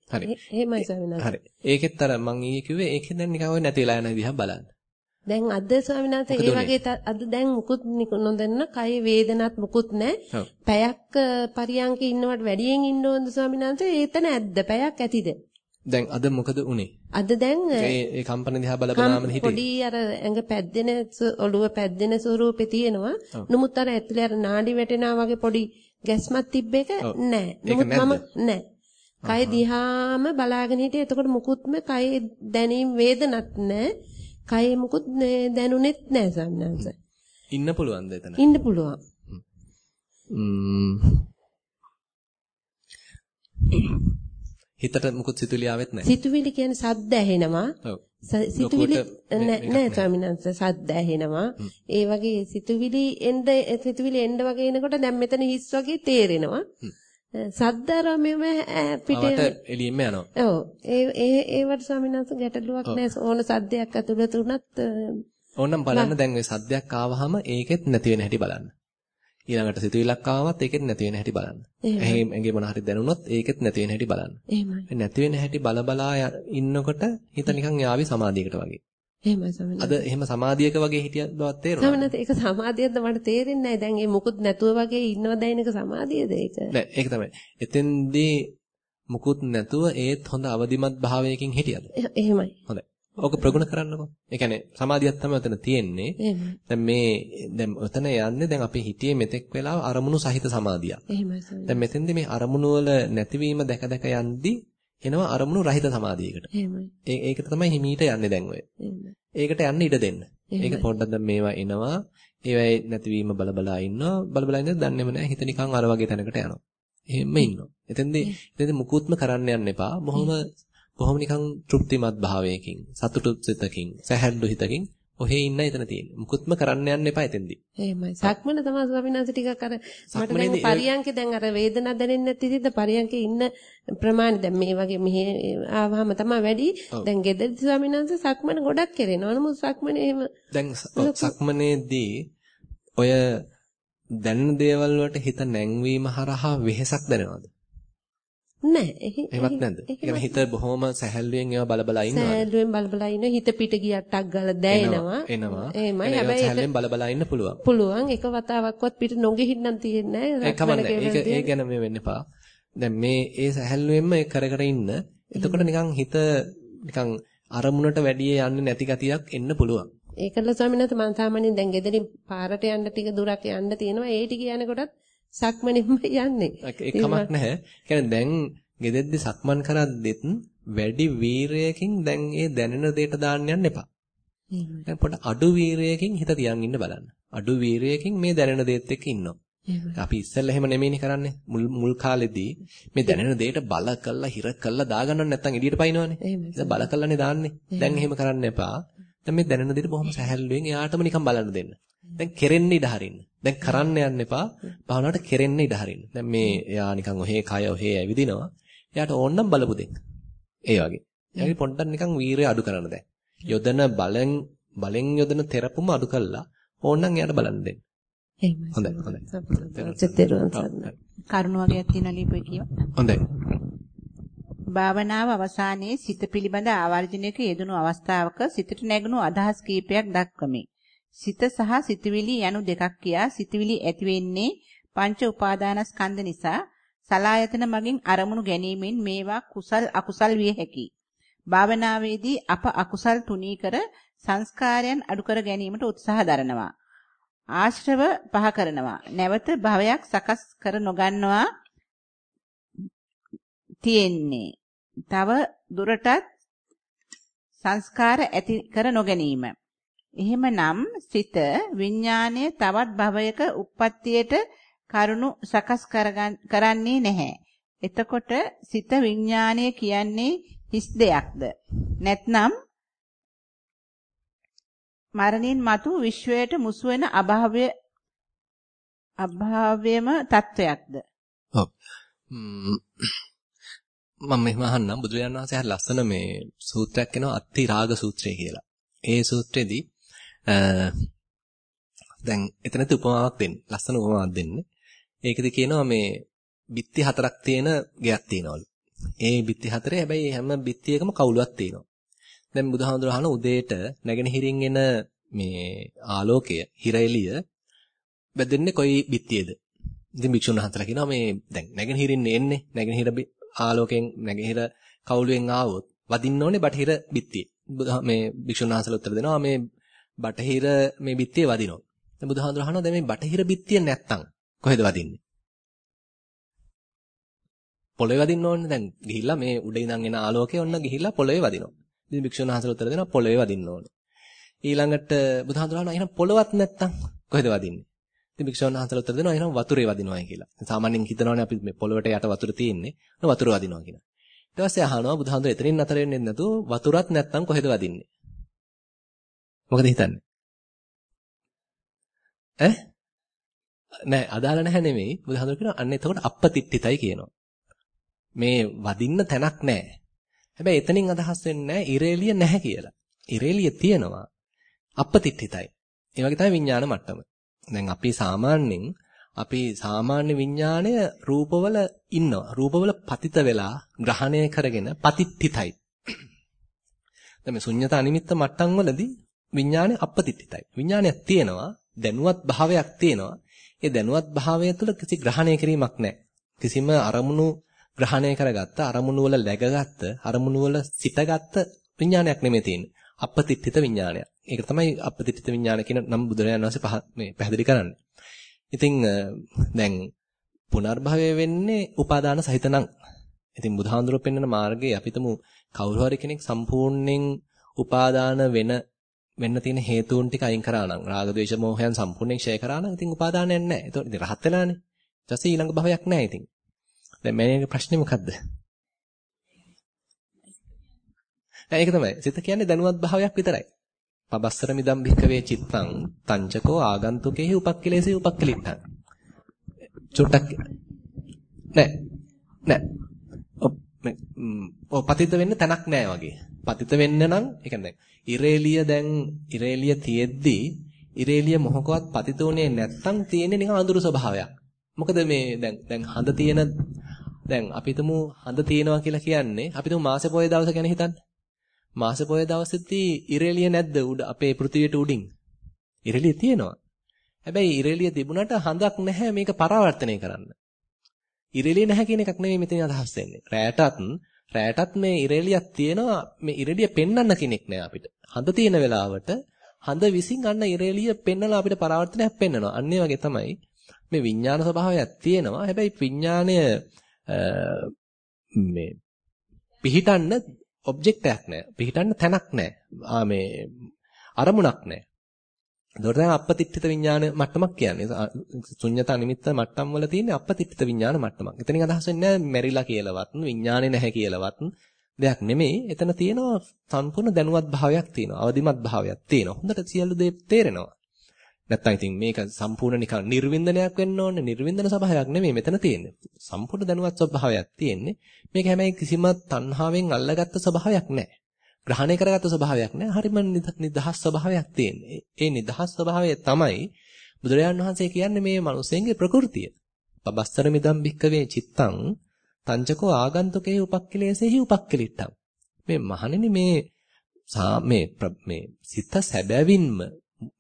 එහෙමයි ස්වාමිනාන්ත. හරි. ඒකෙත් අර මම ඊයේ කිව්වේ ඒකෙන් දැන් නිකන් ඔය නැතිලා යන දිහා බලන්න. දැන් අද ස්වාමීන් වහන්සේ ඒ වගේ අද දැන් මුකුත් නොදන්න කය වේදනත් මුකුත් නැහැ. පැයක් පරියන්කේ ඉන්නවට වැඩියෙන් ඉන්න ඕනද ස්වාමීන් වහන්සේ? ඒතන ඇද්ද? පැයක් ඇතිද? දැන් අද මොකද උනේ? අද දැන් ඒ කම්පන දිහා බලපනාම හිතේ. පොඩි අර ඇඟ පැද්දෙන ඔළුව පැද්දෙන ස්වරූපේ තියෙනවා. නමුත් අර ඇතුලේ අර නාඩි වැටෙනා වගේ පොඩි ගැස්මක් තිබ්බ එක නැහැ. නමුත් මම නැහැ. කය දිහාම බලාගෙන හිටියේ. එතකොට මුකුත්ම කය දැනීම් වේදනත් නැහැ. කයේ මුකුත් දැනුනෙත් නැහැ සම්නංශ. ඉන්න පුළුවන්ද එතන? ඉන්න පුළුවන්. හිතට මුකුත් සිතුවිලි ආවෙත් නැහැ. සිතුවිලි කියන්නේ සද්ද ඇහෙනවා. ඔව්. සිතුවිලි නෑ ස්වාමීන් වහන්සේ සද්ද ඇහෙනවා. ඒ වගේ සිතුවිලි එන්න සිතුවිලි එන්න වගේ එනකොට දැන් මෙතන හිස් වගේ තේරෙනවා. සද්දාරමෙම පිටේ එළියෙම යනවා. ඔව්. ඒ ඒ ඒවට ස්වාමීන් වහන්සේ ගැටලුවක් නැහැ. ඕන සද්දයක් ඇතුළත උනත් ඕනම් බලන්න දැන් ওই සද්දයක් ආවහම ඒකෙත් නැති වෙන හැටි බලන්න. ඊළඟට සිතුවිල්ලක් ආවමත් ඒකෙත් නැති වෙන හැටි බලන්න. එහෙම එංගේ මොන හරි දැනුණොත් ඒකෙත් නැති වෙන හැටි බලන්න. එහෙමයි. නැති වෙන හැටි බල බලා ඉන්නකොට හිත නිකන් යාවි සමාධියකට වගේ. එහෙමයි සමනත්. අද එහෙම සමාධියක වගේ හිටිය බවක් තේරෙනවා. සමනත් ඒක සමාධියක්ද මට තේරෙන්නේ නැහැ. දැන් මේ මුකුත් නැතුව වගේ ඉන්නව දැන් එක සමාධියද ඒක? නෑ ඒක තමයි. එතෙන්දී මුකුත් නැතුව ඒත් හොඳ අවදිමත් භාවයකින් හිටියද? එහෙමයි. හොඳයි. ඕක ප්‍රගුණ කරන්නකෝ. ඒ කියන්නේ සමාධියක් තමයි උතන තියෙන්නේ. දැන් මේ දැන් උතන යන්නේ දැන් අපි හිතියේ මෙතෙක් වෙලාව අරමුණු සහිත සමාධියක්. එහෙමයි. දැන් මෙතෙන්දී මේ අරමුණු වල නැතිවීම දැක දැක යද්දී එනවා අරමුණු රහිත සමාධියකට. එහෙමයි. ඒක තමයි හිමීට යන්නේ දැන් ඔය. ඒකට යන්න ඉඩ දෙන්න. ඒක පොඩ්ඩක් දැන් මේවා එනවා. ඒවයි නැතිවීම බලබලා ඉන්නවා. බලබලා ඉඳන් දන්නේම නැහැ. හිත නිකන් අර වගේ තැනකට යනවා. එහෙම ඉන්නවා. එතෙන්දී එතෙන්දී මුකුත්ම කරන්න යන්න එපා. බොහොම බොහොම නිකන් තෘප්තිමත් භාවයකින්, සතුටු සිතකින්, සැහැල්ලු හිතකින් ඔහේ ඉන්න එතන තියෙන්නේ. මුකුත්ම කරන්න යන්න එපා එතෙන්දී. එහෙමයි. සක්මන තමයි ස්වාමීන් වහන්සේ ටිකක් අර මට දැන් පරියන්කේ දැන් අර වේදනාවක් දැනෙන්නේ නැති ඉතින්ද පරියන්කේ ඉන්න ප්‍රමාණය දැන් මේ වගේ මෙහෙ ආවහම තමයි වැඩි. දැන් ගෙදරදී ස්වාමීන් වහන්සේ සක්මන ගොඩක් කරනවා. නමුත් සක්මනේ එහෙම දැන් සක්මනේදී ඔය දැනෙන දේවල් වලට හිත නැංවීම හරහා වෙහෙසක් දැනෙනවද? නෑ එහෙමත් නැද්ද? ඒ හිත බොහොම සැහැල්ලුවෙන් ඒවා බලබලා ඉන්නවද? සැහැල්ලුවෙන් බලබලා ඉන්න හිත පිට ගියට්ටක් ගාලා දැනෙනවා. එනවා. එහෙමයි. හැබැයි සැහැල්ලුවෙන් බලබලා ඉන්න පුළුවන්. පුළුවන්. එක වතාවක්වත් පිට නොගෙහින්නම් තියෙන්නේ නෑ. ඒක කමන්නේ. ඒක ඒ ගැන මේ වෙන්න එපා. දැන් මේ ඒ සැහැල්ලුවෙන්ම ඒ කර කර ඉන්න. එතකොට නිකන් හිත නිකන් අරමුණට වැඩි යන්නේ නැති ගතියක් එන්න පුළුවන්. ඒකල ස්වාමීන් වහන්සේ මම සාමාන්‍යයෙන් දැන් ගෙදරින් පාරට යන්න ටික දුරක් යන්න තියෙනවා. ඒ ටික යනකොටත් සක්මණෙන්ම යන්නේ. ඒක කමක් නැහැ. කියන්නේ දැන් ගෙදෙද්දි සක්මන් කරද්දිත් වැඩි වීරයකින් දැන් ඒ දැනෙන දෙයට දාන්න යන්න එපා. දැන් පොඩ අඩු වීරයකින් හිත තියන් ඉන්න බලන්න. අඩු වීරයකින් මේ දැනෙන දේත් එක්ක ඉන්නවා. අපි ඉස්සෙල්ලා එහෙම නෙමෙයිනේ කරන්නේ. මුල් මුල් කාලෙදී මේ දැනෙන දෙයට බල කළා හිර කළා දාගන්නව නැත්නම් එළියට පයින්නවනේ. ඒක බල කළානේ දාන්නේ. දැන් එහෙම කරන්න එපා. දැන් මේ දැනෙන දෙයට බොහොම සැහැල්ලුවෙන් එයාටම නිකන් බලන්න දෙන්න. දැන් කෙරෙන්න ඉඩ හරින්න. දැන් කරන්න යන්න එපා. භාවනාවට කෙරෙන්න ඉඩ හරින්න. දැන් මේ එයා නිකන් ඔහේ කය ඔහේ ඇවිදිනවා. එයාට ඕනනම් බලපු දෙන්න. ඒ වගේ. එයාගේ පොඩ්ඩක් නිකන් වීරය අඩු කරන්න දැන්. යොදන බලෙන් බලෙන් යොදන තෙරපුම අඩු කළා ඕනනම් එයාට බලන්න දෙන්න. හොඳයි හොඳයි. කරුණ වගේක් තියෙනවා ලිපේ කියව. හොඳයි. භාවනාව අවසානයේ සිත පිළිබඳ ආවර්ජනයක යෙදුණු අවස්ථාවක සිතට නැගුණු අදහස් කීපයක් දක්වමි. සිත සහ සිතවිලි යනු දෙකක් කියා සිතවිලි ඇති වෙන්නේ පංච උපාදානස්කන්ධ නිසා සලායතන මගින් අරමුණු ගැනීමෙන් මේවා කුසල් අකුසල් විය හැකියි. භාවනාවේදී අප අකුසල් තුනී කර සංස්කාරයන් අඩු කර ගැනීමට උත්සාහ දරනවා. ආශ්‍රව පහ කරනවා. නැවත භවයක් සකස් කර නොගන්නවා තියෙන්නේ. තව දුරටත් සංස්කාර ඇති කර නොගැනීම. එහෙමනම් සිත විඥානයේ තවත් භවයක උප්පත්තියට කරුණු සකස් කරන්නේ නැහැ. එතකොට සිත විඥානය කියන්නේ හිස් දෙයක්ද? නැත්නම් මරණින් මතු විශ්වයට මුසු වෙන අභාවය අභාවයම තත්වයක්ද? ඔව්. මම මෙහෙම අහන්නම් බුදුරජාණන් වහන්සේ හරි ලස්සන මේ සූත්‍රයක් එනවා අත්ති රාග සූත්‍රය කියලා. ඒ සූත්‍රෙදී දැන් එතනදී උපමාවක් දෙන්න. ලස්සන උපමාවක් දෙන්නේ. ඒකද කියනවා මේ බිත්ති හතරක් තියෙන ගයක් තියෙනවලු. ඒ බිත්ති හතරේ හැබැයි හැම බිත්තියකම කවුලුවක් තියෙනවා. දැන් බුදුහාමුදුර අහන උදේට නැගෙනහිරින් එන මේ ආලෝකය, හිර එළිය බෙදෙන්නේ කොයි බිත්තියේද? ඉතින් භික්ෂුන් වහන්සේලා කියනවා මේ දැන් නැගෙනහිරින් එන්නේ නැගෙනහිර ආලෝකයෙන් නැගෙනහිර කවුලුවෙන් ආවොත් වදින්න ඕනේ බටහිර බිත්තියේ. මේ භික්ෂුන් වහන්සේලා උත්තර දෙනවා මේ බටහිර මේ බිත්තියේ වදිනවා. දැන් බුදුහාමුදුර අහනවා දැන් මේ බටහිර බිත්තිය නැත්තම් කොහෙද වදින්නේ? පොළවේ වදින්න ඕනේ දැන් ගිහිල්ලා මේ උඩ ඉඳන් එන ආලෝකය ඔන්න ගිහිල්ලා පොළවේ වදිනවා. ඉතින් භික්ෂුන් වහන්සේලා උත්තර දෙනවා පොළවේ වදින්න ඕනේ. ඊළඟට බුදුහාමුදුරනවා එහෙනම් පොළවත් නැත්තම් කොහෙද වදින්නේ? ඉතින් භික්ෂුන් වහන්සේලා උත්තර දෙනවා එහෙනම් වතුරේ වදිනවායි කියලා. සාමාන්‍යයෙන් හිතනවානේ අපි මේ පොළවට යට වතුර තියෙන්නේ. ඔන්න වතුර වදිනවා කියලා. ඊට පස්සේ අහනවා බුදුහාමුදුර එතනින් නතර වෙන්නේ නැතුව වතුරත් නැත්තම් කොහෙද වදින්නේ? මොකද හිතන්නේ? ඈ නෑ අදාළ නැහැ නෙමෙයි. බුදුහාමුදුර කියනවා අන්න එතකොට අපපතිට්ඨිතයි කියනවා. මේ වදින්න තැනක් නෑ. හැබැයි එතනින් අදහස් වෙන්නේ නෑ ඉරේලිය නැහැ කියලා. ඉරේලිය තියෙනවා. අපපතිට්ඨිතයි. ඒ වගේ තමයි විඥාන මට්ටම. දැන් අපි සාමාන්‍යයෙන් අපි සාමාන්‍ය විඥාණය රූපවල ඉන්නවා. රූපවල පතිත වෙලා ග්‍රහණය කරගෙන පතිට්ඨිතයි. දැන් මේ ශුන්්‍යත අනිමිත්ත මට්ටම් වලදී විඥාණය අපපතිට්ඨිතයි. විඥානයක් තියෙනවා, දැනුවත් භාවයක් තියෙනවා. ඒ දැනුවත් භාවය තුළ කිසි ග්‍රහණය කිරීමක් නැහැ. කිසිම අරමුණු ග්‍රහණය කරගත්ත අරමුණු වල läගගත්ත අරමුණු වල සිටගත්ත විඥානයක් නෙමෙයි තියෙන්නේ. අපතිත්ථිත විඥානයක්. ඒක තමයි අපතිත්ථිත විඥාන කියන නම් බුදුරජාණන් වහන්සේ පහ මේ පැහැදිලි කරන්නේ. ඉතින් දැන් පුනර්භවය වෙන්නේ උපාදාන සහිත නම්. ඉතින් බුදුහාඳුර පෙන්වන මාර්ගයේ අපිටම කවුරු හරි කෙනෙක් සම්පූර්ණයෙන් උපාදාන වෙන වෙන්න තියෙන හේතුන් ටික අයින් කරා නම් රාග ద్వේෂ මෝහයන් සම්පූර්ණයෙන් ක්ෂය කරා නම් ඉතින් උපාදානයක් නැහැ. ඒතකොට ඉතින් රහත් වෙලානේ. ඊට පස්සේ ඊළඟ භවයක් නැහැ ඉතින්. දැන් මෑණියගේ ප්‍රශ්නේ මොකද්ද? දැන් ඒක තමයි. සිත කියන්නේ දැනුවත් භාවයක් විතරයි. පබස්සර මිදම් භික්කවේ චිත්තං තංචකෝ ආගන්තුකේහි උපක්ඛලේසේ උපක්ඛලිට්ඨං. චුට්ටක් නෑ නෑ. ඔව් පතිත වෙන්න තැනක් නෑ වගේ. පතිත වෙන්න නම් ඒ කියන්නේ ඉරේලිය දැන් ඉරේලිය තියෙද්දි ඉරේලිය මොහොකවත් පතිත උනේ නැත්තම් තියෙන්නේ නිකන් අඳුරු ස්වභාවයක්. මොකද මේ දැන් දැන් හඳ තියෙන දැන් අපි හිතමු හඳ තියෙනවා කියලා කියන්නේ අපි හිතමු මාසේ පොයේ දවස ගැන හිතන්න. මාසේ පොයේ දවසේදී ඉරේලිය නැද්ද උඩ අපේ පෘථිවියට උඩින්? ඉරේලිය තියෙනවා. හැබැයි ඉරේලිය තිබුණාට හඳක් නැහැ මේක පරාවර්තනය කරන්න. ඉරේලිය නැහැ කියන එකක් නෙමෙයි මෙතන අදහස් වෙන්නේ. රැයටත් රැයටත් මේ ඉරේලියක් තියෙනවා මේ ඉරේලිය පෙන්වන්න කෙනෙක් නෑ අපිට. හඳ තියෙන වෙලාවට හඳ විසින් අන්න ඉරේලිය පෙන්නලා අපිට පරාවර්තනයක් පෙන්වනවා. අන්න වගේ තමයි මේ විඥාන ස්වභාවයක් තියෙනවා. හැබැයි විඥාණය මේ පිහිටන්න ඔබ්ජෙක්ට් එකක් නෑ. පිහිටන්න තැනක් නෑ. ආ මේ අරමුණක් නෑ. ඒකට තමයි අපපතිට්ඨිත විඥාන මට්ටමක් කියන්නේ. ශුන්්‍යතා නිමිත්ත මට්ටම් වල තියෙන අපපතිට්ඨිත විඥාන මට්ටමක්. එතනින් අදහස් වෙන්නේ මැරිලා කියලාවත්, විඥානේ නැහැ කියලාවත් දෙයක් නෙමෙයි. එතන තියෙනවා සම්පූර්ණ දැනුවත් භාවයක් තියෙනවා. අවදිමත් භාවයක් තියෙනවා. හොඳට සියලු දේ තේරෙනවා. නැත්තම් ඉතින් මේක සම්පූර්ණ නිකන් නිර්වින්දනයක් වෙන්න ඕනේ. නිර්වින්දන ස්වභාවයක් නෙමෙයි මෙතන තියෙන්නේ. සම්පූර්ණ දැනුවත් ස්වභාවයක් තියෙන්නේ. මේක හැබැයි කිසිම තණ්හාවෙන් අල්ලගත්ත ස්වභාවයක් නැහැ. ග්‍රහණය කරගත්ත ස්වභාවයක් නැහැ. හරිම නිදහස් ස්වභාවයක් තියෙන්නේ. ඒ නිදහස් ස්වභාවය තමයි බුදුරජාන් වහන්සේ කියන්නේ මේ මිනිසෙන්ගේ ප්‍රകൃතිය. පබස්තර මිදම් භික්කවේ චිත්තං තංචකෝ ආගන්තුකේ උපක්ඛලේසෙහි උපක්ඛලිට්ඨං. මේ මහණෙනි මේ මේ මේ සිත සැබැවින්ම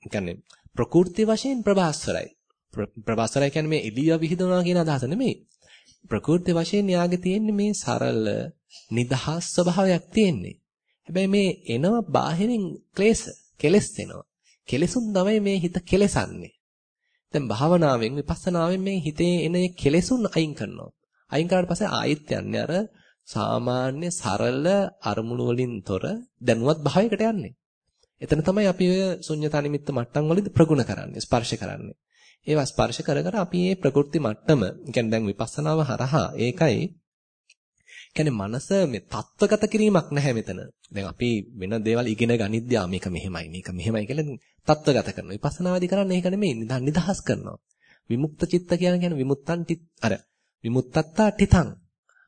කියන්නේ ප්‍රකෘති වශයෙන් ප්‍රභාස්වරයි. ප්‍රභාස්වරයි කියන්නේ මේ එළිය විහිදනවා කියන අදහස නෙමෙයි. ප්‍රකෘති වශයෙන් යාගේ තියෙන්නේ මේ සරල නිදහස් ස්වභාවයක් තියෙන්නේ. හැබැයි මේ එනවා බාහිරින් ක්ලේශ, කෙලස් එනවා. කෙලසුන් තමයි මේ හිත කෙලසන්නේ. දැන් භාවනාවෙන් විපස්සනාවෙන් මේ හිතේ එන කෙලසුන් අයින් කරනවා. අයින් කරාට පස්සේ ආයෙත් යන්නේ අර සාමාන්‍ය සරල අරමුණු වලින් තොර දැනුවත් භාවයකට යන්නේ. එතන තමයි අපි ඔය ශුන්‍යතා නිමිත්ත මට්ටම් වලදී ප්‍රගුණ කරන්නේ, ස්පර්ශ කරන්නේ. ඒවා ස්පර්ශ කර කර අපි මේ ප්‍රකෘති මට්ටම, කියන්නේ දැන් විපස්සනාව හරහා ඒකයි කියන්නේ මනස මේ තත්ත්වගත කිරීමක් නැහැ මෙතන. දැන් අපි වෙන දේවල් ඉගෙන ගනිද්දී ආ මේක මෙහෙමයි මේක මෙහෙමයි කියලා තත්ත්වගත කරනවා. විපස්සනාවේදී කරන්නේ ඒක නෙමෙයි නිදහස් කරනවා. විමුක්ත චිත්ත කියන්නේ විමුක්තන් අර විමුක්තත්තා තිතං.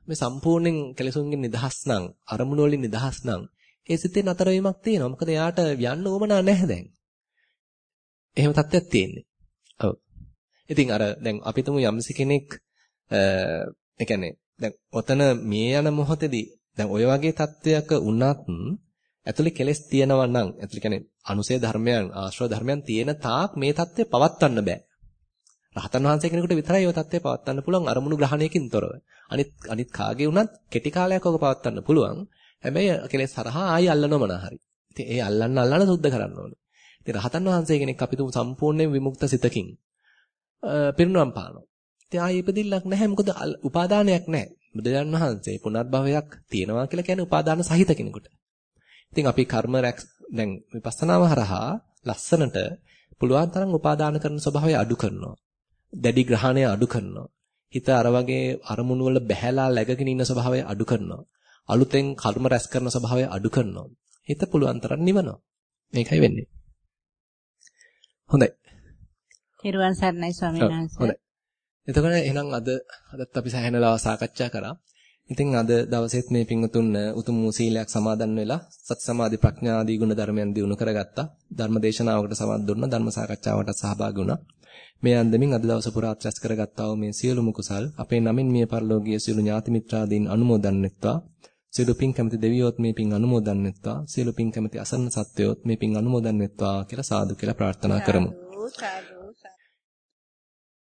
මේ සම්පූර්ණයෙන් කෙලෙසුන්ගෙන් නිදහස් නම් අරමුණු වලින් නිදහස් නම් ඒ සිතේ නතර වීමක් තියෙනවා. මොකද එයාට යන්න ඕමනා නැහැ දැන්. එහෙම තත්ත්වයක් තියෙන්නේ. ඔව්. ඉතින් අර දැන් අපි තුමු යම්සි කෙනෙක් ඒ කියන්නේ දැන් ඔතන මිය යන මොහොතේදී දැන් ඔය වගේ தத்துவයක වුණත් ඇතුලේ කෙලෙස් තියෙනවා නම් ඇතුලේ කියන්නේ අනුසය ධර්මයන් ආශ්‍රව ධර්මයන් තියෙන තාක් මේ தත්ත්වය පවත්වන්න බෑ. රහතන් වහන්සේ කෙනෙකුට විතරයි ওই தත්ත්වය පවත්වන්න පුළුවන් අරමුණු ග්‍රහණයකින් තොරව. අනිත් අනිත් කාගේ වුණත් කෙටි කාලයක් ඔක පවත්වන්න පුළුවන්. හැබැයි කෙලෙස් හරහා ආයි අල්ලනව නැහැ. ඉතින් ඒ අල්ලන්න අල්ලන්න සුද්ධ කරන්න ඕනේ. ඉතින් රහතන් වහන්සේ කෙනෙක් අපි තුමු සම්පූර්ණයෙන් විමුක්ත සිතකින් පිරිනුවම් පානවා. ඉතින් ආයේ ඉපදිල්ලක් නැහැ මොකද උපාදානයක් නැහැ. බුදුරජාන් වහන්සේ පුනර්භවයක් තියෙනවා කියලා කියන්නේ උපාදාන සහිත කෙනෙකුට. ඉතින් අපි කර්ම දැන් විපස්සනාව හරහා ලස්සනට පුළුවන් තරම් උපාදාන කරන ස්වභාවය අඩු කරනවා. දැඩි ග්‍රහණය අඩු කරනවා. හිත අර වගේ අරමුණු වල බැහැලා läගගෙන ඉන්න ස්වභාවය අඩු කරනවා. අලුතෙන් කර්ම රැස් කරන ස්වභාවය අඩු කරනවා. හිත පුළුවන් තරම් නිවනවා. මේකයි වෙන්නේ. හොඳයි. තෙරුවන් සරණයි ස්වාමීන් වහන්සේ. හොඳයි. එතකොට එහෙනම් අද අදත් අපි සෑහෙන ලාව සාකච්ඡා කරා. ඉතින් අද දවසෙත් මේ පින්වතුන් උතුම් සීලයක් සමාදන් වෙලා සති සමාධි ප්‍රඥා ආදී ගුණ ධර්මයන් දිනු කරගත්තා. ධර්ම දේශනාවකට සමත් දුන්නා. ධර්ම සාකච්ඡාවට සහභාගී වුණා. මේ අන්දමින් අද දවස පුරා රැස් කරගත්තා වූ මේ සියලුම කුසල් අපේ නමින් මිය පරලෝකීය සියලු ඥාති මිත්‍රාදීන් අනුමෝදන් වෙත්වා. සියලු පින් කැමති දෙවියෝත් මේ පින් අනුමෝදන් වෙත්වා. සියලු පින් කැමති අසන්න සත්වයෝත් මේ පින් අනුමෝදන් වෙත්වා කියලා සාදු කියලා ප්‍රාර්ථනා කරමු. සාදු